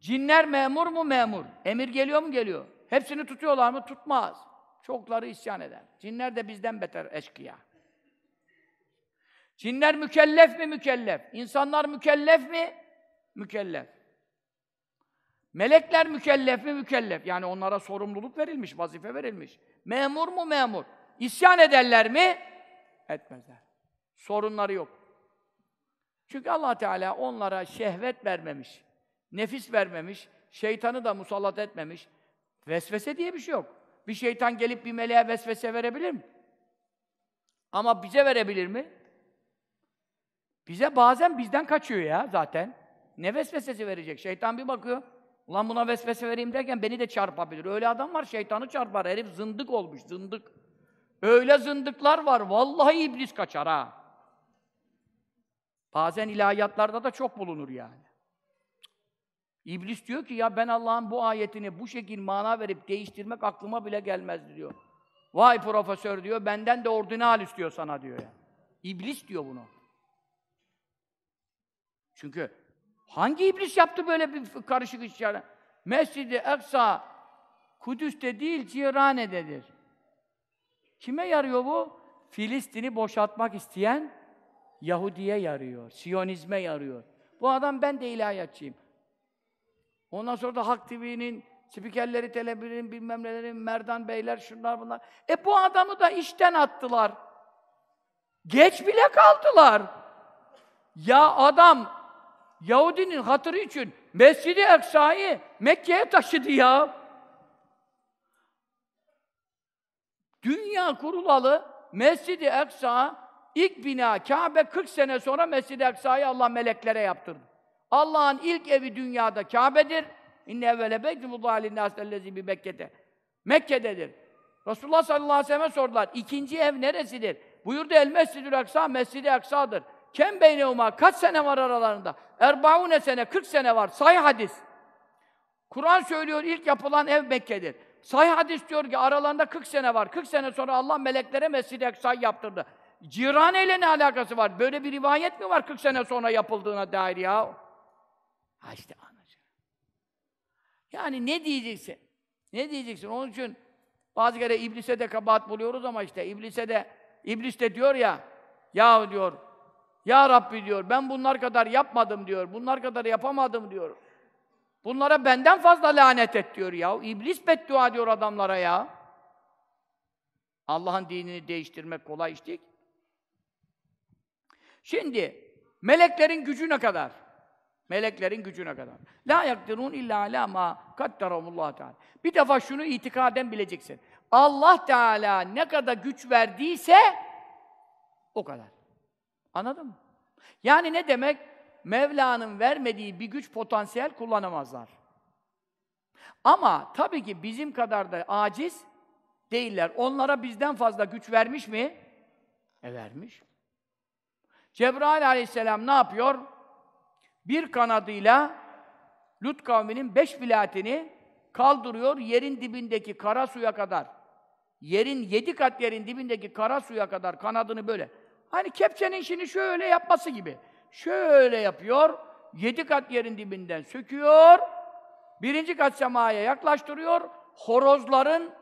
Speaker 2: Cinler memur mu? Memur. Emir geliyor mu? Geliyor. Hepsini tutuyorlar mı? Tutmaz. Çokları isyan eder. Cinler de bizden beter eşkıya. Cinler mükellef mi? Mükellef. İnsanlar mükellef mi? Mükellef. Melekler mükellef mi? Mükellef. Yani onlara sorumluluk verilmiş, vazife verilmiş. Memur mu? Memur. İsyan ederler mi? Etmezler. Sorunları yok. Çünkü allah Teala onlara şehvet vermemiş, nefis vermemiş, şeytanı da musallat etmemiş. Vesvese diye bir şey yok. Bir şeytan gelip bir meleğe vesvese verebilir mi? Ama bize verebilir mi? Bize bazen bizden kaçıyor ya zaten. Ne vesvesesi verecek? Şeytan bir bakıyor. Ulan buna vesvese vereyim derken beni de çarpabilir. Öyle adam var şeytanı çarpar. Herif zındık olmuş, zındık. Öyle zındıklar var. Vallahi iblis kaçar ha. Bazen ilahiyatlarda da çok bulunur yani. İblis diyor ki ya ben Allah'ın bu ayetini bu şekil mana verip değiştirmek aklıma bile gelmez diyor. Vay profesör diyor, benden de ordinal istiyor sana diyor ya. İblis diyor bunu. Çünkü hangi iblis yaptı böyle bir karışık iş yani? Mescid-i Eksa Kudüs'te değil, Cirane'dedir. Kime yarıyor bu? Filistin'i boşaltmak isteyen Yahudi'ye yarıyor, Siyonizme yarıyor. Bu adam ben de ilahiyatçıyım. Ondan sonra da Hak TV'nin spikerleri, telebirin, bilmem nelerin, Merdan Beyler, şunlar bunlar. E bu adamı da işten attılar. Geç bile kaldılar. Ya adam Yahudinin hatırı için Mescid-i Eksa'yı Mekke'ye taşıdı ya. Dünya kurulalı Mescid-i Eksa ilk bina Kabe 40 sene sonra Mescid-i Eksa'yı Allah meleklere yaptırdı. Allah'ın ilk evi dünyada Kabe'dir. İnne evvele beytü mudâlin nâsellezî bi Mekke'de. Mekke'dedir. Resulullah sallallahu aleyhi ve sellem'e sordular. İkinci ev neresidir? Buyurdu el mescidül aksa, mescidi aksa'dır. Kem beynevuma, kaç sene var aralarında? Erbaune sene, 40 sene var. Sahih hadis. Kur'an söylüyor ilk yapılan ev Mekke'dir. Sahih hadis diyor ki aralarında 40 sene var. 40 sene sonra Allah meleklere Mescid-i Aksa'yı yaptırdı. Cirane ile ne alakası var? Böyle bir rivayet mi var 40 sene sonra yapıldığına dair ya? Ha işte anlayacağım. Yani ne diyeceksin? Ne diyeceksin? Onun için bazı kere iblise de kabahat buluyoruz ama işte iblise de iblis de diyor ya ya diyor ya Rabbi diyor ben bunlar kadar yapmadım diyor. Bunlar kadar yapamadım diyor. Bunlara benden fazla lanet et diyor ya. İblis beddua diyor adamlara ya. Allah'ın dinini değiştirmek kolay iş değil. Şimdi meleklerin gücü ne kadar? Meleklerin gücüne kadar. La yakdirun illa ala ma kadderamullah Teala. Bir defa şunu itikaden bileceksin. Allah Teala ne kadar güç verdiyse o kadar. Anladın mı? Yani ne demek? Mevla'nın vermediği bir güç potansiyel kullanamazlar. Ama tabii ki bizim kadar da aciz değiller. Onlara bizden fazla güç vermiş mi? E vermiş. Cebrail aleyhisselam ne yapıyor? Bir kanadıyla Lut kavminin beş vilayetini kaldırıyor yerin dibindeki kara suya kadar. Yerin yedi kat yerin dibindeki kara suya kadar kanadını böyle. Hani kepçenin işini şöyle yapması gibi. Şöyle yapıyor, yedi kat yerin dibinden söküyor, birinci kat semaya yaklaştırıyor, horozların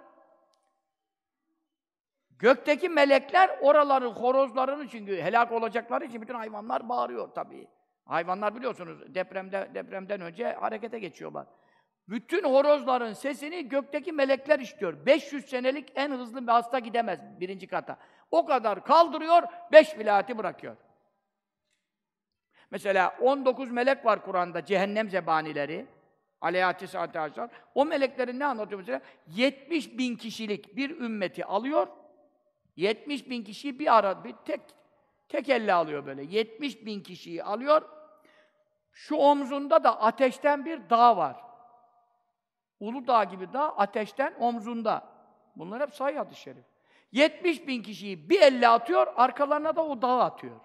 Speaker 2: gökteki melekler oraların horozlarını çünkü helak olacakları için bütün hayvanlar bağırıyor tabii. Hayvanlar biliyorsunuz depremde depremden önce harekete geçiyorlar. Bütün horozların sesini gökteki melekler işliyor. 500 senelik en hızlı bir hasta gidemez birinci kata. O kadar kaldırıyor, beş vilayeti bırakıyor. Mesela 19 melek var Kur'an'da, cehennem zebanileri. Aleyhati saati aşar. O meleklerin ne anlatıyor mesela? 70 bin kişilik bir ümmeti alıyor. 70 bin kişiyi bir ara, bir tek tek elle alıyor böyle. 70 bin kişiyi alıyor. Şu omzunda da ateşten bir dağ var. Ulu Dağ gibi dağ ateşten omzunda. Bunlar hep sayı hadis-i şerif. 70 bin kişiyi bir elle atıyor, arkalarına da o dağı atıyor.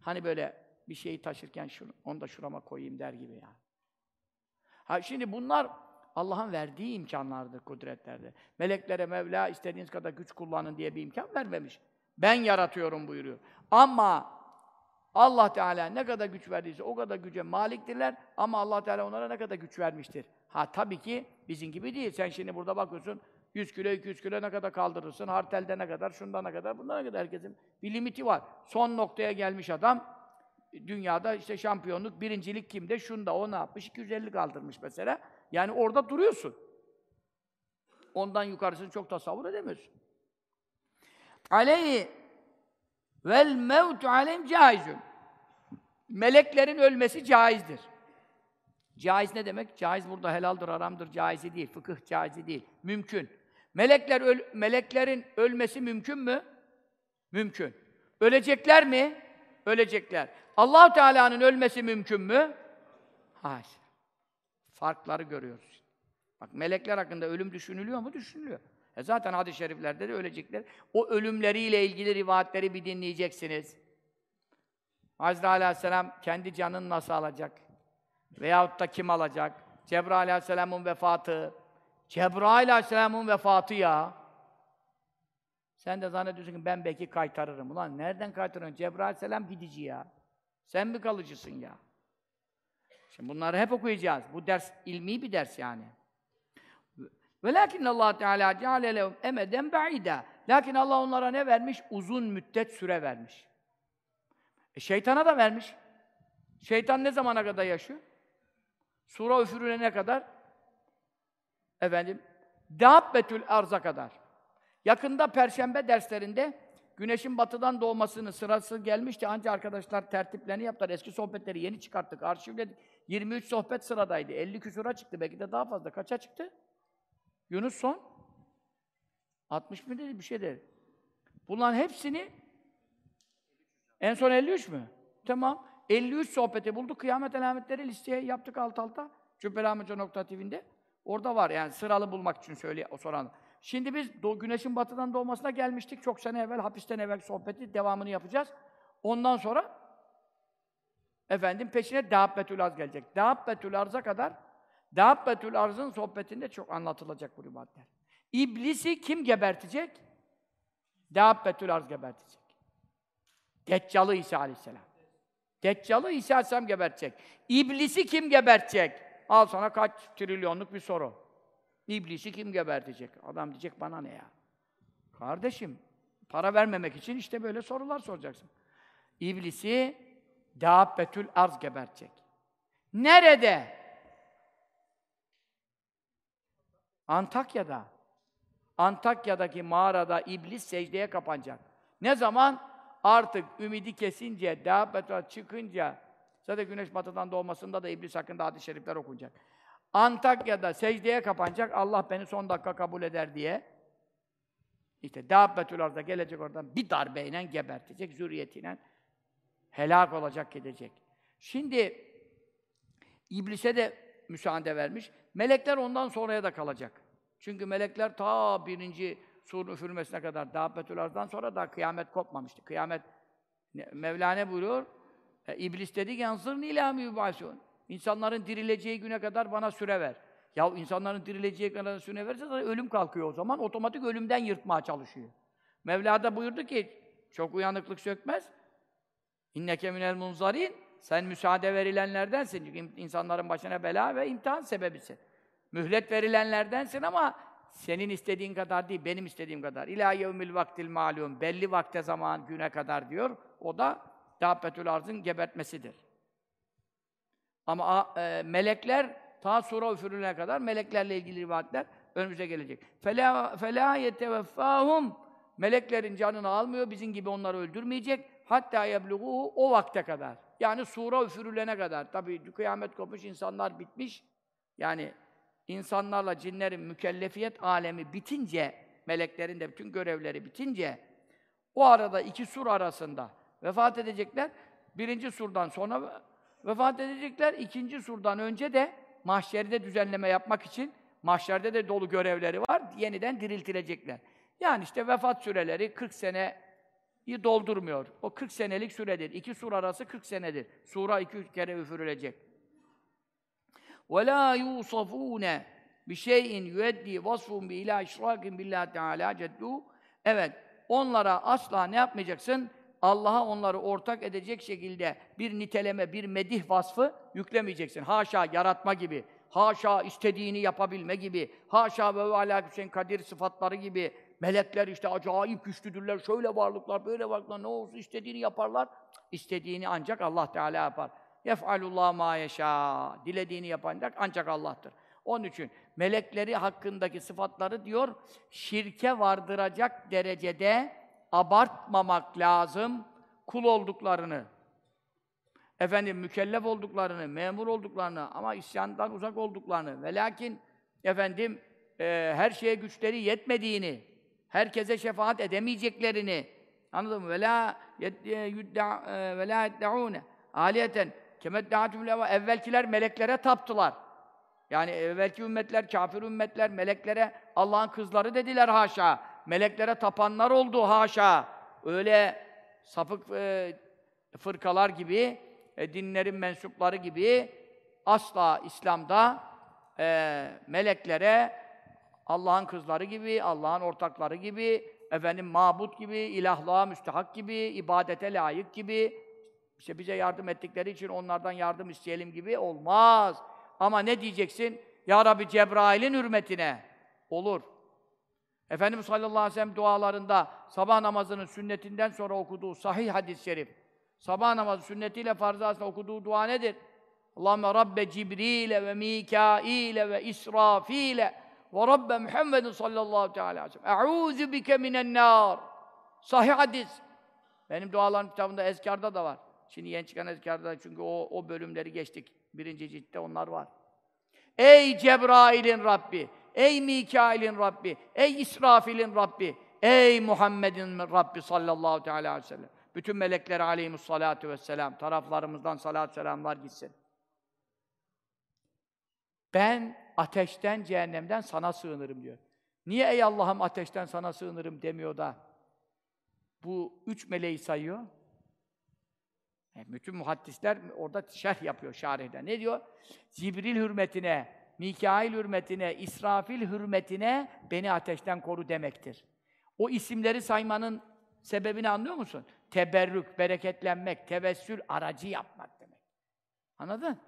Speaker 2: Hani böyle bir şeyi taşırken şunu, onu da şurama koyayım der gibi yani. Ha şimdi bunlar Allah'ın verdiği imkanlardır, kudretlerdir. Meleklere Mevla istediğiniz kadar güç kullanın diye bir imkan vermemiş. Ben yaratıyorum buyuruyor. Ama Allah Teala ne kadar güç verdiyse o kadar güce maliktirler ama Allah Teala onlara ne kadar güç vermiştir. Ha tabii ki bizim gibi değil. Sen şimdi burada bakıyorsun 100 kilo, 200 kilo ne kadar kaldırırsın, hartelde ne kadar, şundan ne kadar, bundan ne kadar herkesin bir limiti var. Son noktaya gelmiş adam, dünyada işte şampiyonluk, birincilik kimde? Şunda, o ne yapmış? 250 kaldırmış mesela. Yani orada duruyorsun. Ondan yukarısını çok tasavvur edemiyorsun. Aleyhi vel mevtu aleyhim caizun. Meleklerin ölmesi caizdir. Caiz ne demek? Caiz burada helaldir, haramdır, caizi değil. Fıkıh caizi değil. Mümkün. Melekler öl meleklerin ölmesi mümkün mü? Mümkün. Ölecekler mi? Ölecekler. allah Teala'nın ölmesi mümkün mü? Hayır. Farkları görüyoruz. Bak melekler hakkında ölüm düşünülüyor mu? Düşünülüyor. E zaten hadis-i şeriflerde de ölecekler. O ölümleriyle ilgili rivayetleri bir dinleyeceksiniz. Azrail aleyhisselam kendi canını nasıl alacak? Veyahut da kim alacak? Cebrail aleyhisselamın vefatı. Cebrail aleyhisselamın vefatı ya. Sen de zannediyorsun ki ben belki kaytarırım. Ulan nereden kaytarıyorsun? Cebrail aleyhisselam gidici ya. Sen mi kalıcısın ya? Şimdi bunları hep okuyacağız. Bu ders ilmi bir ders yani. Velakin Allah Teala ceale lehum emeden ba'ida. Lakin Allah onlara ne vermiş? Uzun müddet süre vermiş. E şeytana da vermiş. Şeytan ne zamana kadar yaşıyor? Sura üfürülene kadar efendim Dâbbetül arza kadar. Yakında perşembe derslerinde güneşin batıdan doğmasının sırası gelmişti. Ancak arkadaşlar tertiplerini yaptılar. Eski sohbetleri yeni çıkarttık, arşivledik. 23 sohbet sıradaydı. 50 küsura çıktı. Belki de daha fazla. Kaça çıktı? Yunus son? 60 mı dedi? Bir şey dedi. Bunların hepsini en son 53 mü? Tamam. 53 sohbeti bulduk. Kıyamet alametleri listeye yaptık alt alta. Cübbelahmetçe.tv'nde. Orada var yani sıralı bulmak için söyle o soran. Şimdi biz do güneşin batıdan doğmasına gelmiştik. Çok sene evvel, hapisten evvel sohbeti devamını yapacağız. Ondan sonra efendim peşine Dâbbetül Arz gelecek. Dâbbetül Arz'a kadar Dâbbetül Arz'ın sohbetinde çok anlatılacak bu rivayetler. İblisi kim gebertecek? Dâbbetül Arz gebertecek. Deccalı İsa Aleyhisselam. Deccalı İsa Aleyhisselam gebertecek. İblisi kim gebertecek? Al sana kaç trilyonluk bir soru. İblisi kim gebertecek? Adam diyecek bana ne ya? Kardeşim, para vermemek için işte böyle sorular soracaksın. İblisi Dâbbetül Arz gebertecek. Nerede? Antakya'da. Antakya'daki mağarada iblis secdeye kapanacak. Ne zaman? Artık ümidi kesince, Dâbbetül çıkınca, zaten güneş batıdan doğmasında da iblis hakkında hadis-i şerifler okunacak. Antakya'da secdeye kapanacak, Allah beni son dakika kabul eder diye. İşte Dâbbetül Arz'a gelecek oradan bir darbeyle gebertecek, zürriyetiyle helak olacak, gidecek. Şimdi iblise de müsaade vermiş. Melekler ondan sonraya da kalacak. Çünkü melekler ta birinci surun üfürmesine kadar Dâbbetül Arz'dan sonra da kıyamet kopmamıştı. Kıyamet Mevlane buyuruyor. E, İblis dedi ki yansırni ilâ mübâsûn. İnsanların dirileceği güne kadar bana süre ver. Ya insanların dirileceği kadar süre verirse zaten ölüm kalkıyor o zaman. Otomatik ölümden yırtmaya çalışıyor. Mevla da buyurdu ki çok uyanıklık sökmez. İnneke minel munzarin. Sen müsaade verilenlerdensin. Çünkü insanların başına bela ve imtihan sebebisin. Mühlet verilenlerdensin ama senin istediğin kadar değil, benim istediğim kadar. İlâ yevmil vaktil malum. Belli vakte zaman, güne kadar diyor. O da Dâbbetül Arz'ın gebertmesidir. Ama e, melekler ta sura üfürülene kadar meleklerle ilgili rivayetler önümüze gelecek. Fela fela yeteveffahum meleklerin canını almıyor, bizim gibi onları öldürmeyecek. Hatta yebluğu o vakte kadar. Yani sura üfürülene kadar. Tabii kıyamet kopmuş, insanlar bitmiş. Yani insanlarla cinlerin mükellefiyet alemi bitince, meleklerin de bütün görevleri bitince, o arada iki sur arasında vefat edecekler. Birinci surdan sonra Vefat edecekler. ikinci surdan önce de mahşerde düzenleme yapmak için mahşerde de dolu görevleri var. Yeniden diriltilecekler. Yani işte vefat süreleri 40 seneyi doldurmuyor. O 40 senelik süredir. İki sur arası 40 senedir. Sura iki kere üfürülecek ve la yusafune bir şeyin yüeddi vasfun bi ila işrakin teala ceddu. Evet, onlara asla ne yapmayacaksın? Allah'a onları ortak edecek şekilde bir niteleme, bir medih vasfı yüklemeyeceksin. Haşa yaratma gibi, haşa istediğini yapabilme gibi, haşa ve ala şeyin kadir sıfatları gibi, melekler işte acayip güçlüdürler, şöyle varlıklar, böyle varlıklar, ne olsun istediğini yaparlar. İstediğini ancak Allah Teala yapar. Yef'alullah ma yeşâ. Dilediğini yapan ancak Allah'tır. Onun için melekleri hakkındaki sıfatları diyor, şirke vardıracak derecede abartmamak lazım kul olduklarını. Efendim mükellef olduklarını, memur olduklarını ama isyandan uzak olduklarını ve lakin efendim e, her şeye güçleri yetmediğini, herkese şefaat edemeyeceklerini anladın mı? Ve la yudda ve la yed'ûne aliyeten kemeddâtüm leva evvelkiler meleklere taptılar. Yani evvelki ümmetler, kafir ümmetler meleklere Allah'ın kızları dediler haşa. Meleklere tapanlar oldu haşa. Öyle sapık e, fırkalar gibi, e, dinlerin mensupları gibi asla İslam'da e, meleklere Allah'ın kızları gibi, Allah'ın ortakları gibi, efendim mabut gibi, ilahlığa müstehak gibi, ibadete layık gibi, işte bize yardım ettikleri için onlardan yardım isteyelim gibi olmaz. Ama ne diyeceksin? Ya Rabbi Cebrail'in hürmetine. Olur. Efendimiz sallallahu aleyhi ve sellem dualarında sabah namazının sünnetinden sonra okuduğu sahih hadis-i şerif. Sabah namazı sünnetiyle farz arasında okuduğu dua nedir? Allahümme Rabbe Cibril'e ve Mikail'e ve İsrafil'e ve Rabbe Muhammedin sallallahu aleyhi ve sellem. Eûzü bike minen nâr. Sahih hadis. Benim dualarım kitabında ezkarda da var. Şimdi yeni çıkan ezkarda çünkü o, o bölümleri geçtik. Birinci ciltte onlar var. Ey Cebrail'in Rabbi, ey Mikail'in Rabbi, ey İsrafil'in Rabbi, ey Muhammed'in Rabbi sallallahu teala aleyhi ve sellem. Bütün melekler aleyhimussalatu vesselam, taraflarımızdan salat selamlar gitsin. Ben ateşten, cehennemden sana sığınırım diyor. Niye ey Allah'ım ateşten sana sığınırım demiyor da bu üç meleği sayıyor? E, bütün muhaddisler orada şerh yapıyor şarihde. Ne diyor? Cibril hürmetine, Mikail hürmetine, İsrafil hürmetine beni ateşten koru demektir. O isimleri saymanın sebebini anlıyor musun? Teberrük, bereketlenmek, tevessül aracı yapmak demek. Anladın?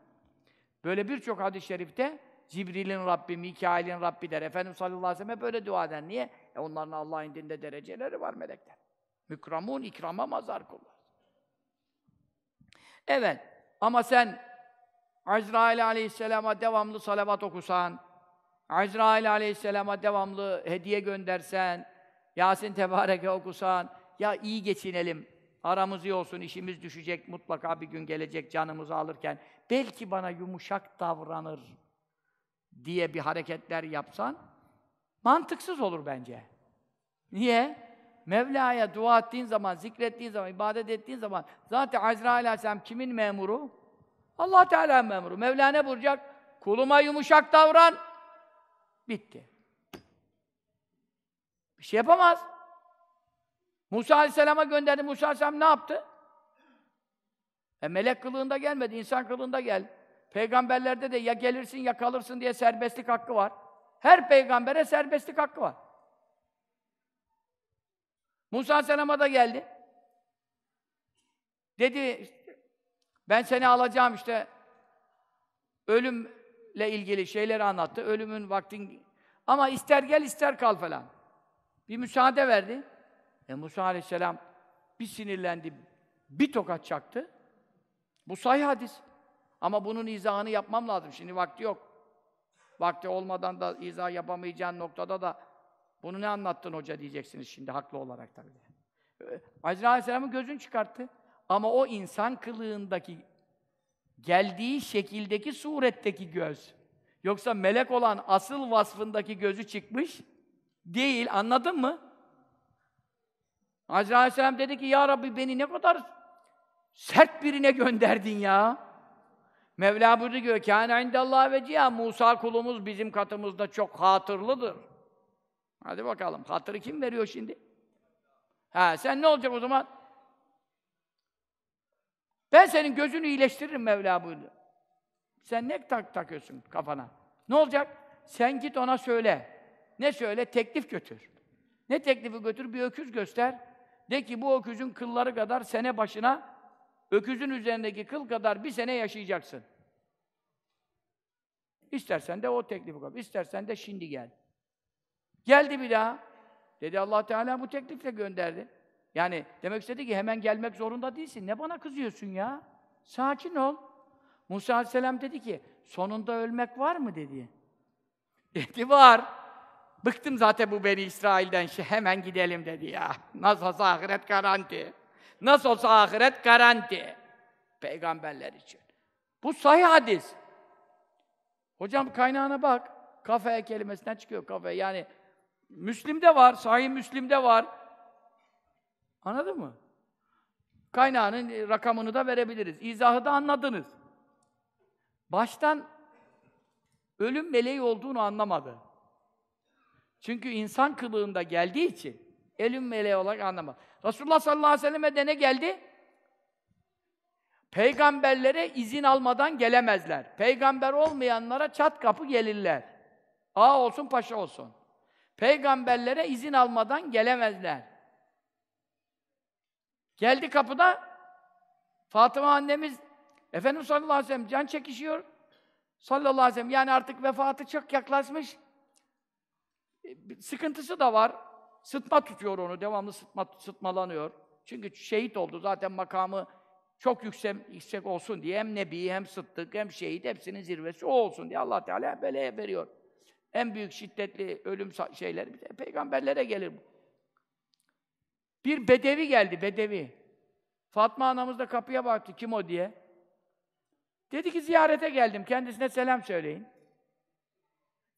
Speaker 2: Böyle birçok hadis-i şerifte Cibril'in Rabbi, Mikail'in Rabbi der. Efendimiz sallallahu aleyhi ve sellem böyle dua eder. Niye? E onların Allah'ın indinde dereceleri var melekler. Mükramun, ikrama mazar kullar. Evet. Ama sen Azrail aleyhisselama devamlı salavat okusan, Azrail aleyhisselama devamlı hediye göndersen, Yasin Tebareke okusan, ya iyi geçinelim, aramız iyi olsun, işimiz düşecek, mutlaka bir gün gelecek canımızı alırken, belki bana yumuşak davranır diye bir hareketler yapsan, mantıksız olur bence. Niye? Mevla'ya dua ettiğin zaman, zikrettiğin zaman, ibadet ettiğin zaman zaten Azrail Aleyhisselam kimin memuru? Allah Teala memuru. Mevla ne buyuracak? Kuluma yumuşak davran. Bitti. Bir şey yapamaz. Musa Aleyhisselam'a gönderdi. Musa Aleyhisselam ne yaptı? E melek kılığında gelmedi, insan kılığında gel. Peygamberlerde de ya gelirsin ya kalırsın diye serbestlik hakkı var. Her peygambere serbestlik hakkı var. Musa Aleyhisselam'a da geldi. Dedi, ben seni alacağım işte, ölümle ilgili şeyleri anlattı, ölümün vaktin... Ama ister gel ister kal falan. Bir müsaade verdi. E Musa Aleyhisselam bir sinirlendi, bir tokat çaktı. Bu sahih hadis. Ama bunun izahını yapmam lazım. Şimdi vakti yok. Vakti olmadan da izah yapamayacağın noktada da bunu ne anlattın hoca diyeceksiniz şimdi haklı olarak tabii. Ee, Azrail Aleyhisselam'ın gözünü çıkarttı. Ama o insan kılığındaki geldiği şekildeki suretteki göz. Yoksa melek olan asıl vasfındaki gözü çıkmış değil. Anladın mı? Azrail Aleyhisselam dedi ki ya Rabbi beni ne kadar sert birine gönderdin ya. Mevla buyurdu ki kâne indallâh ve ciha Musa kulumuz bizim katımızda çok hatırlıdır. Hadi bakalım. Hatırı kim veriyor şimdi? Ha sen ne olacak o zaman? Ben senin gözünü iyileştiririm Mevla buyurdu. Sen ne tak takıyorsun kafana? Ne olacak? Sen git ona söyle. Ne söyle? Teklif götür. Ne teklifi götür? Bir öküz göster. De ki bu öküzün kılları kadar sene başına öküzün üzerindeki kıl kadar bir sene yaşayacaksın. İstersen de o teklifi kabul. İstersen de şimdi gel. Geldi bir daha. Dedi Allah Teala bu teklifle gönderdi. Yani demek istedi ki hemen gelmek zorunda değilsin. Ne bana kızıyorsun ya? Sakin ol. Musa Aleyhisselam dedi ki, sonunda ölmek var mı dedi. Dedi var. Bıktım zaten bu Beni İsrail'den, şey, hemen gidelim dedi ya. Nasıl olsa ahiret garanti. Nasıl olsa ahiret garanti. Peygamberler için. Bu sahih hadis. Hocam kaynağına bak. Kafe kelimesinden çıkıyor kafe. Yani Müslim'de var, sahih Müslim'de var. Anladın mı? Kaynağının rakamını da verebiliriz. İzahı da anladınız. Baştan ölüm meleği olduğunu anlamadı. Çünkü insan kılığında geldiği için ölüm meleği olarak anlamadı. Resulullah sallallahu aleyhi ve selleme de ne geldi? Peygamberlere izin almadan gelemezler. Peygamber olmayanlara çat kapı gelirler. Ağa olsun, paşa olsun. Peygamberlere izin almadan gelemezler. Geldi kapıda, Fatıma annemiz, Efendimiz sallallahu aleyhi ve sellem can çekişiyor. Sallallahu aleyhi ve sellem, yani artık vefatı çok yaklaşmış. Sıkıntısı da var. Sıtma tutuyor onu, devamlı sıtma, sıtmalanıyor. Çünkü şehit oldu, zaten makamı çok yüksek, yüksek olsun diye hem nebi, hem sıddık, hem şehit, hepsinin zirvesi o olsun diye allah Teala beleye veriyor. En büyük şiddetli ölüm şeyleri peygamberlere gelir. Bir bedevi geldi, bedevi. Fatma anamız da kapıya baktı, kim o diye. Dedi ki ziyarete geldim, kendisine selam söyleyin.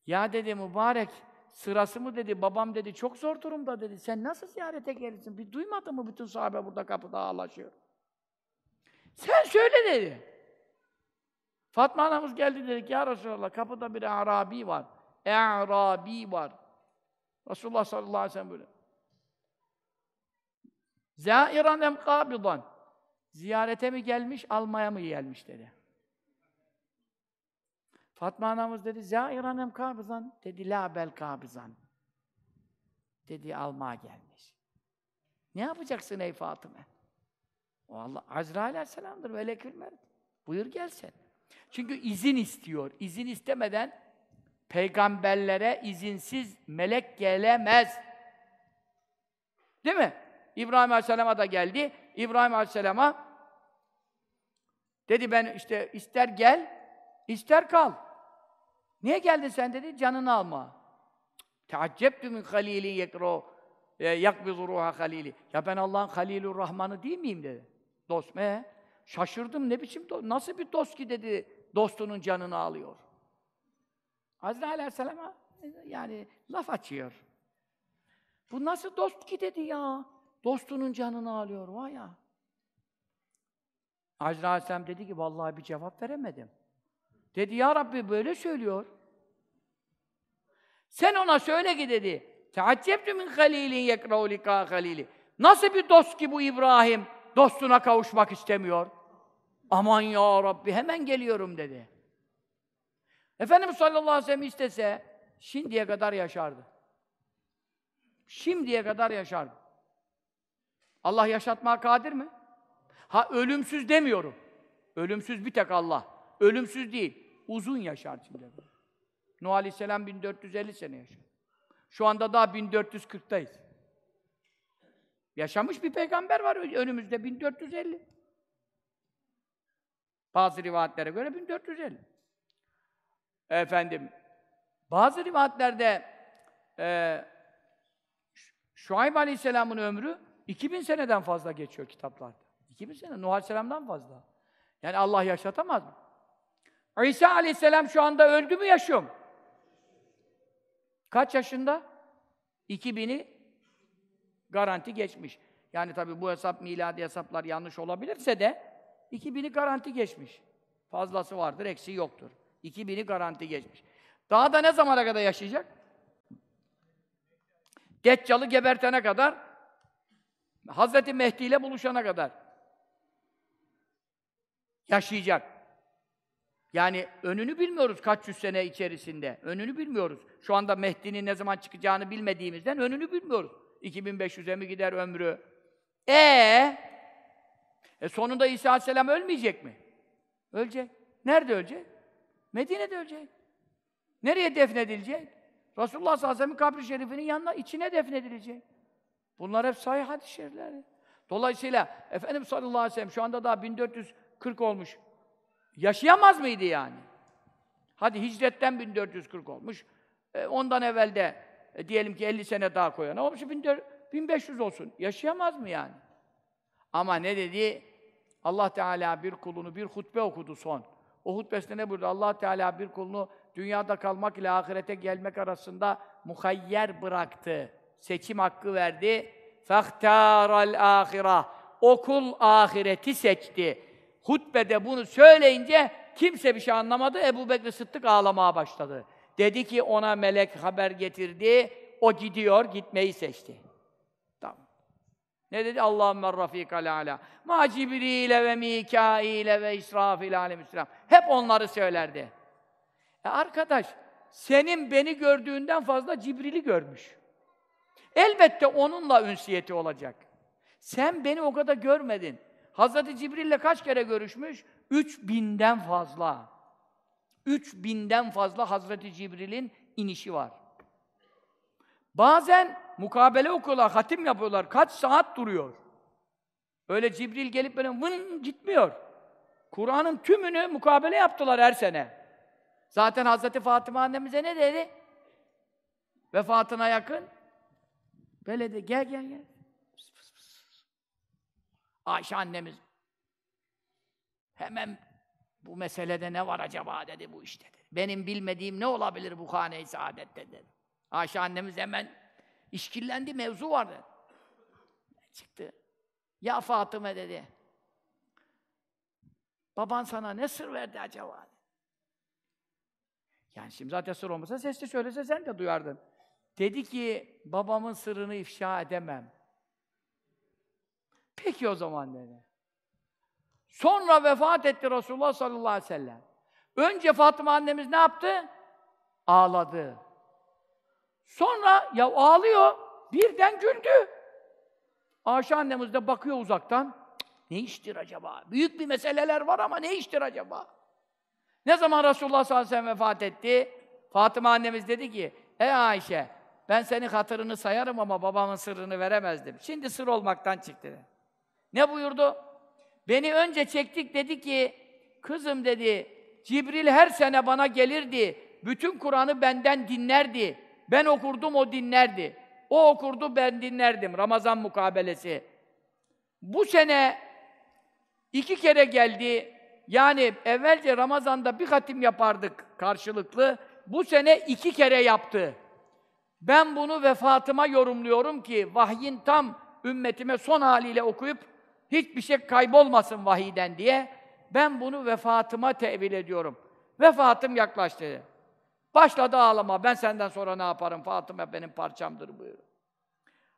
Speaker 2: Ya dedi mübarek, sırası mı dedi, babam dedi, çok zor durumda dedi. Sen nasıl ziyarete gelirsin? Bir duymadın mı bütün sahabe burada kapıda ağlaşıyor? Sen söyle dedi. Fatma anamız geldi dedi ki, ya Resulallah kapıda bir Arabi var. E'rabi var. Resulullah sallallahu aleyhi ve sellem böyle. Zairan em kabidan. Ziyarete mi gelmiş, almaya mı gelmiş dedi. Fatma anamız dedi, Zairan em kabidan. Dedi, la bel kabizan. Dedi, almaya gelmiş. Ne yapacaksın ey Fatıma? O Allah, Azrail aleyhisselamdır, melekül mevt. Buyur gelsin. Çünkü izin istiyor. İzin istemeden peygamberlere izinsiz melek gelemez. Değil mi? İbrahim Aleyhisselam'a da geldi. İbrahim Aleyhisselam'a dedi ben işte ister gel, ister kal. Niye geldin sen dedi? Canını alma. Teaccebtü min halili yekro yakbizu ruha halili. Ya ben Allah'ın Halilur Rahman'ı değil miyim dedi. Dost mu? Şaşırdım ne biçim? Nasıl bir dost ki dedi dostunun canını alıyor. Hazreti Aleyhisselam'a yani laf açıyor. Bu nasıl dost ki dedi ya? Dostunun canını alıyor vay ya. Hazreti Aleyhisselam dedi ki vallahi bir cevap veremedim. Dedi ya Rabbi böyle söylüyor. Sen ona söyle ki dedi. Teaccebtü min halilin yekra'u lika halili. Nasıl bir dost ki bu İbrahim dostuna kavuşmak istemiyor? Aman ya Rabbi hemen geliyorum dedi. Efendimiz sallallahu aleyhi ve sellem istese şimdiye kadar yaşardı. Şimdiye kadar yaşardı. Allah yaşatmaya kadir mi? Ha ölümsüz demiyorum. Ölümsüz bir tek Allah. Ölümsüz değil. Uzun yaşar şimdi. Nuh Aleyhisselam 1450 sene yaşadı. Şu anda daha 1440'tayız. Yaşamış bir peygamber var önümüzde 1450. Bazı rivayetlere göre 1450. Efendim, bazı rivayetlerde e, Şuayb Aleyhisselam'ın ömrü 2000 seneden fazla geçiyor kitaplarda. 2000 sene, Nuh Aleyhisselam'dan fazla. Yani Allah yaşatamaz mı? İsa Aleyhisselam şu anda öldü mü yaşıyor mu? Kaç yaşında? 2000'i garanti geçmiş. Yani tabii bu hesap, miladi hesaplar yanlış olabilirse de 2000'i garanti geçmiş. Fazlası vardır, eksiği yoktur. 2000'i garanti geçmiş. Daha da ne zamana kadar yaşayacak? Deccal'ı gebertene kadar, Hazreti Mehdi ile buluşana kadar yaşayacak. Yani önünü bilmiyoruz kaç yüz sene içerisinde. Önünü bilmiyoruz. Şu anda Mehdi'nin ne zaman çıkacağını bilmediğimizden önünü bilmiyoruz. 2500'e mi gider ömrü? Ee, e sonunda İsa Aleyhisselam ölmeyecek mi? Ölecek. Nerede ölecek? Medine'de ölecek. Nereye defnedilecek? Resulullah sallallahu aleyhi ve sellem'in kabri şerifinin yanına, içine defnedilecek. Bunlar hep sahih hadis-i şerifler. Dolayısıyla Efendimiz sallallahu aleyhi ve sellem şu anda daha 1440 olmuş. Yaşayamaz mıydı yani? Hadi hicretten 1440 olmuş. E, ondan evvel de e, diyelim ki 50 sene daha koyan. Olmuş 1500 olsun. Yaşayamaz mı yani? Ama ne dedi? Allah Teala bir kulunu bir hutbe okudu son. O hutbesinde ne buyurdu? Allah Teala bir kulunu dünyada kalmak ile ahirete gelmek arasında muhayyer bıraktı. Seçim hakkı verdi. فَاخْتَارَ الْآخِرَةِ O kul ahireti seçti. Hutbede bunu söyleyince kimse bir şey anlamadı. Ebu Bekir Sıddık ağlamaya başladı. Dedi ki ona melek haber getirdi. O gidiyor, gitmeyi seçti. Ne dedi? Allahümme rafikal ala. Ma Cibril'e ve Mikail'e ve İsrafil aleyhisselam. Hep onları söylerdi. E arkadaş, senin beni gördüğünden fazla Cibril'i görmüş. Elbette onunla ünsiyeti olacak. Sen beni o kadar görmedin. Hazreti Cibril'le kaç kere görüşmüş? Üç binden fazla. Üç binden fazla Hazreti Cibril'in inişi var. Bazen mukabele okuyorlar, hatim yapıyorlar. Kaç saat duruyor. Öyle Cibril gelip böyle vın gitmiyor. Kur'an'ın tümünü mukabele yaptılar her sene. Zaten Hazreti Fatıma annemize ne dedi? Vefatına yakın. Böyle de gel gel gel. Ayşe annemiz hemen bu meselede ne var acaba dedi bu işte dedi. Benim bilmediğim ne olabilir bu hane-i saadette dedi. Ayşe annemiz hemen işkillendi, mevzu vardı. Çıktı. Ya Fatıma dedi. Baban sana ne sır verdi acaba? Yani şimdi zaten sır olmasa sesli söylese sen de duyardın. Dedi ki, babamın sırrını ifşa edemem. Peki o zaman dedi. Sonra vefat etti Resulullah sallallahu aleyhi ve sellem. Önce Fatıma annemiz ne yaptı? Ağladı. Sonra ya ağlıyor, birden güldü. Ayşe annemiz de bakıyor uzaktan. Ne iştir acaba? Büyük bir meseleler var ama ne iştir acaba? Ne zaman Resulullah sallallahu aleyhi ve sellem vefat etti? Fatıma annemiz dedi ki, Ey Ayşe, ben senin hatırını sayarım ama babamın sırrını veremezdim. Şimdi sır olmaktan çıktı. Ne buyurdu? Beni önce çektik dedi ki, kızım dedi, Cibril her sene bana gelirdi, bütün Kur'an'ı benden dinlerdi. Ben okurdum, o dinlerdi. O okurdu, ben dinlerdim. Ramazan mukabelesi. Bu sene iki kere geldi. Yani evvelce Ramazan'da bir hatim yapardık karşılıklı. Bu sene iki kere yaptı. Ben bunu vefatıma yorumluyorum ki vahyin tam ümmetime son haliyle okuyup hiçbir şey kaybolmasın vahiden diye ben bunu vefatıma tevil ediyorum. Vefatım yaklaştı. Başladı ağlama. Ben senden sonra ne yaparım? Fatıma benim parçamdır buyur.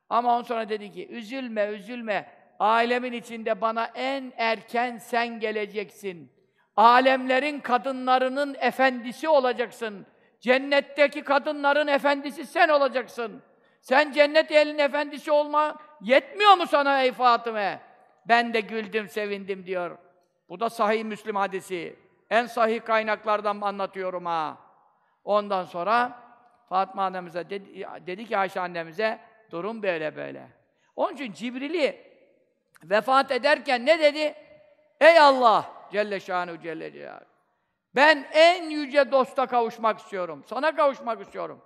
Speaker 2: Ama ondan sonra dedi ki, üzülme, üzülme. Alemin içinde bana en erken sen geleceksin. Alemlerin kadınlarının efendisi olacaksın. Cennetteki kadınların efendisi sen olacaksın. Sen cennet elin efendisi olma yetmiyor mu sana ey Fatıma? Ben de güldüm, sevindim diyor. Bu da sahih Müslim hadisi. En sahih kaynaklardan anlatıyorum ha. Ondan sonra Fatma annemize dedi, dedi ki Ayşe annemize durum böyle böyle. Onun için Cibril'i vefat ederken ne dedi? Ey Allah Celle Şanu Celle Celaluhu. Ben en yüce dosta kavuşmak istiyorum. Sana kavuşmak istiyorum.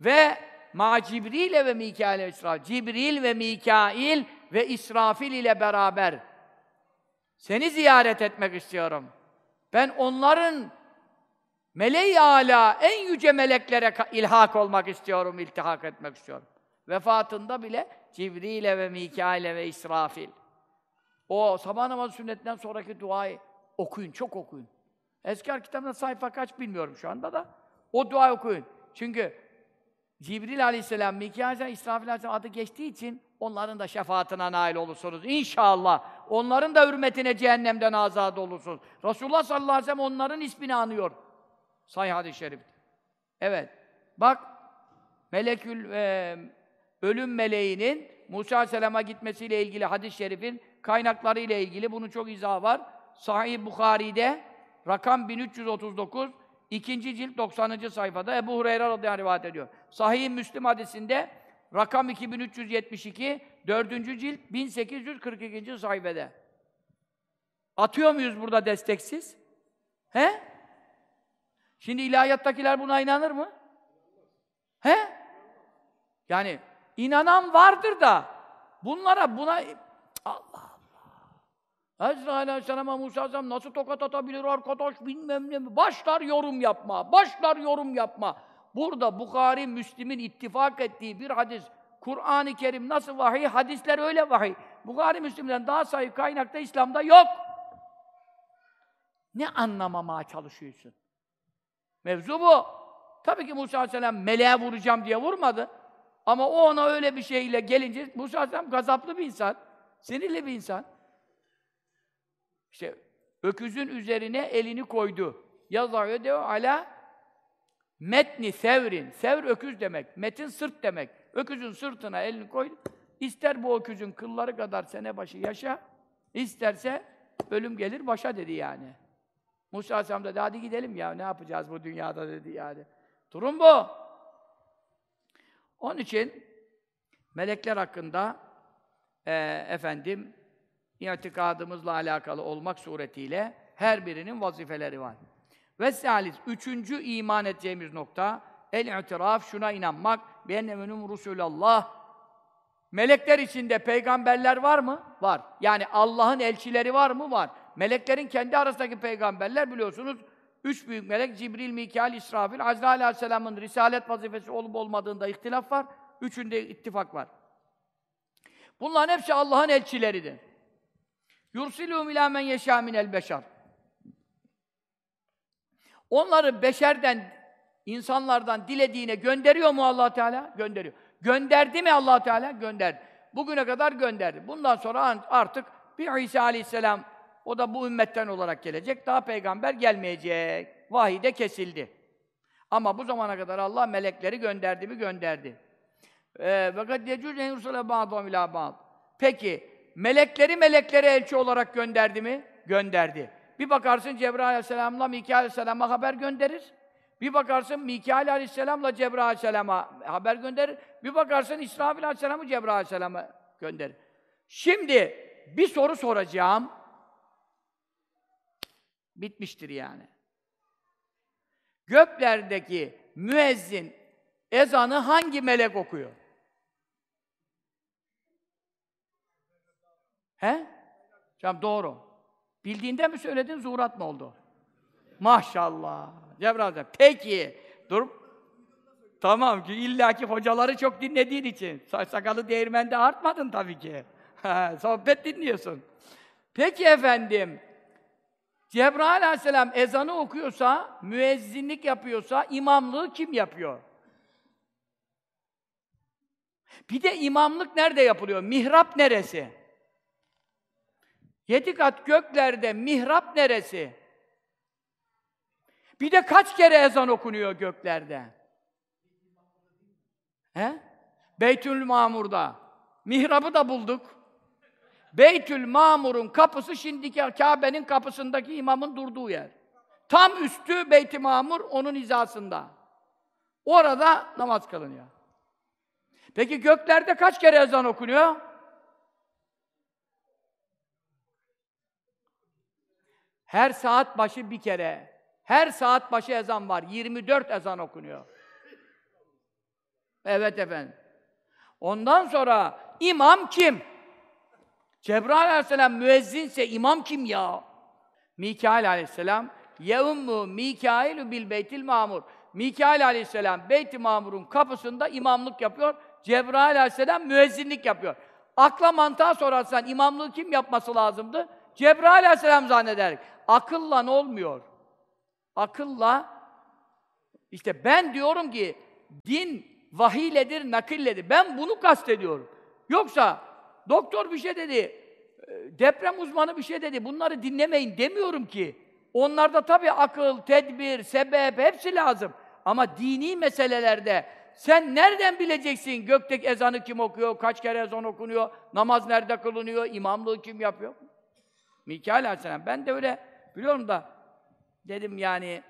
Speaker 2: Ve ma Cibril ve Mikail ve İsrafil. Cibril ve Mikail ve İsrafil ile beraber seni ziyaret etmek istiyorum. Ben onların meleği ala en yüce meleklere ilhak olmak istiyorum, iltihak etmek istiyorum. Vefatında bile Cibril'e ve Mikail'e ve İsrafil. O sabah namazı sünnetinden sonraki duayı okuyun, çok okuyun. Eskar kitabında sayfa kaç bilmiyorum şu anda da. O dua okuyun. Çünkü Cibril aleyhisselam, Mikail aleyhisselam, İsrafil aleyhisselam adı geçtiği için onların da şefaatine nail olursunuz. İnşallah. Onların da hürmetine cehennemden azad olursunuz. Resulullah sallallahu aleyhi ve sellem onların ismini anıyor. Sahih hadis-i şerif. Evet. Bak, Melekül e, ölüm meleğinin Musa aleyhisselama gitmesiyle ilgili hadis-i şerifin kaynakları ile ilgili bunun çok izahı var. Sahih Bukhari'de rakam 1339 ikinci cilt 90. sayfada Ebu Hureyre radıyallahu anh rivayet ediyor. Sahih Müslim hadisinde rakam 2372 4. cilt 1842. sayfada. Atıyor muyuz burada desteksiz? He? Şimdi ilahiyattakiler buna inanır mı? He? Yani inanan vardır da bunlara buna Allah Allah. Ezrail Aleyhisselam'a Musa Aleyhisselam nasıl tokat atabilir arkadaş bilmem ne mi? Başlar yorum yapma. Başlar yorum yapma. Burada Bukhari, Müslim'in ittifak ettiği bir hadis. Kur'an-ı Kerim nasıl vahiy? Hadisler öyle vahiy. Bukhari, Müslim'den daha sayı kaynakta İslam'da yok. Ne anlamamaya çalışıyorsun? Mevzu bu. Tabii ki Musa Aleyhisselam meleğe vuracağım diye vurmadı. Ama o ona öyle bir şeyle gelince Musa Aleyhisselam gazaplı bir insan, sinirli bir insan. İşte öküzün üzerine elini koydu. Yazıyor diyor ala metni sevrin. Sevr öküz demek. Metin sırt demek. Öküzün sırtına elini koydu. İster bu öküzün kılları kadar sene başı yaşa, isterse ölüm gelir başa dedi yani. Musa Aleyhisselam dedi, hadi gidelim ya, ne yapacağız bu dünyada dedi yani. Durum bu. Onun için melekler hakkında e, efendim itikadımızla alakalı olmak suretiyle her birinin vazifeleri var. Ve salis, üçüncü iman edeceğimiz nokta, el-i'tiraf, şuna inanmak, be'ennemenum Resulallah, Melekler içinde peygamberler var mı? Var. Yani Allah'ın elçileri var mı? Var. Meleklerin kendi arasındaki peygamberler biliyorsunuz, üç büyük melek, Cibril, Mikail, İsrafil, Azrail Aleyhisselam'ın risalet vazifesi olup olmadığında ihtilaf var. Üçünde ittifak var. Bunların hepsi Allah'ın elçileridir. Yursilûm ilâ men yeşâ minel beşer. Onları beşerden, insanlardan dilediğine gönderiyor mu allah Teala? Gönderiyor. Gönderdi mi allah Teala? Gönderdi. Bugüne kadar gönderdi. Bundan sonra artık bir İsa Aleyhisselam, o da bu ümmetten olarak gelecek. Daha peygamber gelmeyecek. Vahiy de kesildi. Ama bu zamana kadar Allah melekleri gönderdi mi? Gönderdi. Fakat yecüz en yursale ba'dhum ila ba'd. Peki, melekleri meleklere elçi olarak gönderdi mi? Gönderdi. Bir bakarsın Cebrail Aleyhisselam'la Mikail Aleyhisselam'a haber gönderir. Bir bakarsın Mikail Aleyhisselam'la Cebrail Aleyhisselam'a haber gönderir. Bir bakarsın İsrafil Aleyhisselam'ı Cebrail Aleyhisselam'a gönderir. Şimdi bir soru soracağım. Bitmiştir yani. Göklerdeki müezzin ezanı hangi melek okuyor? He? Tamam doğru. Bildiğinden mi söyledin, zuhurat mı oldu? Maşallah. Cebrail Peki. Dur. Tamam ki illaki hocaları çok dinlediğin için. Sakalı değirmende artmadın tabii ki. Sohbet dinliyorsun. Peki efendim. Cebrail aleyhisselam ezanı okuyorsa, müezzinlik yapıyorsa, imamlığı kim yapıyor? Bir de imamlık nerede yapılıyor? Mihrap neresi? Yedi kat göklerde mihrap neresi? Bir de kaç kere ezan okunuyor göklerde? He? Beytül Mamur'da. Mihrabı da bulduk. Beytül Mamur'un kapısı şimdiki Kabe'nin kapısındaki imamın durduğu yer. Tam üstü Beyt-i Mamur onun hizasında. Orada namaz kılınıyor. Peki göklerde kaç kere ezan okunuyor? Her saat başı bir kere. Her saat başı ezan var. 24 ezan okunuyor. Evet efendim. Ondan sonra imam kim? Cebrail aleyhisselam müezzinse imam kim ya? Mikail aleyhisselam yevmü Mikailu bil beytil mamur. Mikail aleyhisselam beyt-i mamurun kapısında imamlık yapıyor. Cebrail aleyhisselam müezzinlik yapıyor. Akla mantığa sorarsan imamlığı kim yapması lazımdı? Cebrail aleyhisselam zanneder. Akılla olmuyor. akılla işte ben diyorum ki din vahiyledir, nakilledir. Ben bunu kastediyorum. Yoksa doktor bir şey dedi, e, deprem uzmanı bir şey dedi. Bunları dinlemeyin demiyorum ki. Onlarda tabii akıl, tedbir, sebep hepsi lazım. Ama dini meselelerde sen nereden bileceksin gökteki ezanı kim okuyor, kaç kere ezan okunuyor, namaz nerede kılınıyor, imamlığı kim yapıyor? Mikail Aleyhisselam. Ben de öyle biliyorum da dedim yani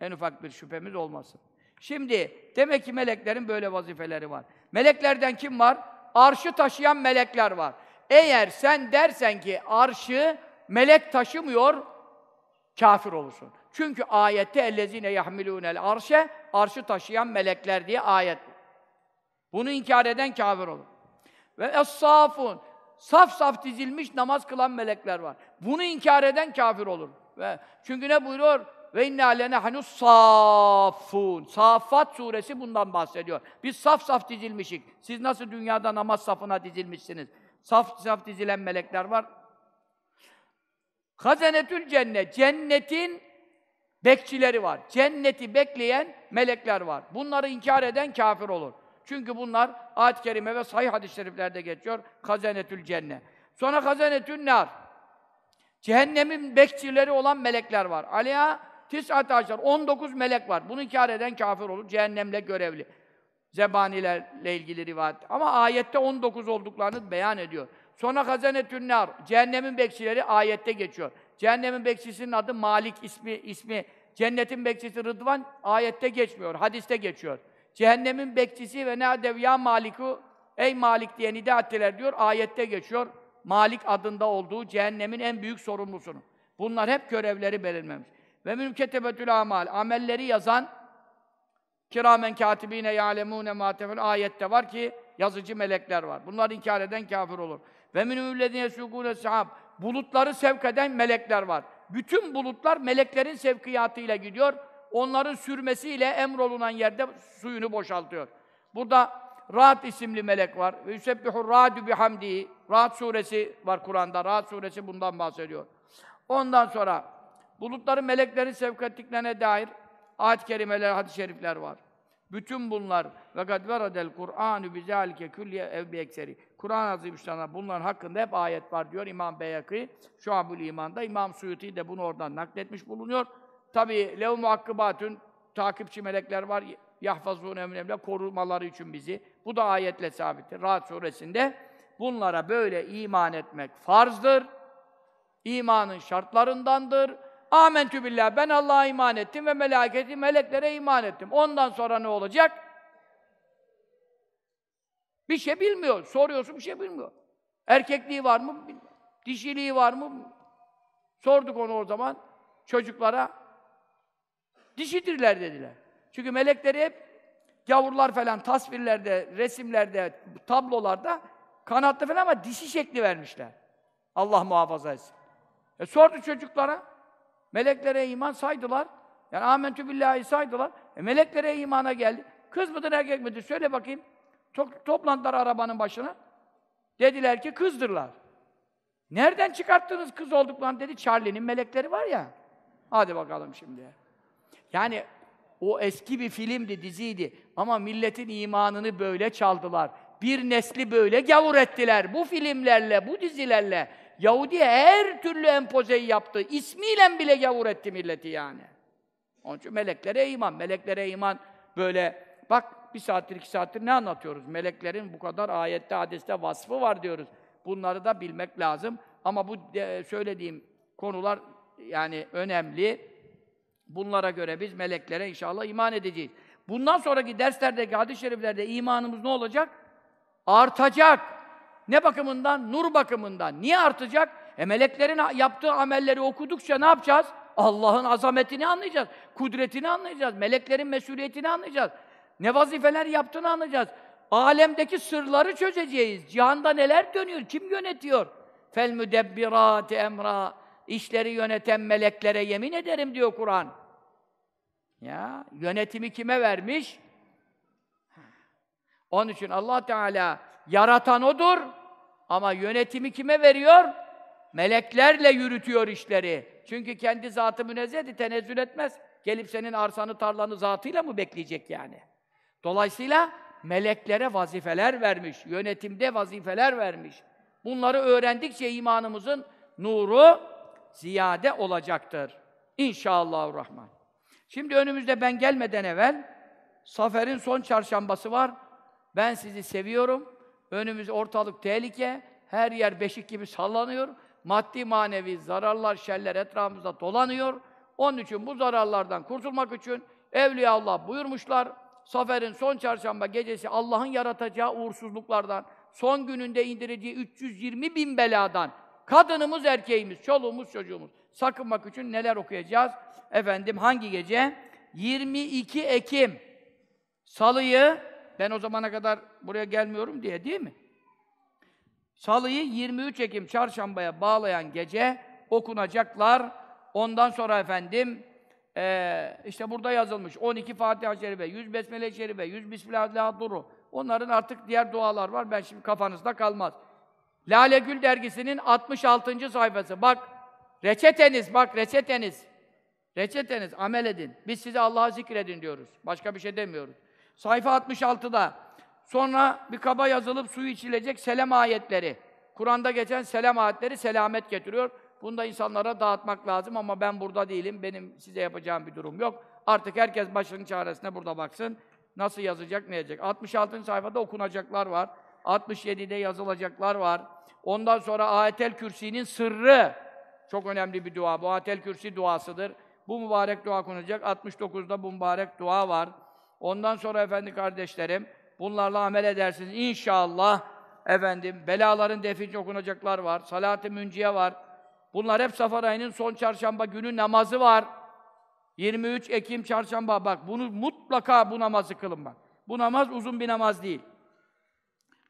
Speaker 2: en ufak bir şüphemiz olmasın. Şimdi demek ki meleklerin böyle vazifeleri var. Meleklerden kim var? Arşı taşıyan melekler var. Eğer sen dersen ki arşı melek taşımıyor, kafir olursun. Çünkü ayette ellezine yahmilûnel arşe arşı taşıyan melekler diye ayet. Bunu inkar eden kafir olur. Ve es-safun saf saf dizilmiş namaz kılan melekler var. Bunu inkar eden kafir olur. Ve çünkü ne buyuruyor? Ve inna lenahnu safun. Safat suresi bundan bahsediyor. Biz saf saf dizilmişik. Siz nasıl dünyada namaz safına dizilmişsiniz? Saf saf dizilen melekler var. Hazenetül cennet. Cennetin bekçileri var. Cenneti bekleyen melekler var. Bunları inkar eden kafir olur. Çünkü bunlar ayet-i kerime ve sahih hadis-i şeriflerde geçiyor. Hazenetül cennet. Sonra hazenetül nar. Cehennemin bekçileri olan melekler var. Aleyha tis'at aşar. 19 melek var. Bunu inkar eden kafir olur. Cehennemle görevli. Zebanilerle ilgili rivayet. Ama ayette 19 olduklarını beyan ediyor. Sonra hazenetün nar. Cehennemin bekçileri ayette geçiyor. Cehennemin bekçisinin adı Malik ismi ismi. Cennetin bekçisi Rıdvan ayette geçmiyor. Hadiste geçiyor. Cehennemin bekçisi ve ne ya Malik'u ey Malik diye nida ettiler diyor. Ayette geçiyor. Malik adında olduğu cehennemin en büyük sorumlusunu. Bunlar hep görevleri belirmemiş. Ve mülketebetül amal. Amelleri yazan kiramen katibine ya'lemune ma ayette var ki yazıcı melekler var. Bunları inkar eden kafir olur. Ve minümüllezine sukûne sahab. Bulutları sevk eden melekler var. Bütün bulutlar meleklerin sevkiyatıyla gidiyor. Onların sürmesiyle emrolunan yerde suyunu boşaltıyor. Burada Ra'd isimli melek var. Ve yusebbihur râdü bihamdihi. Ra'd suresi var Kur'an'da. Ra'd suresi bundan bahsediyor. Ondan sonra bulutların meleklerin sevk ettiklerine dair ayet-i kerimeler, hadis-i şerifler var. Bütün bunlar ve kad veradel Kur'anu bizalike külliye ev bi ekseri. Kur'an Azimüşşan'a bunların hakkında hep ayet var diyor İmam Beyaki. Şuabül İman'da İmam Suyuti de bunu oradan nakletmiş bulunuyor. Tabi lev muakkibatün takipçi melekler var. Yahfazûn emremle korumaları için bizi. Bu da ayetle sabittir. Rahat suresinde bunlara böyle iman etmek farzdır. İmanın şartlarındandır. Amentü billah. Ben Allah'a iman ettim ve meleketi meleklere iman ettim. Ondan sonra ne olacak? Bir şey bilmiyor. Soruyorsun bir şey bilmiyor. Erkekliği var mı? Bilmiyor. Dişiliği var mı? Sorduk onu o zaman çocuklara. Dişidirler dediler. Çünkü melekleri hep gavurlar falan tasvirlerde, resimlerde, tablolarda kanatlı falan ama dişi şekli vermişler. Allah muhafaza etsin. E sordu çocuklara. Meleklere iman saydılar. Yani amentü billahi saydılar. E meleklere imana geldi. Kız mıdır erkek midir? Söyle bakayım. To toplandılar arabanın başına. Dediler ki kızdırlar. Nereden çıkarttınız kız olduklarını dedi. Charlie'nin melekleri var ya. Hadi bakalım şimdi. Yani o eski bir filmdi, diziydi. Ama milletin imanını böyle çaldılar. Bir nesli böyle gavur ettiler. Bu filmlerle, bu dizilerle. Yahudi her türlü empozeyi yaptı. İsmiyle bile gavur etti milleti yani. Onun için meleklere iman. Meleklere iman böyle, bak bir saattir, iki saattir ne anlatıyoruz? Meleklerin bu kadar ayette, hadiste vasfı var diyoruz. Bunları da bilmek lazım. Ama bu söylediğim konular yani önemli. Bunlara göre biz meleklere inşallah iman edeceğiz. Bundan sonraki derslerdeki hadis-i şeriflerde imanımız ne olacak? Artacak. Ne bakımından? Nur bakımından. Niye artacak? E meleklerin yaptığı amelleri okudukça ne yapacağız? Allah'ın azametini anlayacağız. Kudretini anlayacağız. Meleklerin mesuliyetini anlayacağız. Ne vazifeler yaptığını anlayacağız. Alemdeki sırları çözeceğiz. Cihanda neler dönüyor? Kim yönetiyor? Fel müdebbirâti emra. İşleri yöneten meleklere yemin ederim diyor Kur'an. Ya yönetimi kime vermiş? Onun için Allah Teala yaratan odur ama yönetimi kime veriyor? Meleklerle yürütüyor işleri. Çünkü kendi zatı münezzehti, tenezzül etmez. Gelip senin arsanı, tarlanı zatıyla mı bekleyecek yani? Dolayısıyla meleklere vazifeler vermiş, yönetimde vazifeler vermiş. Bunları öğrendikçe imanımızın nuru ziyade olacaktır. İnşallahurrahman. Şimdi önümüzde ben gelmeden evvel Safer'in son çarşambası var. Ben sizi seviyorum. Önümüz ortalık tehlike. Her yer beşik gibi sallanıyor. Maddi manevi zararlar, şerler etrafımızda dolanıyor. Onun için bu zararlardan kurtulmak için Evliya Allah buyurmuşlar. Safer'in son çarşamba gecesi Allah'ın yaratacağı uğursuzluklardan, son gününde indireceği 320 bin beladan, kadınımız, erkeğimiz, çoluğumuz, çocuğumuz sakınmak için neler okuyacağız? Efendim hangi gece? 22 Ekim. Salıyı, ben o zamana kadar buraya gelmiyorum diye değil mi? Salıyı 23 Ekim çarşambaya bağlayan gece okunacaklar. Ondan sonra efendim ee, işte burada yazılmış 12 Fatiha-i Şerife, 100 Besmele-i Şerife, 100 Bismillahirrahmanirrahim. Onların artık diğer dualar var. Ben şimdi kafanızda kalmaz. Lale Gül dergisinin 66. sayfası. Bak reçeteniz, bak reçeteniz. Reçeteniz, amel edin. Biz size Allah'ı zikredin diyoruz. Başka bir şey demiyoruz. Sayfa 66'da. Sonra bir kaba yazılıp suyu içilecek selam ayetleri. Kur'an'da geçen selam ayetleri selamet getiriyor. Bunu da insanlara dağıtmak lazım ama ben burada değilim. Benim size yapacağım bir durum yok. Artık herkes başının çaresine burada baksın. Nasıl yazacak, ne yazacak? 66. sayfada okunacaklar var. 67'de yazılacaklar var. Ondan sonra Ayetel Kürsi'nin sırrı. Çok önemli bir dua. Bu Ayetel Kürsi duasıdır. Bu mübarek dua okunacak. 69'da bu mübarek dua var. Ondan sonra efendi kardeşlerim, bunlarla amel edersiniz. İnşallah efendim belaların definci okunacaklar var. Salat-ı münciye var. Bunlar hep Safar ayının son çarşamba günü namazı var. 23 Ekim çarşamba bak bunu mutlaka bu namazı kılın bak. Bu namaz uzun bir namaz değil.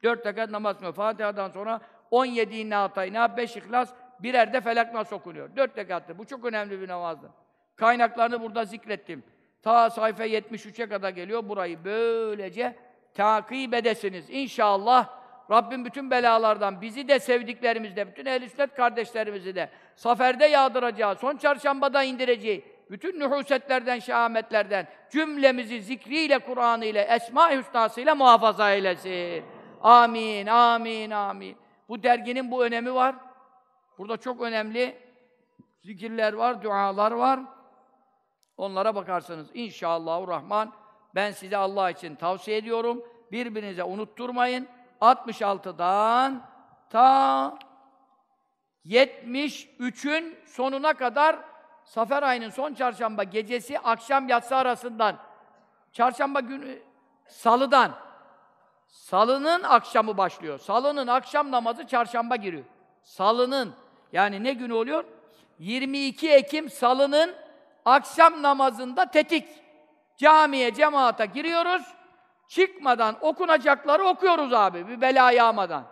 Speaker 2: 4 rekat namaz mı? Fatiha'dan sonra 17 inna atayna, 5 ihlas, birer de felak nasıl okunuyor. 4 rekattır. Bu çok önemli bir namazdır. Kaynaklarını burada zikrettim. Ta sayfa 73'e kadar geliyor. Burayı böylece takip edesiniz. İnşallah Rabbim bütün belalardan, bizi de sevdiklerimizde, bütün ehl sünnet kardeşlerimizi de saferde yağdıracağı, son çarşambada indireceği, bütün nühusetlerden, şahametlerden cümlemizi zikriyle, Kur'an'ı ile, Esma-i Hüsna'sıyla muhafaza eylesin. Amin, amin, amin. Bu derginin bu önemi var. Burada çok önemli zikirler var, dualar var. Onlara bakarsanız inşallahurrahman ben size Allah için tavsiye ediyorum. Birbirinize unutturmayın. 66'dan ta 73'ün sonuna kadar Safer ayının son çarşamba gecesi akşam yatsı arasından çarşamba günü salıdan salının akşamı başlıyor. Salının akşam namazı çarşamba giriyor. Salının yani ne günü oluyor? 22 Ekim salının akşam namazında tetik. Camiye, cemaata giriyoruz. Çıkmadan okunacakları okuyoruz abi, bir bela yağmadan.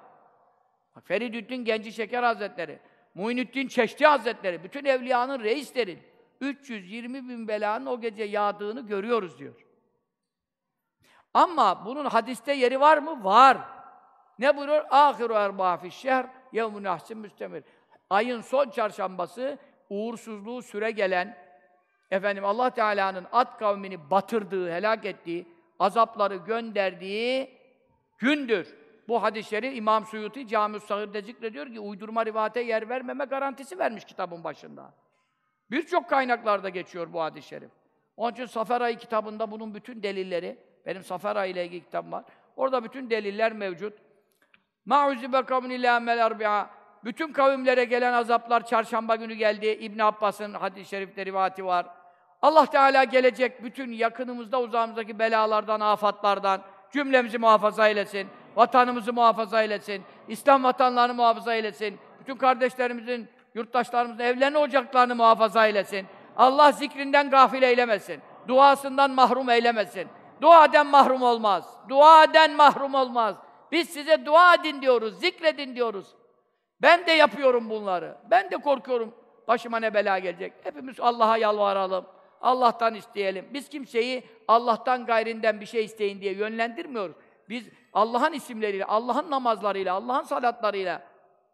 Speaker 2: Feridüddin Genci Şeker Hazretleri, Muhyiddin Çeşti Hazretleri, bütün evliyanın reislerin 320 bin belanın o gece yağdığını görüyoruz diyor. Ama bunun hadiste yeri var mı? Var. Ne buyuruyor? Ahiru erbâ fişşehr yevmü nahsin müstemir. Ayın son çarşambası uğursuzluğu süre gelen efendim Allah Teala'nın at kavmini batırdığı, helak ettiği azapları gönderdiği gündür. Bu hadisleri İmam Suyuti Cami-ü Sahir'de zikrediyor ki uydurma rivayete yer vermeme garantisi vermiş kitabın başında. Birçok kaynaklarda geçiyor bu hadis-i şerif. Onun için Safer Ayı kitabında bunun bütün delilleri, benim Safer Ayı ile ilgili kitabım var. Orada bütün deliller mevcut. Ma'uzibe kavmin illa mel Bütün kavimlere gelen azaplar çarşamba günü geldi. İbn Abbas'ın hadis-i şerifte rivayeti var. Allah Teala gelecek bütün yakınımızda uzağımızdaki belalardan, afatlardan cümlemizi muhafaza eylesin. Vatanımızı muhafaza eylesin. İslam vatanlarını muhafaza eylesin. Bütün kardeşlerimizin, yurttaşlarımızın evlerini, ocaklarını muhafaza eylesin. Allah zikrinden gafil eylemesin. Duasından mahrum eylemesin. Dua eden mahrum olmaz. Dua eden mahrum olmaz. Biz size dua edin diyoruz, zikredin diyoruz. Ben de yapıyorum bunları. Ben de korkuyorum başıma ne bela gelecek. Hepimiz Allah'a yalvaralım. Allah'tan isteyelim. Biz kimseyi Allah'tan gayrinden bir şey isteyin diye yönlendirmiyoruz. Biz Allah'ın isimleriyle, Allah'ın namazlarıyla, Allah'ın salatlarıyla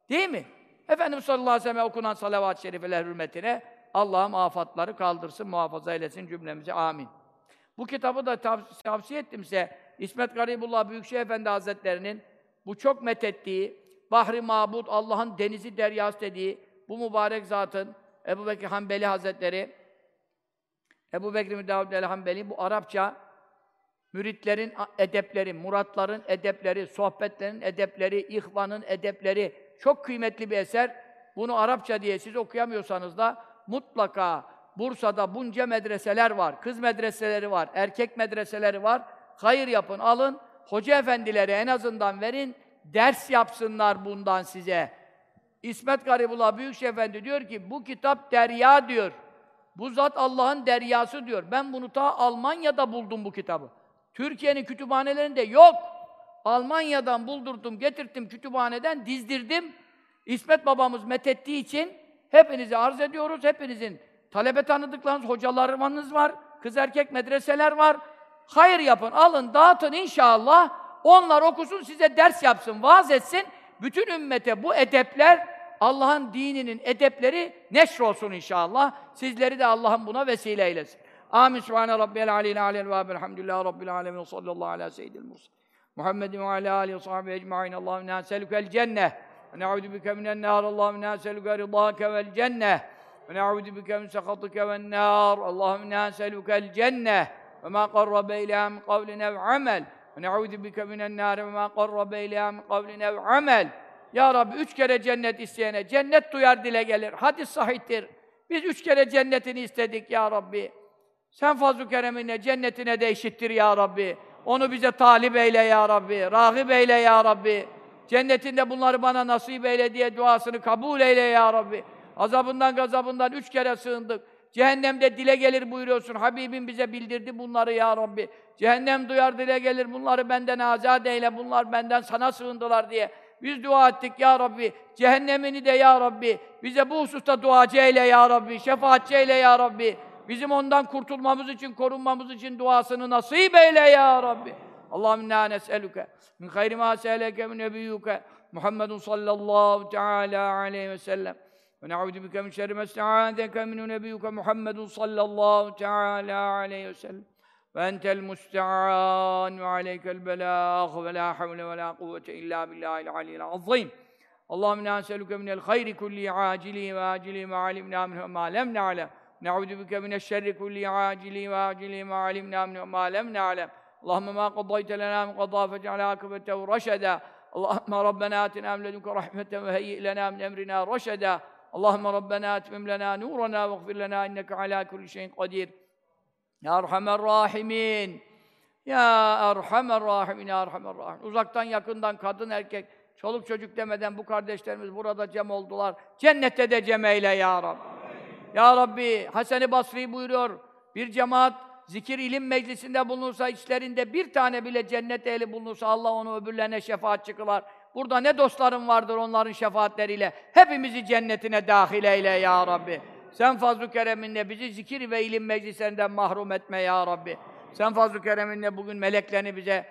Speaker 2: değil mi? Efendimiz sallallahu aleyhi ve sellem okunan salavat-ı şerifeler hürmetine Allah'ım afatları kaldırsın, muhafaza eylesin cümlemizi. Amin. Bu kitabı da tav- tavsiye ettim size. İsmet Garibullah Büyükşehir Efendi Hazretleri'nin bu çok methettiği, Bahri Mabud, Allah'ın denizi deryası dediği bu mübarek zatın Ebu Bekir Hanbeli Hazretleri Ebu Bekir Müdavud el-Hanbeli bu Arapça müritlerin edepleri, muratların edepleri, sohbetlerin edepleri, ihvanın edepleri çok kıymetli bir eser. Bunu Arapça diye siz okuyamıyorsanız da mutlaka Bursa'da bunca medreseler var. Kız medreseleri var, erkek medreseleri var. Hayır yapın, alın. Hoca efendileri en azından verin. Ders yapsınlar bundan size. İsmet Garibullah Büyükşehir Efendi diyor ki bu kitap derya diyor. Bu zat Allah'ın deryası diyor. Ben bunu ta Almanya'da buldum bu kitabı. Türkiye'nin kütüphanelerinde yok. Almanya'dan buldurdum, getirttim kütüphaneden, dizdirdim. İsmet babamız methettiği için hepinizi arz ediyoruz. Hepinizin talebe tanıdıklarınız, hocalarınız var, kız erkek medreseler var. Hayır yapın, alın, dağıtın inşallah. Onlar okusun, size ders yapsın, vaaz etsin. Bütün ümmete bu edepler, Allah'ın dininin edepleri neşr olsun inşallah. Sizleri de Allah'ın buna vesile eylesin. Amin. Sübhane Rabbiyel Aleyhi Aleyhi ve Elhamdülillahi Rabbil Alemin. Sallallahu ala seyyidil mursal. Muhammedin ve ala alihi ve sahbihi ecma'in. Allahümme neselükel cenneh. Ve ne'udu bike minen nâr. Allahümme inna neselüke rıdâke vel cenneh. Ve ne'udu bike min sekatike ven nâr. Allahümme neselükel cenneh. Ve ma qarrabe ilâ min kavlin ev amel. Ve ne'udu bike minen nâr. Ve ma qarrabe ilâ min kavlin ev amel. Ya Rabbi üç kere cennet isteyene cennet duyar dile gelir. Hadis sahihtir. Biz üç kere cennetini istedik ya Rabbi. Sen fazl-ı kereminle cennetine de eşittir ya Rabbi. Onu bize talip eyle ya Rabbi. Rahip eyle ya Rabbi. Cennetinde bunları bana nasip eyle diye duasını kabul eyle ya Rabbi. Azabından gazabından üç kere sığındık. Cehennemde dile gelir buyuruyorsun. Habibim bize bildirdi bunları ya Rabbi. Cehennem duyar dile gelir. Bunları benden azat eyle. Bunlar benden sana sığındılar diye. Biz dua ettik ya Rabbi. Cehennemini de ya Rabbi. Bize bu hususta duacı eyle ya Rabbi. Şefaatçi eyle ya Rabbi. Bizim ondan kurtulmamız için, korunmamız için duasını nasip eyle ya Rabbi. Allahümme inna nes'eluke min hayri ma se'eleke min nebiyyuke Muhammedun sallallahu teala aleyhi ve sellem ve ne'udu bike min şerri mesta'adeke min nebiyyuke Muhammedun sallallahu teala aleyhi ve sellem فأنت المستعان وعليك البلاغ ولا حول ولا قوة إلا بالله العلي العظيم. اللهم إنا نسألك من الخير كل عاجله وآجله ما علمنا منه ما لم نعلم. نعوذ بك من الشر كل عاجله وآجله ما علمنا منه ما لم نعلم. اللهم ما قضيت لنا من قضاء فاجعل عاقبته رشدا. اللهم ربنا آتنا من لدنك رحمة وهيئ لنا من أمرنا رشدا. اللهم ربنا أتمم لنا نورنا واغفر لنا إنك على كل شيء قدير. Ya Erhamer Rahimin. Ya Erhamer Rahimin, Ya Erhamer Rahimin. Uzaktan yakından kadın erkek, çoluk çocuk demeden bu kardeşlerimiz burada cem oldular. Cennette de cem eyle Ya Rabbi. Ya Rabbi, Hasan-ı Basri buyuruyor, bir cemaat zikir ilim meclisinde bulunursa, içlerinde bir tane bile cennet ehli bulunursa Allah onu öbürlerine şefaatçi kılar. Burada ne dostlarım vardır onların şefaatleriyle. Hepimizi cennetine dahil eyle Ya Rabbi. Sen fazl-ı kereminle bizi zikir ve ilim meclislerinden mahrum etme ya Rabbi. Sen fazl-ı kereminle bugün meleklerini bize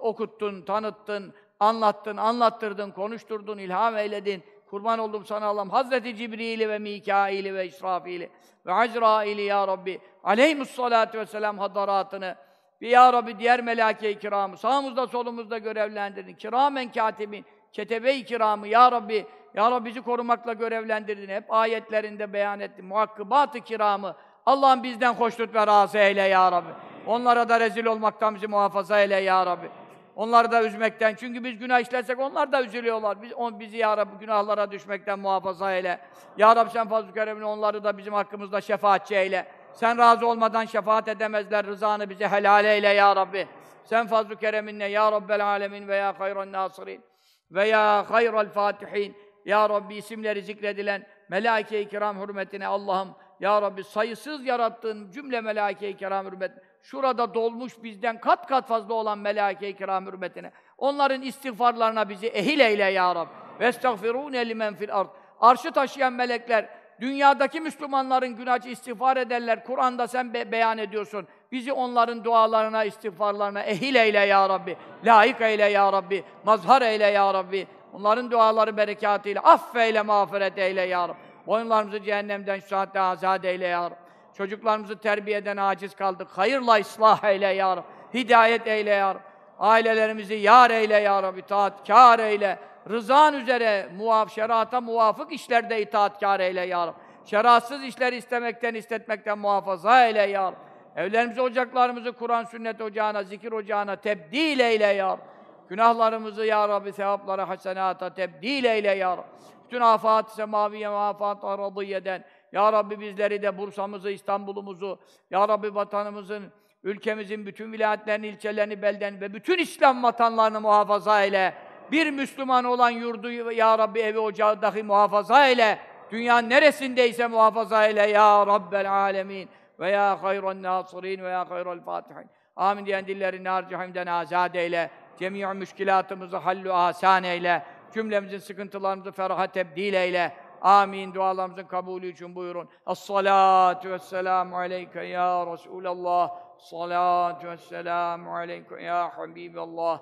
Speaker 2: okuttun, tanıttın, anlattın, anlattırdın, konuşturdun, ilham eyledin. Kurban oldum sana Allah'ım. Hazreti Cibril'i ve Mikail'i ve İsrafil'i ve Azrail'i ya Rabbi. Aleyhissalatu vesselam hadaratını ve ya Rabbi diğer melâke-i kiramı sağımızda solumuzda görevlendirdin. Kiramen katibin, ketebe-i kiramı ya Rabbi. Ya Rabbi bizi korumakla görevlendirdin. Hep ayetlerinde beyan ettin. Muhakkıbat-ı kiramı Allah'ım bizden hoşnut ve razı eyle ya Rabbi. Onlara da rezil olmaktan bizi muhafaza eyle ya Rabbi. Onları da üzmekten. Çünkü biz günah işlersek onlar da üzülüyorlar. Biz, on, bizi ya Rabbi günahlara düşmekten muhafaza eyle. Ya Rabbi sen fazl-ı keremine onları da bizim hakkımızda şefaatçi eyle. Sen razı olmadan şefaat edemezler. Rızanı bize helal eyle ya Rabbi. Sen fazl-ı kereminle ya Rabbel alemin ve ya hayran nasirin ve ya hayral fatihin. Ya Rabbi isimleri zikredilen melaike-i kiram hürmetine Allah'ım ya Rabbi sayısız yarattığın cümle melaike-i kiram hürmetine şurada dolmuş bizden kat kat fazla olan melaike-i kiram hürmetine onların istiğfarlarına bizi ehil eyle ya Rabbi. Vestagfirûne limen fil ard. Arşı taşıyan melekler dünyadaki Müslümanların günahı istiğfar ederler. Kur'an'da sen be beyan ediyorsun. Bizi onların dualarına, istiğfarlarına ehil eyle ya Rabbi. Layık eyle ya Rabbi. Mazhar eyle ya Rabbi. Onların duaları berekatıyla affeyle, mağfiret eyle ya Rabbi. Boyunlarımızı cehennemden şu saatte azat eyle ya Rabbi. Çocuklarımızı terbiyeden aciz kaldık. Hayırla ıslah eyle ya Rabbi. Hidayet eyle ya Rabbi. Ailelerimizi yar eyle ya Rabbi. Taatkar eyle. Rızan üzere muaf, şerata muvafık işlerde itaatkar eyle ya Rabbi. Şeratsız işleri istemekten, istetmekten muhafaza eyle ya Rabbi. Evlerimizi, ocaklarımızı Kur'an, sünnet ocağına, zikir ocağına tebdil eyle ya Rabbi. Günahlarımızı ya Rabbi sevaplara, hasenata tebdil eyle ya Rabbi. Bütün afat-ı semaviye ve afat-ı aradiyeden ya Rabbi bizleri de Bursa'mızı, İstanbul'umuzu, Ya Rabbi vatanımızın, ülkemizin bütün vilayetlerini, ilçelerini, belden ve bütün İslam vatanlarını muhafaza eyle. Bir Müslüman olan yurdu, Ya Rabbi evi, ocağı dahi muhafaza eyle. Dünyanın neresindeyse muhafaza eyle Ya Rabbel alemin. Ve ya hayran nasirin ve ya hayral fatihin. Amin diyen dillerini harcihimden azad eyle. Cemi'i müşkilatımızı hallu asan eyle. Cümlemizin sıkıntılarımızı feraha tebdil eyle. Amin. Dualarımızın kabulü için buyurun. Es-salatu vesselamu aleyke ya Resulallah. Salatu vesselamu aleyke ya Habiballah.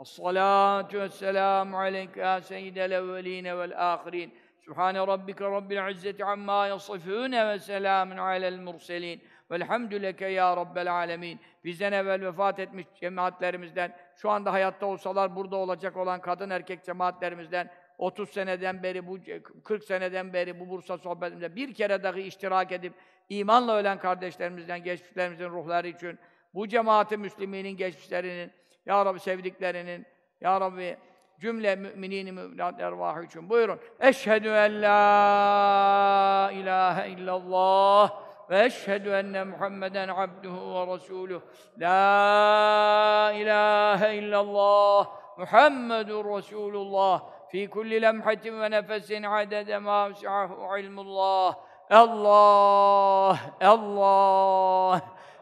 Speaker 2: Es-salatu vesselamu aleyke ya seyyidel evveline vel ahirin. Sübhane rabbike rabbil izzeti amma yasifûne ve selâmun alel murselîn. Velhamdü leke ya Rabbel alemin. Bizden evvel vefat etmiş cemaatlerimizden, şu anda hayatta olsalar burada olacak olan kadın erkek cemaatlerimizden 30 seneden beri, bu 40 seneden beri bu Bursa sohbetimizde bir kere dahi iştirak edip imanla ölen kardeşlerimizden, geçmişlerimizin ruhları için, bu cemaati Müslüminin geçmişlerinin, Ya Rabbi sevdiklerinin, Ya Rabbi cümle müminin müminat ervahı için buyurun. Eşhedü en la ilahe illallah ve eşhedü enne Muhammeden abduhu ve resuluh. La ilahe illallah Muhammedun Resulullah fi kulli lemhatin ve nefesin adede ma vesi'ahu ilmullah. Allah, Allah,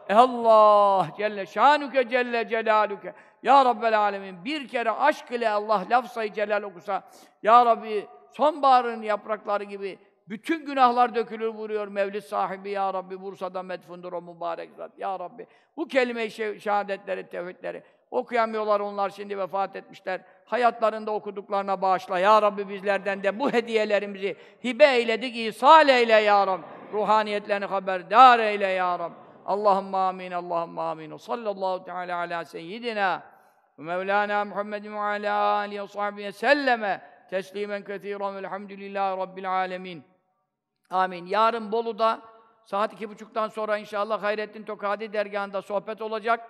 Speaker 2: Allah Celle şanuke Celle celaluke. Ya Rabbel Alemin bir kere aşk ile Allah laf sayı celal okusa, Ya Rabbi sonbaharın yaprakları gibi bütün günahlar dökülür vuruyor Mevlid sahibi Ya Rabbi Bursa'da medfundur o mübarek zat. Ya Rabbi bu kelime-i şehadetleri, tevhidleri okuyamıyorlar onlar şimdi vefat etmişler. Hayatlarında okuduklarına bağışla. Ya Rabbi bizlerden de bu hediyelerimizi hibe eyledik, ihsal eyle Ya Rabbi. Ruhaniyetlerini haberdar eyle Ya Rabbi. Allahümme amin, Allahümme amin. Sallallahu teala ala seyyidina ve Mevlana Muhammedin ve ala alihi ve sahbihi selleme teslimen kethiren velhamdülillahi rabbil alemin. Amin. Yarın Bolu'da saat iki buçuktan sonra inşallah Hayrettin Tokadi dergahında sohbet olacak.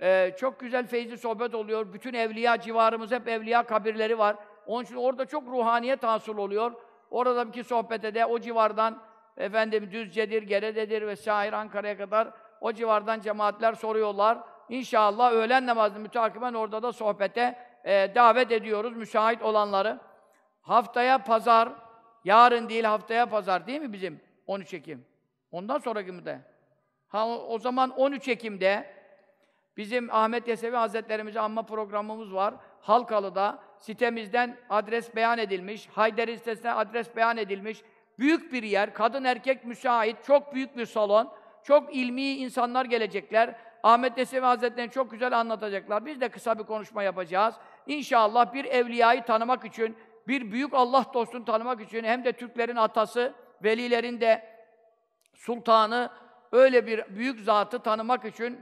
Speaker 2: Ee, çok güzel feyizli sohbet oluyor. Bütün evliya civarımız hep evliya kabirleri var. Onun için orada çok ruhaniyet hasıl oluyor. Orada bir sohbete de o civardan efendim Düzce'dir, Gerede'dir vesaire Ankara'ya kadar o civardan cemaatler soruyorlar. İnşallah öğlen namazını mütakiben orada da sohbete e, davet ediyoruz müsait olanları. Haftaya pazar, yarın değil haftaya pazar değil mi bizim 13 Ekim? Ondan sonraki mi de? Ha, o, zaman 13 Ekim'de bizim Ahmet Yesevi Hazretlerimize anma programımız var. Halkalı'da sitemizden adres beyan edilmiş, Hayderi sitesinden adres beyan edilmiş. Büyük bir yer, kadın erkek müsait, çok büyük bir salon. Çok ilmi insanlar gelecekler. Ahmet Yesevi Hazretleri çok güzel anlatacaklar. Biz de kısa bir konuşma yapacağız. İnşallah bir evliyayı tanımak için, bir büyük Allah dostunu tanımak için hem de Türklerin atası, velilerin de sultanı, öyle bir büyük zatı tanımak için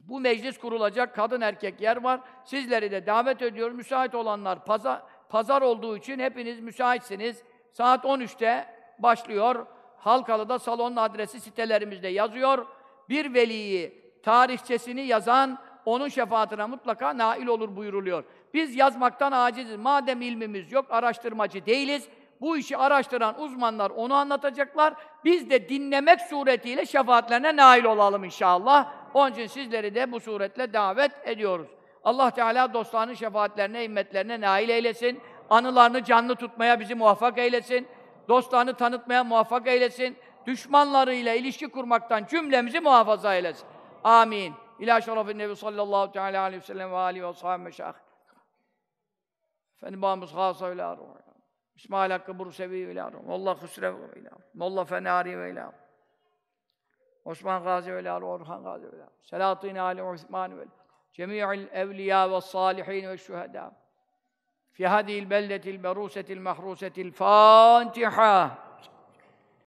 Speaker 2: bu meclis kurulacak kadın erkek yer var. Sizleri de davet ediyorum. Müsait olanlar pazar, pazar olduğu için hepiniz müsaitsiniz. Saat 13'te başlıyor. Halkalı'da salonun adresi sitelerimizde yazıyor. Bir veliyi, tarihçesini yazan onun şefaatine mutlaka nail olur buyuruluyor. Biz yazmaktan aciziz. Madem ilmimiz yok, araştırmacı değiliz. Bu işi araştıran uzmanlar onu anlatacaklar. Biz de dinlemek suretiyle şefaatlerine nail olalım inşallah. Onun için sizleri de bu suretle davet ediyoruz. Allah Teala dostlarının şefaatlerine, himmetlerine nail eylesin. Anılarını canlı tutmaya bizi muvaffak eylesin. Dostlarını tanıtmaya muvaffak eylesin. Düşmanlarıyla ilişki kurmaktan cümlemizi muhafaza eylesin. آمين. إلى شرف النبي صلى الله تعالى عليه وسلم وآله وصحبه مشاخ فنبام خاصة إلى روح. إسماعيل كبر سبيه إلى روح. والله خسر إلى والله فناري إلى عثمان غازي إلى روح. أرخان غازي إلى سلاطين آل عثمان إلى جميع الأولياء والصالحين والشهداء. في هذه البلدة المروسة المحروسة الفاتحة